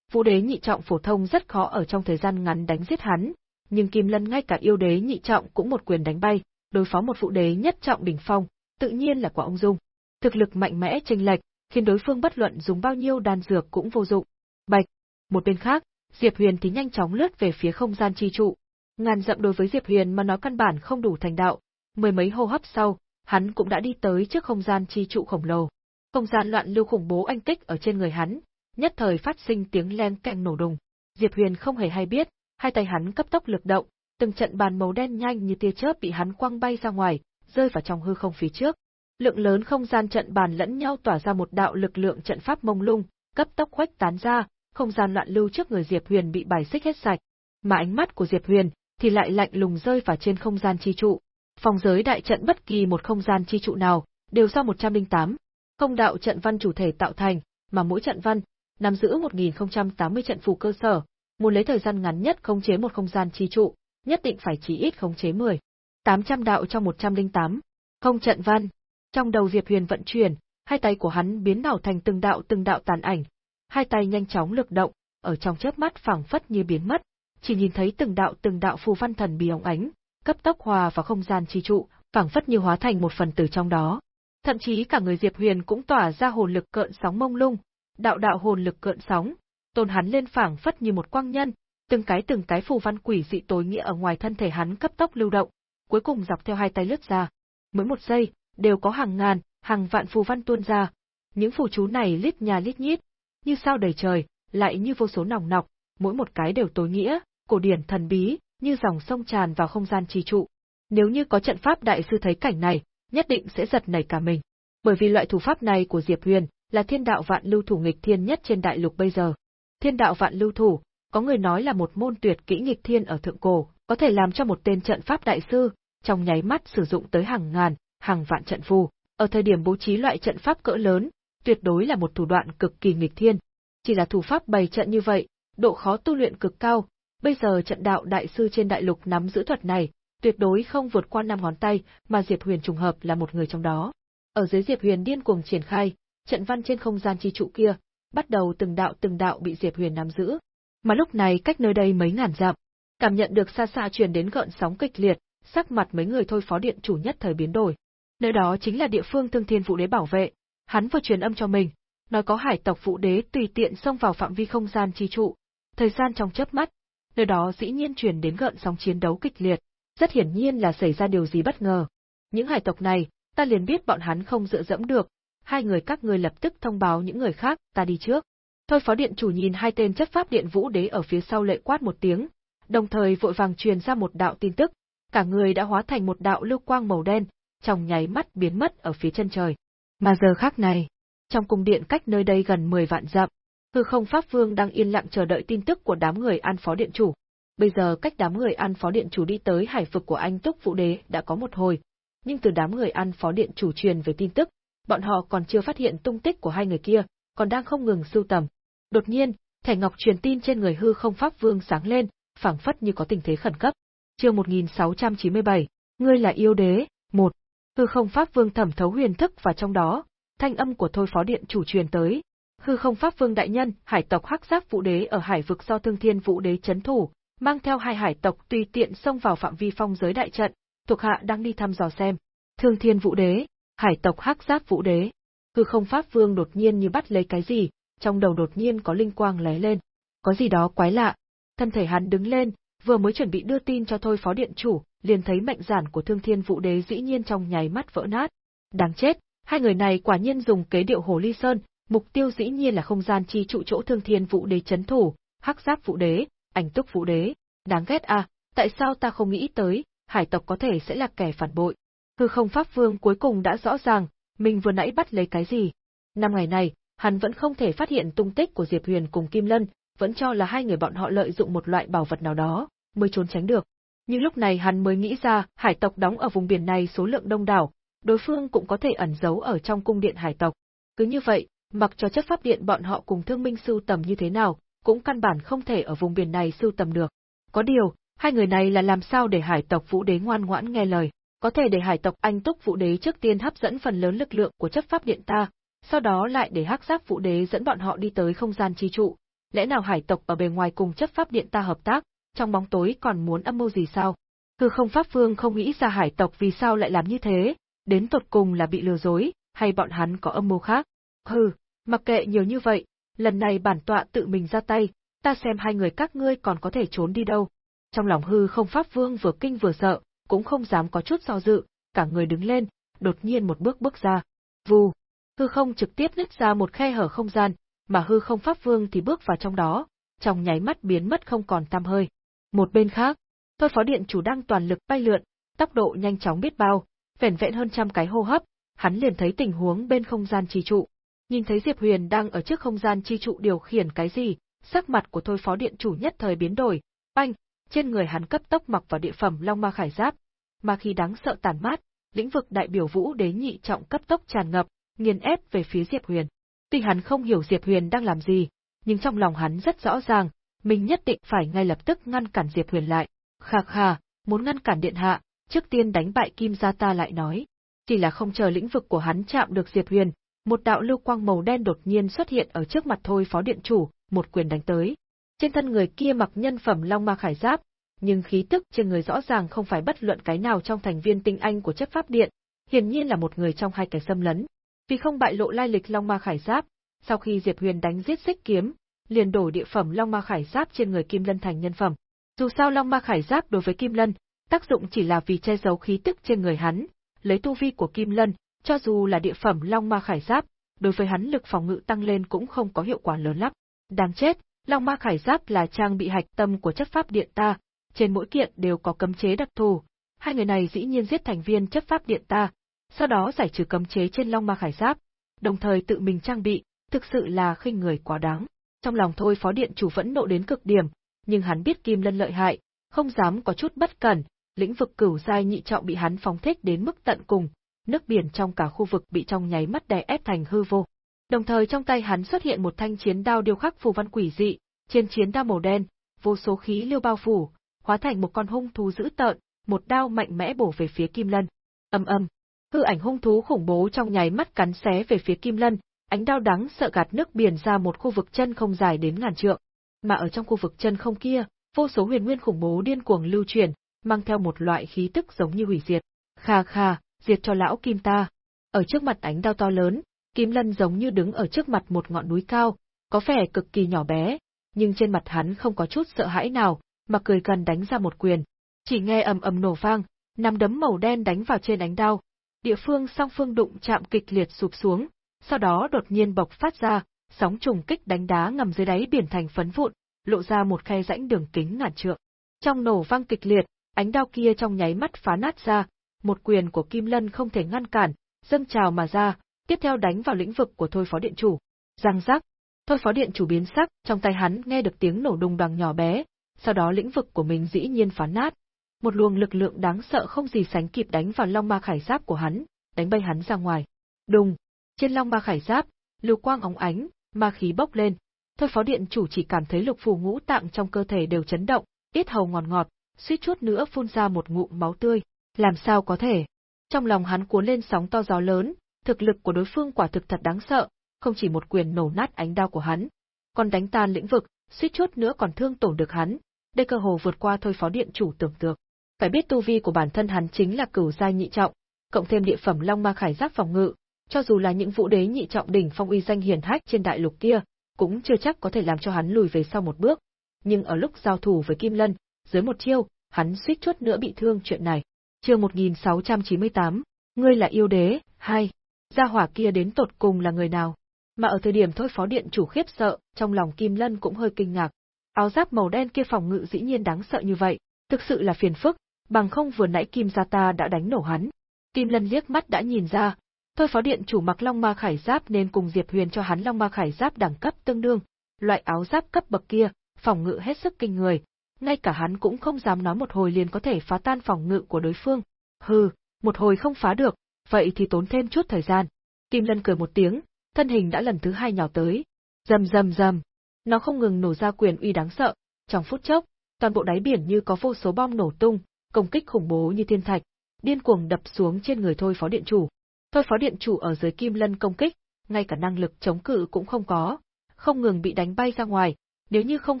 vũ đế nhị trọng phổ thông rất khó ở trong thời gian ngắn đánh giết hắn, nhưng Kim Lân ngay cả yêu đế nhị trọng cũng một quyền đánh bay, đối phó một vũ đế nhất trọng bình phong, tự nhiên là quả ông dung. Thực lực mạnh mẽ chênh lệch, khiến đối phương bất luận dùng bao nhiêu đan dược cũng vô dụng. Bạch. Một bên khác, Diệp Huyền thì nhanh chóng lướt về phía không gian chi trụ. Ngàn dặm đối với Diệp Huyền mà nói căn bản không đủ thành đạo, mười mấy hô hấp sau, hắn cũng đã đi tới trước không gian chi trụ khổng lồ. Không gian loạn lưu khủng bố anh kích ở trên người hắn, nhất thời phát sinh tiếng len cạnh nổ đùng. Diệp Huyền không hề hay biết, hai tay hắn cấp tốc lực động, từng trận bàn màu đen nhanh như tia chớp bị hắn quăng bay ra ngoài, rơi vào trong hư không phía trước. Lượng lớn không gian trận bàn lẫn nhau tỏa ra một đạo lực lượng trận pháp mông lung, cấp tốc khuếch tán ra, không gian loạn lưu trước người Diệp Huyền bị bài xích hết sạch. Mà ánh mắt của Diệp Huyền thì lại lạnh lùng rơi vào trên không gian chi trụ. Phòng giới đại trận bất kỳ một không gian chi trụ nào đều do 108 không đạo trận văn chủ thể tạo thành, mà mỗi trận văn nắm giữ 1080 trận phù cơ sở, muốn lấy thời gian ngắn nhất khống chế một không gian chi trụ, nhất định phải chỉ ít khống chế 10. 800 đạo trong 108. Không trận văn. Trong đầu Diệp Huyền vận chuyển, hai tay của hắn biến đảo thành từng đạo từng đạo tàn ảnh. Hai tay nhanh chóng lực động, ở trong chớp mắt phảng phất như biến mất, chỉ nhìn thấy từng đạo từng đạo phù văn thần bí óng ánh, cấp tốc hòa vào không gian chi trụ, phảng phất như hóa thành một phần tử trong đó. Thậm chí cả người Diệp Huyền cũng tỏa ra hồn lực cợn sóng mông lung, đạo đạo hồn lực cợn sóng, tôn hắn lên phảng phất như một quang nhân, từng cái từng cái phù văn quỷ dị tối nghĩa ở ngoài thân thể hắn cấp tốc lưu động, cuối cùng dọc theo hai tay lướt ra. Mỗi một giây, đều có hàng ngàn, hàng vạn phù văn tuôn ra. Những phù chú này lít nhà lít nhít, như sao đầy trời, lại như vô số nòng nọc, mỗi một cái đều tối nghĩa, cổ điển thần bí, như dòng sông tràn vào không gian trì trụ. Nếu như có trận pháp đại sư thấy cảnh này, nhất định sẽ giật nảy cả mình. Bởi vì loại thủ pháp này của Diệp Huyền là thiên đạo vạn lưu thủ nghịch thiên nhất trên đại lục bây giờ. Thiên đạo vạn lưu thủ, có người nói là một môn tuyệt kỹ nghịch thiên ở thượng cổ, có thể làm cho một tên trận pháp đại sư, trong nháy mắt sử dụng tới hàng ngàn, hàng vạn trận phù. Ở thời điểm bố trí loại trận pháp cỡ lớn, tuyệt đối là một thủ đoạn cực kỳ nghịch thiên. Chỉ là thủ pháp bày trận như vậy, độ khó tu luyện cực cao, bây giờ trận đạo đại sư trên đại lục nắm giữ thuật này, tuyệt đối không vượt qua năm ngón tay, mà Diệp Huyền trùng hợp là một người trong đó. Ở dưới Diệp Huyền điên cuồng triển khai, trận văn trên không gian chi trụ kia, bắt đầu từng đạo từng đạo bị Diệp Huyền nắm giữ. Mà lúc này cách nơi đây mấy ngàn dặm, cảm nhận được xa xa truyền đến gợn sóng kịch liệt, sắc mặt mấy người thôi phó điện chủ nhất thời biến đổi. Nơi đó chính là địa phương Thương Thiên Vũ Đế bảo vệ, hắn vừa truyền âm cho mình, nói có hải tộc phụ Đế tùy tiện xông vào phạm vi không gian chi trụ. Thời gian trong chớp mắt, nơi đó dĩ nhiên truyền đến gợn sóng chiến đấu kịch liệt, rất hiển nhiên là xảy ra điều gì bất ngờ. Những hải tộc này, ta liền biết bọn hắn không dựa dẫm được, hai người các ngươi lập tức thông báo những người khác, ta đi trước. Thôi phó điện chủ nhìn hai tên chất pháp điện vũ đế ở phía sau lệ quát một tiếng, đồng thời vội vàng truyền ra một đạo tin tức, cả người đã hóa thành một đạo lưu quang màu đen, trong nháy mắt biến mất ở phía chân trời. Mà giờ khác này, trong cung điện cách nơi đây gần 10 vạn dặm, hư không pháp vương đang yên lặng chờ đợi tin tức của đám người an phó điện chủ. Bây giờ cách đám người an phó điện chủ đi tới hải vực của anh Túc Vũ Đế đã có một hồi, nhưng từ đám người an phó điện chủ truyền về tin tức, bọn họ còn chưa phát hiện tung tích của hai người kia, còn đang không ngừng sưu tầm. Đột nhiên, thẻ ngọc truyền tin trên người hư không pháp vương sáng lên, phảng phất như có tình thế khẩn cấp. Chương 1697, ngươi là yêu đế, một. Hư không pháp vương thẩm thấu huyền thức và trong đó, thanh âm của thôi phó điện chủ truyền tới. Hư không pháp vương đại nhân, hải tộc hắc giáp vũ đế ở hải vực do thương thiên vũ đế chấn thủ, mang theo hai hải tộc tùy tiện xông vào phạm vi phong giới đại trận, thuộc hạ đang đi thăm dò xem. Thương thiên vũ đế, hải tộc hắc giáp vũ đế. Hư không pháp vương đột nhiên như bắt lấy cái gì, trong đầu đột nhiên có linh quang lóe lên. Có gì đó quái lạ. Thân thể hắn đứng lên, vừa mới chuẩn bị đưa tin cho thôi phó điện chủ, liền thấy mệnh giản của thương thiên vũ đế dĩ nhiên trong nháy mắt vỡ nát. Đáng chết, hai người này quả nhiên dùng kế điệu hồ ly sơn, mục tiêu dĩ nhiên là không gian chi trụ chỗ thương thiên vũ đế chấn thủ, hắc giáp vũ đế, ảnh túc vũ đế. Đáng ghét à, tại sao ta không nghĩ tới, hải tộc có thể sẽ là kẻ phản bội. Hư không pháp vương cuối cùng đã rõ ràng, mình vừa nãy bắt lấy cái gì. Năm ngày này, hắn vẫn không thể phát hiện tung tích của Diệp Huyền cùng Kim Lân, vẫn cho là hai người bọn họ lợi dụng một loại bảo vật nào đó, mới trốn tránh được. Nhưng lúc này hắn mới nghĩ ra, hải tộc đóng ở vùng biển này số lượng đông đảo, đối phương cũng có thể ẩn giấu ở trong cung điện hải tộc. Cứ như vậy, mặc cho chất pháp điện bọn họ cùng thương minh sưu tầm như thế nào, cũng căn bản không thể ở vùng biển này sưu tầm được. Có điều, Hai người này là làm sao để hải tộc Vũ Đế ngoan ngoãn nghe lời, có thể để hải tộc Anh Túc Vũ Đế trước tiên hấp dẫn phần lớn lực lượng của chấp pháp điện ta, sau đó lại để hắc giáp Vũ Đế dẫn bọn họ đi tới không gian chi trụ. Lẽ nào hải tộc ở bề ngoài cùng chấp pháp điện ta hợp tác, trong bóng tối còn muốn âm mưu gì sao? Hư không pháp vương không nghĩ ra hải tộc vì sao lại làm như thế, đến tột cùng là bị lừa dối, hay bọn hắn có âm mưu khác. Hừ, mặc kệ nhiều như vậy, lần này bản tọa tự mình ra tay, ta xem hai người các ngươi còn có thể trốn đi đâu. Trong lòng hư không pháp vương vừa kinh vừa sợ, cũng không dám có chút do dự, cả người đứng lên, đột nhiên một bước bước ra. Vù, hư không trực tiếp nứt ra một khe hở không gian, mà hư không pháp vương thì bước vào trong đó, trong nháy mắt biến mất không còn tăm hơi. Một bên khác, thôi phó điện chủ đang toàn lực bay lượn, tốc độ nhanh chóng biết bao, vẻn vẹn hơn trăm cái hô hấp, hắn liền thấy tình huống bên không gian chi trụ. Nhìn thấy Diệp Huyền đang ở trước không gian chi trụ điều khiển cái gì, sắc mặt của thôi phó điện chủ nhất thời biến đổi, anh, trên người hắn cấp tốc mặc vào địa phẩm Long Ma Khải Giáp, mà khi đáng sợ tàn mát, lĩnh vực đại biểu Vũ Đế nhị trọng cấp tốc tràn ngập, nghiền ép về phía Diệp Huyền. Tuy hắn không hiểu Diệp Huyền đang làm gì, nhưng trong lòng hắn rất rõ ràng, mình nhất định phải ngay lập tức ngăn cản Diệp Huyền lại. Khà khà, muốn ngăn cản điện hạ, trước tiên đánh bại Kim Gia ta lại nói. Chỉ là không chờ lĩnh vực của hắn chạm được Diệp Huyền, một đạo lưu quang màu đen đột nhiên xuất hiện ở trước mặt thôi phó điện chủ, một quyền đánh tới. Trên thân người kia mặc nhân phẩm long ma khải giáp, nhưng khí tức trên người rõ ràng không phải bất luận cái nào trong thành viên tinh anh của chất pháp điện, hiển nhiên là một người trong hai kẻ xâm lấn. Vì không bại lộ lai lịch long ma khải giáp, sau khi Diệp Huyền đánh giết xích kiếm, liền đổi địa phẩm long ma khải giáp trên người Kim Lân thành nhân phẩm. Dù sao long ma khải giáp đối với Kim Lân, tác dụng chỉ là vì che giấu khí tức trên người hắn, lấy tu vi của Kim Lân, cho dù là địa phẩm long ma khải giáp, đối với hắn lực phòng ngự tăng lên cũng không có hiệu quả lớn lắm. Đáng chết, long ma khải giáp là trang bị hạch tâm của chất pháp điện ta, trên mỗi kiện đều có cấm chế đặc thù. Hai người này dĩ nhiên giết thành viên chấp pháp điện ta, sau đó giải trừ cấm chế trên long ma khải giáp, đồng thời tự mình trang bị, thực sự là khinh người quá đáng. Trong lòng thôi phó điện chủ vẫn nộ đến cực điểm, nhưng hắn biết Kim Lân lợi hại, không dám có chút bất cẩn, lĩnh vực cửu giai nhị trọng bị hắn phóng thích đến mức tận cùng, nước biển trong cả khu vực bị trong nháy mắt đè ép thành hư vô. Đồng thời trong tay hắn xuất hiện một thanh chiến đao điêu khắc phù văn quỷ dị, trên chiến đao màu đen, vô số khí liêu bao phủ, hóa thành một con hung thú dữ tợn, một đao mạnh mẽ bổ về phía Kim Lân. ầm ầm hư ảnh hung thú khủng bố trong nháy mắt cắn xé về phía Kim Lân, ánh đao đắng sợ gạt nước biển ra một khu vực chân không dài đến ngàn trượng. Mà ở trong khu vực chân không kia, vô số huyền nguyên khủng bố điên cuồng lưu chuyển mang theo một loại khí tức giống như hủy diệt. Kha kha, diệt cho lão Kim ta. Ở trước mặt ánh đao to lớn, Kim Lân giống như đứng ở trước mặt một ngọn núi cao, có vẻ cực kỳ nhỏ bé, nhưng trên mặt hắn không có chút sợ hãi nào, mà cười gần đánh ra một quyền. Chỉ nghe ầm ầm nổ vang, nắm đấm màu đen đánh vào trên ánh đao. Địa phương song phương đụng chạm kịch liệt sụp xuống, sau đó đột nhiên bộc phát ra, sóng trùng kích đánh đá ngầm dưới đáy biển thành phấn vụn, lộ ra một khe rãnh đường kính ngàn trượng. Trong nổ vang kịch liệt, ánh đao kia trong nháy mắt phá nát ra, một quyền của Kim Lân không thể ngăn cản, dâng trào mà ra, tiếp theo đánh vào lĩnh vực của Thôi Phó Điện Chủ. Giang giác, Thôi Phó Điện Chủ biến sắc, trong tay hắn nghe được tiếng nổ đùng đoàng nhỏ bé, sau đó lĩnh vực của mình dĩ nhiên phá nát. Một luồng lực lượng đáng sợ không gì sánh kịp đánh vào long ma khải giáp của hắn, đánh bay hắn ra ngoài. Đùng, trên long ma khải giáp, lưu quang óng ánh, ma khí bốc lên. Thôi Phó Điện Chủ chỉ cảm thấy lục phù ngũ tạng trong cơ thể đều chấn động, ít hầu ngọt ngọt, suýt chút nữa phun ra một ngụm máu tươi. Làm sao có thể? Trong lòng hắn cuốn lên sóng to gió lớn, thực lực của đối phương quả thực thật đáng sợ, không chỉ một quyền nổ nát ánh đao của hắn, còn đánh tan lĩnh vực, suýt chút nữa còn thương tổn được hắn. Đây cơ hồ vượt qua thôi phó điện chủ tưởng tượng. Phải biết tu vi của bản thân hắn chính là cửu giai nhị trọng, cộng thêm địa phẩm long ma khải giáp phòng ngự, cho dù là những vũ đế nhị trọng đỉnh phong uy danh hiển hách trên đại lục kia, cũng chưa chắc có thể làm cho hắn lùi về sau một bước. Nhưng ở lúc giao thủ với Kim Lân, dưới một chiêu, hắn suýt chút nữa bị thương chuyện này. Chương 1698, ngươi là yêu đế, hai. Gia hỏa kia đến tột cùng là người nào? Mà ở thời điểm thôi phó điện chủ khiếp sợ, trong lòng Kim Lân cũng hơi kinh ngạc. Áo giáp màu đen kia phòng ngự dĩ nhiên đáng sợ như vậy, thực sự là phiền phức, bằng không vừa nãy Kim gia ta đã đánh nổ hắn. Kim Lân liếc mắt đã nhìn ra, thôi phó điện chủ mặc Long Ma Khải Giáp nên cùng Diệp Huyền cho hắn Long Ma Khải Giáp đẳng cấp tương đương, loại áo giáp cấp bậc kia, phòng ngự hết sức kinh người, ngay cả hắn cũng không dám nói một hồi liền có thể phá tan phòng ngự của đối phương. Hừ, một hồi không phá được, vậy thì tốn thêm chút thời gian. Kim Lân cười một tiếng, thân hình đã lần thứ hai nhào tới. Rầm rầm rầm, nó không ngừng nổ ra quyền uy đáng sợ, trong phút chốc, toàn bộ đáy biển như có vô số bom nổ tung, công kích khủng bố như thiên thạch, điên cuồng đập xuống trên người thôi phó điện chủ. Thôi phó điện chủ ở dưới kim lân công kích, ngay cả năng lực chống cự cũng không có, không ngừng bị đánh bay ra ngoài, nếu như không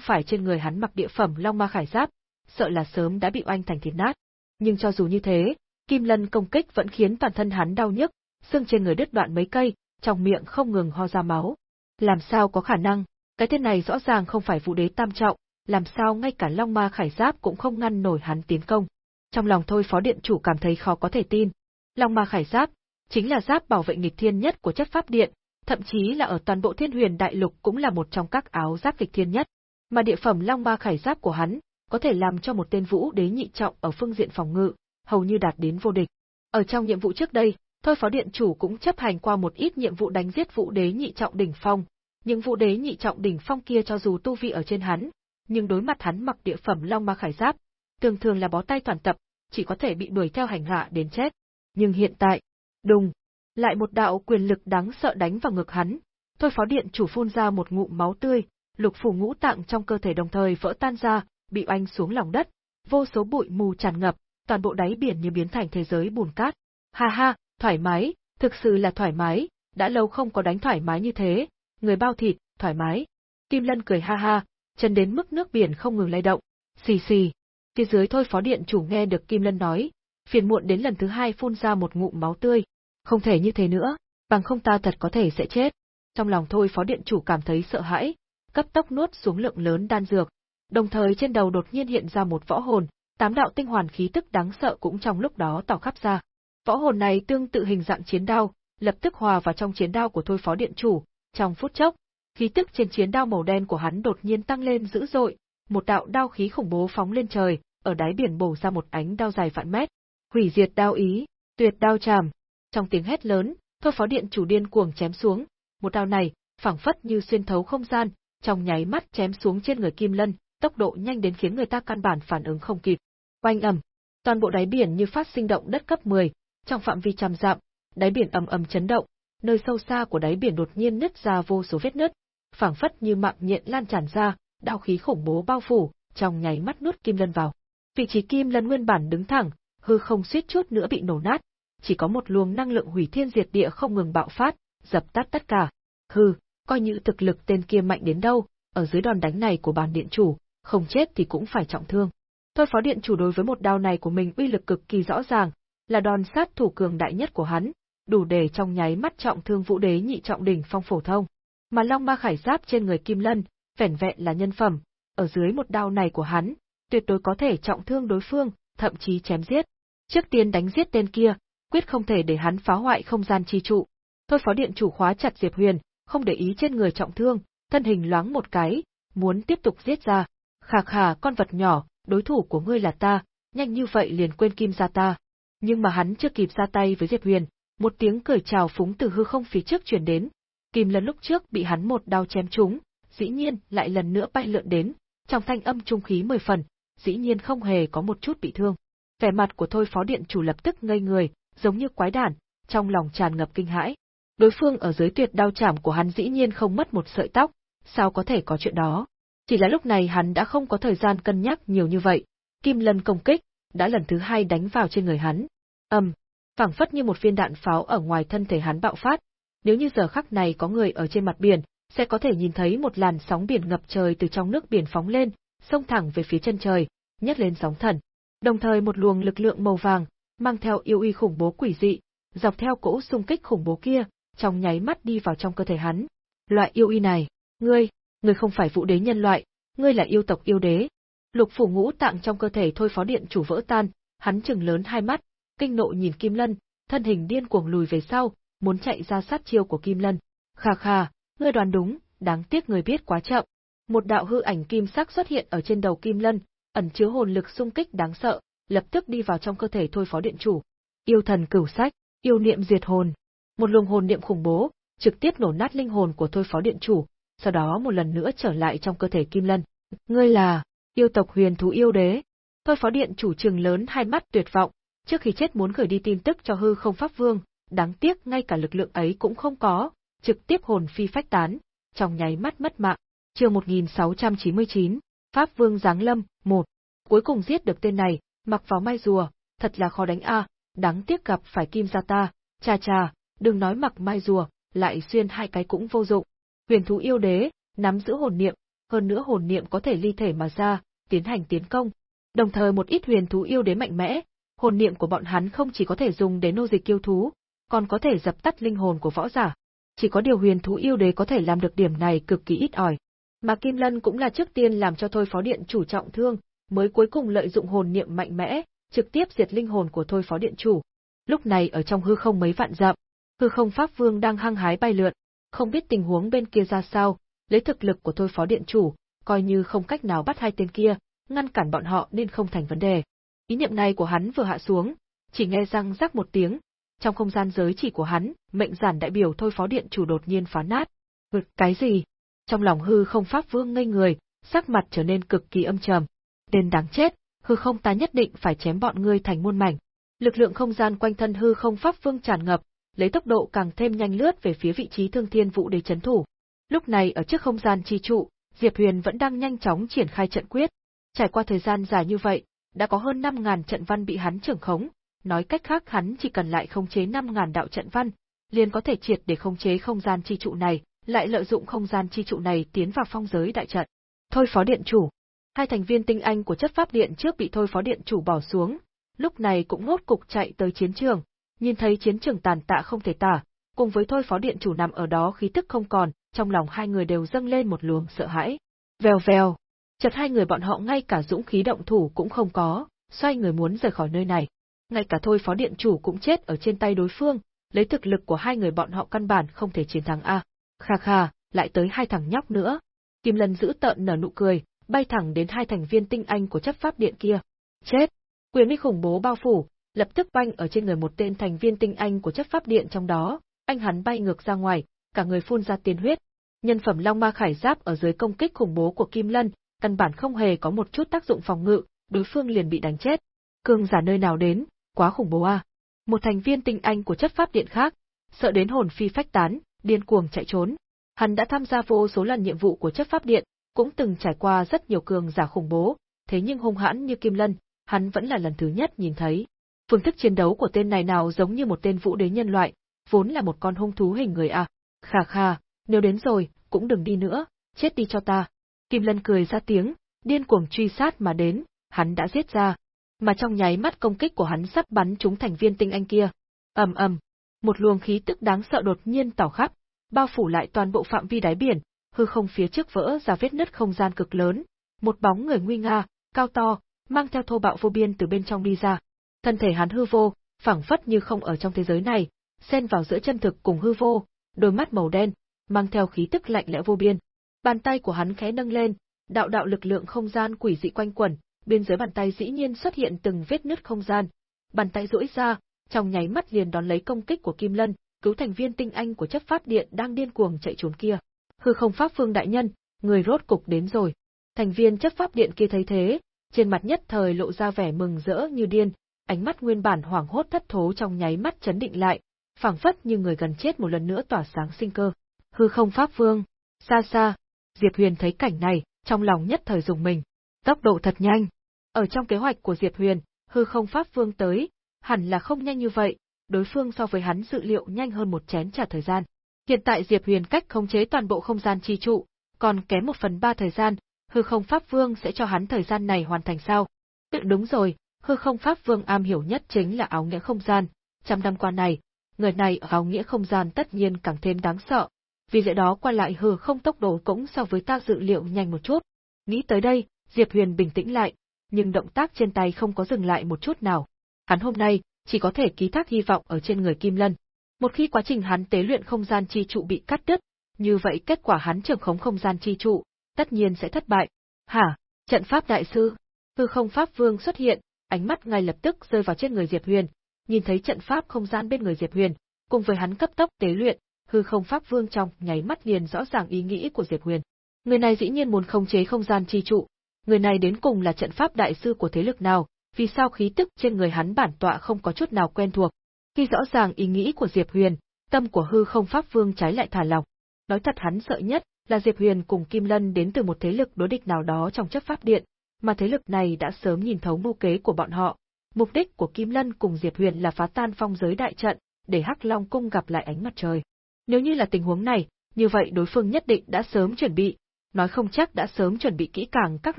phải trên người hắn mặc địa phẩm long ma khải giáp, sợ là sớm đã bị oanh thành thịt nát. Nhưng cho dù như thế, kim lân công kích vẫn khiến toàn thân hắn đau nhức, xương trên người đứt đoạn mấy cây, trong miệng không ngừng ho ra máu. Làm sao có khả năng, cái tên này rõ ràng không phải vũ đế tam trọng, làm sao ngay cả long ma khải giáp cũng không ngăn nổi hắn tiến công. Trong lòng thôi phó điện chủ cảm thấy khó có thể tin. Long ma khải giáp, chính là giáp bảo vệ nghịch thiên nhất của chất pháp điện, thậm chí là ở toàn bộ thiên huyền đại lục cũng là một trong các áo giáp nghịch thiên nhất. Mà địa phẩm long ma khải giáp của hắn, có thể làm cho một tên vũ đế nhị trọng ở phương diện phòng ngự, hầu như đạt đến vô địch. Ở trong nhiệm vụ trước đây, thôi phó điện chủ cũng chấp hành qua một ít nhiệm vụ đánh giết vũ đế nhị trọng đỉnh phong, những vũ đế nhị trọng đỉnh phong kia cho dù tu vi ở trên hắn, nhưng đối mặt hắn mặc địa phẩm long ma khải giáp, thường thường là bó tay toàn tập, chỉ có thể bị đuổi theo hành hạ đến chết. Nhưng hiện tại, đùng, lại một đạo quyền lực đáng sợ đánh vào ngực hắn, thôi phó điện chủ phun ra một ngụm máu tươi, lục phủ ngũ tạng trong cơ thể đồng thời vỡ tan ra, bị oanh xuống lòng đất, vô số bụi mù tràn ngập, toàn bộ đáy biển như biến thành thế giới bùn cát. Ha ha, thoải mái, thực sự là thoải mái, đã lâu không có đánh thoải mái như thế, người bao thịt, thoải mái. Kim Lân cười ha ha, chân đến mức nước biển không ngừng lay động. Xì xì. Phía dưới thôi phó điện chủ nghe được Kim Lân nói, phiền muộn đến lần thứ hai phun ra một ngụm máu tươi. Không thể như thế nữa, bằng không ta thật có thể sẽ chết. Trong lòng thôi phó điện chủ cảm thấy sợ hãi, cấp tốc nuốt xuống lượng lớn đan dược. Đồng thời trên đầu đột nhiên hiện ra một võ hồn, tám đạo tinh hoàn khí tức đáng sợ cũng trong lúc đó tỏ khắp ra. Võ hồn này tương tự hình dạng chiến đao, lập tức hòa vào trong chiến đao của thôi phó điện chủ, trong phút chốc, khí tức trên chiến đao màu đen của hắn đột nhiên tăng lên dữ dội, một đạo đao khí khủng bố phóng lên trời, ở đáy biển bổ ra một ánh đao dài vạn mét. Hủy diệt đao ý, tuyệt đao chàm. Trong tiếng hét lớn, thôi phó điện chủ điên cuồng chém xuống, một đao này, phảng phất như xuyên thấu không gian, trong nháy mắt chém xuống trên người Kim Lân, tốc độ nhanh đến khiến người ta căn bản phản ứng không kịp. Oanh ầm, toàn bộ đáy biển như phát sinh động đất cấp 10, trong phạm vi trăm dặm, đáy biển ầm ầm chấn động, nơi sâu xa của đáy biển đột nhiên nứt ra vô số vết nứt, phảng phất như mạng nhện lan tràn ra, đao khí khủng bố bao phủ, trong nháy mắt nuốt Kim Lân vào. Vị trí Kim Lân nguyên bản đứng thẳng, hư không suýt chút nữa bị nổ nát, chỉ có một luồng năng lượng hủy thiên diệt địa không ngừng bạo phát, dập tắt tất cả. Hừ, coi như thực lực tên kia mạnh đến đâu, ở dưới đòn đánh này của bàn điện chủ, không chết thì cũng phải trọng thương. Thôi phó điện chủ đối với một đao này của mình uy lực cực kỳ rõ ràng, là đòn sát thủ cường đại nhất của hắn, đủ để trong nháy mắt trọng thương vũ đế nhị trọng đỉnh phong phổ thông. Mà long ma khải giáp trên người Kim Lân, vẻn vẹn là nhân phẩm, ở dưới một đao này của hắn, tuyệt đối có thể trọng thương đối phương, thậm chí chém giết. Trước tiên đánh giết tên kia, quyết không thể để hắn phá hoại không gian chi trụ. Thôi phó điện chủ khóa chặt Diệp Huyền, không để ý trên người trọng thương, thân hình loáng một cái, muốn tiếp tục giết ra. Khà khà con vật nhỏ, đối thủ của ngươi là ta, nhanh như vậy liền quên kim ra ta. Nhưng mà hắn chưa kịp ra tay với Diệp Huyền, một tiếng cười chào phúng từ hư không phía trước truyền đến. Kim lần lúc trước bị hắn một đao chém trúng, dĩ nhiên lại lần nữa bay lượn đến, trong thanh âm trung khí mười phần, dĩ nhiên không hề có một chút bị thương. Vẻ mặt của thôi phó điện chủ lập tức ngây người, giống như quái đản, trong lòng tràn ngập kinh hãi. Đối phương ở dưới tuyệt đao chảm của hắn dĩ nhiên không mất một sợi tóc, sao có thể có chuyện đó? Chỉ là lúc này hắn đã không có thời gian cân nhắc nhiều như vậy. Kim lân công kích, đã lần thứ hai đánh vào trên người hắn. ầm, phảng phất như một viên đạn pháo ở ngoài thân thể hắn bạo phát. Nếu như giờ khắc này có người ở trên mặt biển, sẽ có thể nhìn thấy một làn sóng biển ngập trời từ trong nước biển phóng lên, xông thẳng về phía chân trời, nhấc lên sóng thần. Đồng thời một luồng lực lượng màu vàng, mang theo yêu uy khủng bố quỷ dị, dọc theo cỗ xung kích khủng bố kia, trong nháy mắt đi vào trong cơ thể hắn. Loại yêu uy này, ngươi, ngươi không phải vũ đế nhân loại, ngươi là yêu tộc yêu đế. Lục phủ ngũ tạng trong cơ thể thôi phó điện chủ vỡ tan, hắn chừng lớn hai mắt, kinh nộ nhìn Kim Lân, thân hình điên cuồng lùi về sau, muốn chạy ra sát chiêu của Kim Lân. Kha kha, ngươi đoán đúng, đáng tiếc người biết quá chậm. Một đạo hư ảnh kim sắc xuất hiện ở trên đầu Kim Lân, ẩn chứa hồn lực xung kích đáng sợ, lập tức đi vào trong cơ thể thôi phó điện chủ. Yêu thần cửu sách, yêu niệm diệt hồn. Một luồng hồn niệm khủng bố, trực tiếp nổ nát linh hồn của thôi phó điện chủ, sau đó một lần nữa trở lại trong cơ thể Kim Lân. Ngươi là, yêu tộc huyền thú yêu đế. Thôi phó điện chủ trường lớn hai mắt tuyệt vọng, trước khi chết muốn gửi đi tin tức cho hư không pháp vương, đáng tiếc ngay cả lực lượng ấy cũng không có, trực tiếp hồn phi phách tán, trong nháy mắt mất mạng. Chương 1699, Pháp Vương Giáng Lâm, một. Cuối cùng giết được tên này, mặc vào mai rùa, thật là khó đánh a, đáng tiếc gặp phải Kim gia ta, cha cha, đừng nói mặc mai rùa, lại xuyên hai cái cũng vô dụng. Huyền thú yêu đế, nắm giữ hồn niệm, hơn nữa hồn niệm có thể ly thể mà ra, tiến hành tiến công. Đồng thời một ít huyền thú yêu đế mạnh mẽ, hồn niệm của bọn hắn không chỉ có thể dùng để nô dịch kiêu thú, còn có thể dập tắt linh hồn của võ giả. Chỉ có điều huyền thú yêu đế có thể làm được điểm này cực kỳ ít ỏi. Mà Kim Lân cũng là trước tiên làm cho Thôi Phó Điện chủ trọng thương, mới cuối cùng lợi dụng hồn niệm mạnh mẽ, trực tiếp diệt linh hồn của Thôi Phó Điện chủ. Lúc này ở trong hư không mấy vạn dặm, hư không Pháp Vương đang hăng hái bay lượn, không biết tình huống bên kia ra sao, lấy thực lực của Thôi Phó Điện chủ, coi như không cách nào bắt hai tên kia, ngăn cản bọn họ nên không thành vấn đề. Ý niệm này của hắn vừa hạ xuống, chỉ nghe răng rắc một tiếng, trong không gian giới chỉ của hắn, mệnh giản đại biểu thôi phó điện chủ đột nhiên phá nát. Vực cái gì? Trong lòng hư không pháp vương ngây người, sắc mặt trở nên cực kỳ âm trầm. Đền đáng chết, hư không ta nhất định phải chém bọn ngươi thành muôn mảnh. Lực lượng không gian quanh thân hư không pháp vương tràn ngập, lấy tốc độ càng thêm nhanh lướt về phía vị trí thương thiên vũ để chấn thủ. Lúc này ở trước không gian chi trụ, Diệp Huyền vẫn đang nhanh chóng triển khai trận quyết. Trải qua thời gian dài như vậy, đã có hơn 5.000 trận văn bị hắn trưởng khống, nói cách khác hắn chỉ cần lại khống chế 5000 đạo trận văn, liền có thể triệt để khống chế không gian chi trụ này, lại lợi dụng không gian chi trụ này tiến vào phong giới đại trận. Thôi phó điện chủ. Hai thành viên tinh anh của chất pháp điện trước bị thôi phó điện chủ bỏ xuống, lúc này cũng ngốt cục chạy tới chiến trường, nhìn thấy chiến trường tàn tạ không thể tả, cùng với thôi phó điện chủ nằm ở đó khí tức không còn, trong lòng hai người đều dâng lên một luồng sợ hãi. Vèo vèo, chợt hai người bọn họ ngay cả dũng khí động thủ cũng không có, xoay người muốn rời khỏi nơi này. Ngay cả thôi phó điện chủ cũng chết ở trên tay đối phương, lấy thực lực của hai người bọn họ căn bản không thể chiến thắng a. Kha kha, lại tới hai thằng nhóc nữa. Kim Lân giữ tợn nở nụ cười, bay thẳng đến hai thành viên tinh anh của chấp pháp điện kia. Chết! Quyền uy khủng bố bao phủ, lập tức banh ở trên người một tên thành viên tinh anh của chấp pháp điện trong đó, anh hắn bay ngược ra ngoài, cả người phun ra tiên huyết. Nhân phẩm Long Ma Khải Giáp ở dưới công kích khủng bố của Kim Lân, căn bản không hề có một chút tác dụng phòng ngự, đối phương liền bị đánh chết. Cương giả nơi nào đến, quá khủng bố à. Một thành viên tinh anh của chất pháp điện khác, sợ đến hồn phi phách tán, điên cuồng chạy trốn. Hắn đã tham gia vô số lần nhiệm vụ của chất pháp điện, cũng từng trải qua rất nhiều cường giả khủng bố, thế nhưng hung hãn như Kim Lân, hắn vẫn là lần thứ nhất nhìn thấy. Phương thức chiến đấu của tên này nào giống như một tên vũ đế nhân loại, vốn là một con hung thú hình người à. Khà khà, nếu đến rồi, cũng đừng đi nữa, chết đi cho ta. Kim Lân cười ra tiếng, điên cuồng truy sát mà đến, hắn đã giết ra. Mà trong nháy mắt công kích của hắn sắp bắn trúng thành viên tinh anh kia. ầm ầm, một luồng khí tức đáng sợ đột nhiên tỏ khắp, bao phủ lại toàn bộ phạm vi đáy biển, hư không phía trước vỡ ra vết nứt không gian cực lớn, một bóng người nguy nga, cao to, mang theo thô bạo vô biên từ bên trong đi ra. Thân thể hắn hư vô, phẳng phất như không ở trong thế giới này, xen vào giữa chân thực cùng hư vô, đôi mắt màu đen, mang theo khí tức lạnh lẽo vô biên. Bàn tay của hắn khẽ nâng lên, đạo đạo lực lượng không gian quỷ dị quanh quẩn, bên dưới bàn tay dĩ nhiên xuất hiện từng vết nứt không gian. Bàn tay duỗi ra, trong nháy mắt liền đón lấy công kích của Kim Lân, cứu thành viên tinh anh của chấp pháp điện đang điên cuồng chạy trốn kia. Hư không pháp phương đại nhân, người rốt cục đến rồi. Thành viên chấp pháp điện kia thấy thế, trên mặt nhất thời lộ ra vẻ mừng rỡ như điên, ánh mắt nguyên bản hoảng hốt thất thố trong nháy mắt chấn định lại, phảng phất như người gần chết một lần nữa tỏa sáng sinh cơ. Hư không pháp vương, xa xa, Diệp Huyền thấy cảnh này, trong lòng nhất thời dùng mình. Tốc độ thật nhanh. Ở trong kế hoạch của Diệp Huyền, hư không pháp vương tới, hẳn là không nhanh như vậy, đối phương so với hắn dự liệu nhanh hơn một chén trả thời gian. Hiện tại Diệp Huyền cách khống chế toàn bộ không gian chi trụ, còn kém một phần ba thời gian, hư không pháp vương sẽ cho hắn thời gian này hoàn thành sao? Tự đúng rồi, hư không pháp vương am hiểu nhất chính là áo nghĩa không gian. Trăm năm qua này, người này ở áo nghĩa không gian tất nhiên càng thêm đáng sợ, vì lẽ đó qua lại hư không tốc độ cũng so với ta dự liệu nhanh một chút. Nghĩ tới đây, Diệp Huyền bình tĩnh lại, nhưng động tác trên tay không có dừng lại một chút nào. Hắn hôm nay chỉ có thể ký thác hy vọng ở trên người Kim Lân. Một khi quá trình hắn tế luyện không gian chi trụ bị cắt đứt, như vậy kết quả hắn trưởng khống không gian chi trụ, tất nhiên sẽ thất bại. Hả? Trận pháp đại sư? Hư không pháp vương xuất hiện, ánh mắt ngay lập tức rơi vào trên người Diệp Huyền, nhìn thấy trận pháp không gian bên người Diệp Huyền, cùng với hắn cấp tốc tế luyện, hư không pháp vương trong nháy mắt liền rõ ràng ý nghĩ của Diệp Huyền. Người này dĩ nhiên muốn khống chế không gian chi trụ, người này đến cùng là trận pháp đại sư của thế lực nào, vì sao khí tức trên người hắn bản tọa không có chút nào quen thuộc. Khi rõ ràng ý nghĩ của Diệp Huyền, tâm của hư không pháp vương trái lại thả lỏng. Nói thật hắn sợ nhất là Diệp Huyền cùng Kim Lân đến từ một thế lực đối địch nào đó trong chấp pháp điện, mà thế lực này đã sớm nhìn thấu mưu kế của bọn họ. Mục đích của Kim Lân cùng Diệp Huyền là phá tan phong giới đại trận, để Hắc Long cung gặp lại ánh mặt trời. Nếu như là tình huống này, như vậy đối phương nhất định đã sớm chuẩn bị, nói không chắc đã sớm chuẩn bị kỹ càng các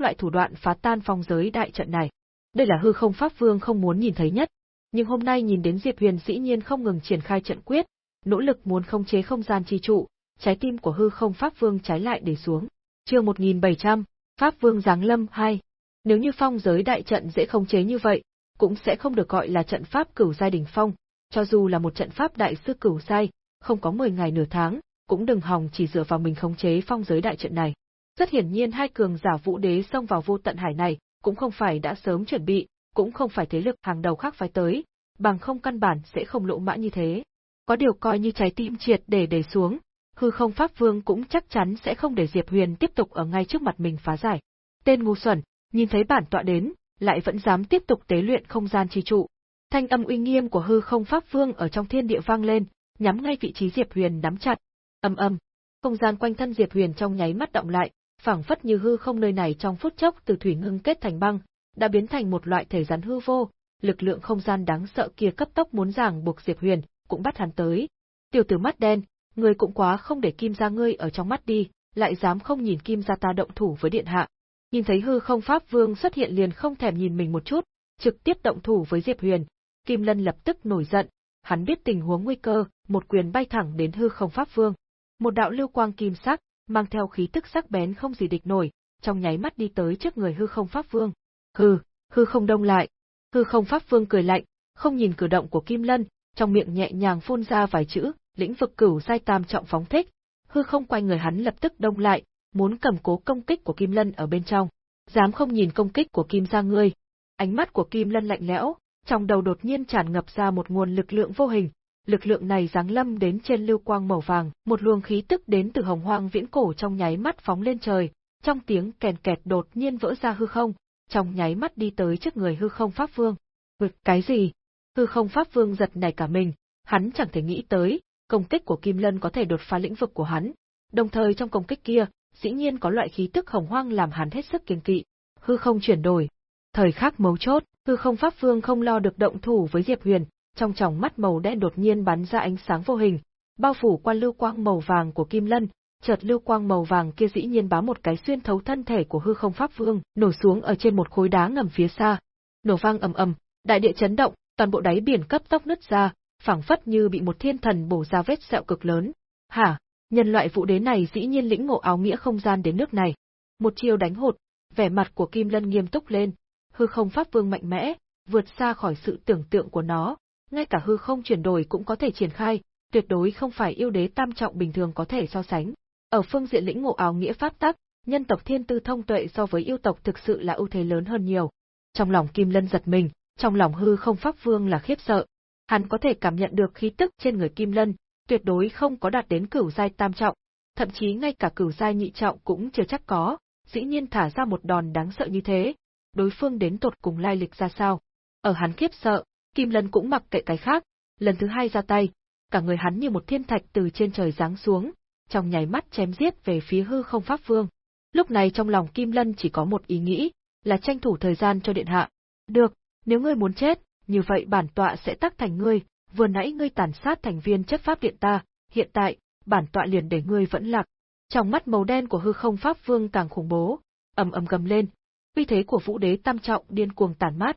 loại thủ đoạn phá tan phong giới đại trận này. Đây là hư không pháp vương không muốn nhìn thấy nhất, nhưng hôm nay nhìn đến Diệp Huyền dĩ nhiên không ngừng triển khai trận quyết, nỗ lực muốn không chế không gian chi trụ, trái tim của hư không pháp vương trái lại để xuống. Chương 1700, Pháp vương giáng lâm 2. Nếu như phong giới đại trận dễ không chế như vậy, cũng sẽ không được gọi là trận pháp cửu giai đỉnh phong, cho dù là một trận pháp đại sư cửu giai, không có 10 ngày nửa tháng, cũng đừng hòng chỉ dựa vào mình khống chế phong giới đại trận này. Rất hiển nhiên hai cường giả vũ đế xông vào vô tận hải này, cũng không phải đã sớm chuẩn bị, cũng không phải thế lực hàng đầu khác phải tới, bằng không căn bản sẽ không lỗ mã như thế. Có điều coi như trái tim triệt để để xuống, hư không pháp vương cũng chắc chắn sẽ không để Diệp Huyền tiếp tục ở ngay trước mặt mình phá giải. Tên ngu xuẩn, nhìn thấy bản tọa đến, lại vẫn dám tiếp tục tế luyện không gian chi trụ. Thanh âm uy nghiêm của hư không pháp vương ở trong thiên địa vang lên, nhắm ngay vị trí Diệp Huyền nắm chặt. Âm âm, không gian quanh thân Diệp Huyền trong nháy mắt động lại, phảng phất như hư không nơi này trong phút chốc từ thủy ngưng kết thành băng, đã biến thành một loại thể rắn hư vô, lực lượng không gian đáng sợ kia cấp tốc muốn giảng buộc Diệp Huyền, cũng bắt hắn tới. Tiểu tử mắt đen, ngươi cũng quá không để kim gia ngươi ở trong mắt đi, lại dám không nhìn kim gia ta động thủ với điện hạ. Nhìn thấy hư không pháp vương xuất hiện liền không thèm nhìn mình một chút, trực tiếp động thủ với Diệp Huyền. Kim Lân lập tức nổi giận, hắn biết tình huống nguy cơ, một quyền bay thẳng đến hư không pháp vương. Một đạo lưu quang kim sắc, mang theo khí tức sắc bén không gì địch nổi, trong nháy mắt đi tới trước người hư không pháp vương. Hừ, hư không đông lại. Hư không pháp vương cười lạnh, không nhìn cử động của Kim Lân, trong miệng nhẹ nhàng phun ra vài chữ, lĩnh vực cửu giai tam trọng phóng thích, hư không quay người hắn lập tức đông lại, muốn cầm cố công kích của Kim Lân ở bên trong. Dám không nhìn công kích của Kim gia ngươi. Ánh mắt của Kim Lân lạnh lẽo, trong đầu đột nhiên tràn ngập ra một nguồn lực lượng vô hình. Lực lượng này giáng lâm đến trên lưu quang màu vàng, một luồng khí tức đến từ hồng hoang viễn cổ trong nháy mắt phóng lên trời, trong tiếng kèn kẹt đột nhiên vỡ ra hư không, trong nháy mắt đi tới trước người hư không pháp vương. Ngực cái gì? Hư không pháp vương giật nảy cả mình, hắn chẳng thể nghĩ tới, công kích của Kim Lân có thể đột phá lĩnh vực của hắn. Đồng thời trong công kích kia, dĩ nhiên có loại khí tức hồng hoang làm hắn hết sức kiêng kỵ. Hư không chuyển đổi. Thời khắc mấu chốt, hư không pháp vương không lo được động thủ với Diệp Huyền, trong tròng mắt màu đen đột nhiên bắn ra ánh sáng vô hình, bao phủ qua lưu quang màu vàng của Kim Lân, chợt lưu quang màu vàng kia dĩ nhiên bám một cái xuyên thấu thân thể của hư không pháp vương, nổ xuống ở trên một khối đá ngầm phía xa. Nổ vang ầm ầm, đại địa chấn động, toàn bộ đáy biển cấp tốc nứt ra, phảng phất như bị một thiên thần bổ ra vết sẹo cực lớn. Hả, nhân loại vũ đế này dĩ nhiên lĩnh ngộ áo nghĩa không gian đến nước này. Một chiêu đánh hụt, vẻ mặt của Kim Lân nghiêm túc lên, hư không pháp vương mạnh mẽ, vượt xa khỏi sự tưởng tượng của nó, ngay cả hư không chuyển đổi cũng có thể triển khai, tuyệt đối không phải yêu đế tam trọng bình thường có thể so sánh. Ở phương diện lĩnh ngộ áo nghĩa pháp tắc, nhân tộc thiên tư thông tuệ so với yêu tộc thực sự là ưu thế lớn hơn nhiều. Trong lòng Kim Lân giật mình, trong lòng hư không pháp vương là khiếp sợ, hắn có thể cảm nhận được khí tức trên người Kim Lân, tuyệt đối không có đạt đến cửu giai tam trọng, thậm chí ngay cả cửu giai nhị trọng cũng chưa chắc có, dĩ nhiên thả ra một đòn đáng sợ như thế, đối phương đến tột cùng lai lịch ra sao. Ở hắn khiếp sợ, Kim Lân cũng mặc kệ cái khác, lần thứ hai ra tay, cả người hắn như một thiên thạch từ trên trời giáng xuống, trong nháy mắt chém giết về phía hư không pháp vương. Lúc này trong lòng Kim Lân chỉ có một ý nghĩ, là tranh thủ thời gian cho điện hạ. Được, nếu ngươi muốn chết, như vậy bản tọa sẽ tác thành ngươi, vừa nãy ngươi tàn sát thành viên chất pháp điện ta, hiện tại, bản tọa liền để ngươi vẫn lạc. Trong mắt màu đen của hư không pháp vương càng khủng bố, ầm ầm gầm lên, uy thế của vũ đế tam trọng điên cuồng tàn mát.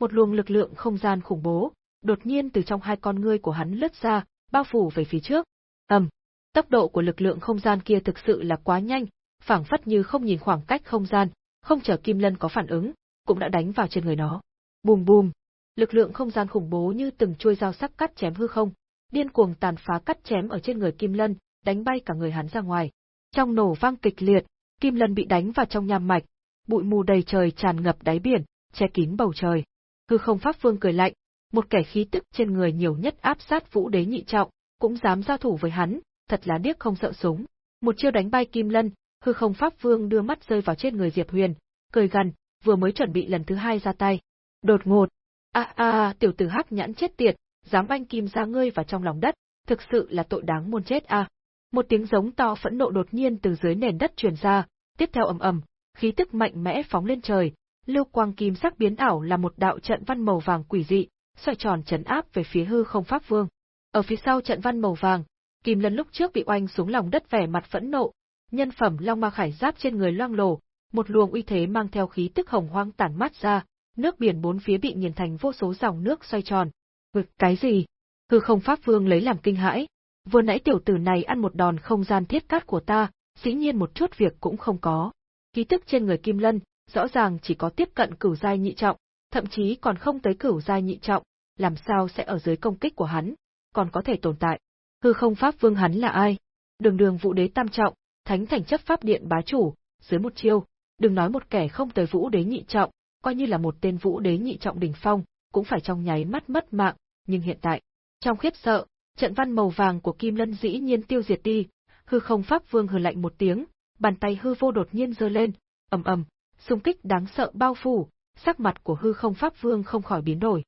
Một luồng lực lượng không gian khủng bố, đột nhiên từ trong hai con ngươi của hắn lướt ra, bao phủ về phía trước. Ầm, tốc độ của lực lượng không gian kia thực sự là quá nhanh, phảng phất như không nhìn khoảng cách không gian, không chờ Kim Lân có phản ứng, cũng đã đánh vào trên người nó. Bùm bùm, lực lượng không gian khủng bố như từng chuôi dao sắc cắt chém hư không, điên cuồng tàn phá cắt chém ở trên người Kim Lân, đánh bay cả người hắn ra ngoài. Trong nổ vang kịch liệt, Kim Lân bị đánh vào trong nham mạch, bụi mù đầy trời tràn ngập đáy biển, che kín bầu trời. Hư không pháp vương cười lạnh, một kẻ khí tức trên người nhiều nhất áp sát vũ đế nhị trọng, cũng dám giao thủ với hắn, thật là điếc không sợ súng. Một chiêu đánh bay Kim Lân, hư không pháp vương đưa mắt rơi vào trên người Diệp Huyền, cười gần, vừa mới chuẩn bị lần thứ hai ra tay. Đột ngột, A a, tiểu tử hắc nhãn chết tiệt, dám anh kim ra ngươi vào trong lòng đất, thực sự là tội đáng muôn chết a. Một tiếng giống to phẫn nộ đột nhiên từ dưới nền đất truyền ra, tiếp theo ầm ầm, khí tức mạnh mẽ phóng lên trời, lưu quang kim sắc biến ảo là một đạo trận văn màu vàng quỷ dị, xoay tròn chấn áp về phía hư không pháp vương. Ở phía sau trận văn màu vàng, Kim Lân lúc trước bị oanh xuống lòng đất vẻ mặt phẫn nộ, nhân phẩm long ma khải giáp trên người loang lổ, một luồng uy thế mang theo khí tức hồng hoang tản mát ra, nước biển bốn phía bị nghiền thành vô số dòng nước xoay tròn. Ngực cái gì? Hư không pháp vương lấy làm kinh hãi. Vừa nãy tiểu tử này ăn một đòn không gian thiết cát của ta, dĩ nhiên một chút việc cũng không có. Khí tức trên người Kim Lân, rõ ràng chỉ có tiếp cận cửu giai nhị trọng, thậm chí còn không tới cửu giai nhị trọng, làm sao sẽ ở dưới công kích của hắn, còn có thể tồn tại. Hư không pháp vương hắn là ai? Đường đường vũ đế tam trọng, thánh thành chấp pháp điện bá chủ, dưới một chiêu, đừng nói một kẻ không tới vũ đế nhị trọng, coi như là một tên vũ đế nhị trọng đỉnh phong, cũng phải trong nháy mắt mất mạng, nhưng hiện tại, trong khiếp sợ, trận văn màu vàng của Kim Lân dĩ nhiên tiêu diệt đi, hư không pháp vương hừ lạnh một tiếng, bàn tay hư vô đột nhiên giơ lên, ầm ầm, xung kích đáng sợ bao phủ, sắc mặt của hư không pháp vương không khỏi biến đổi.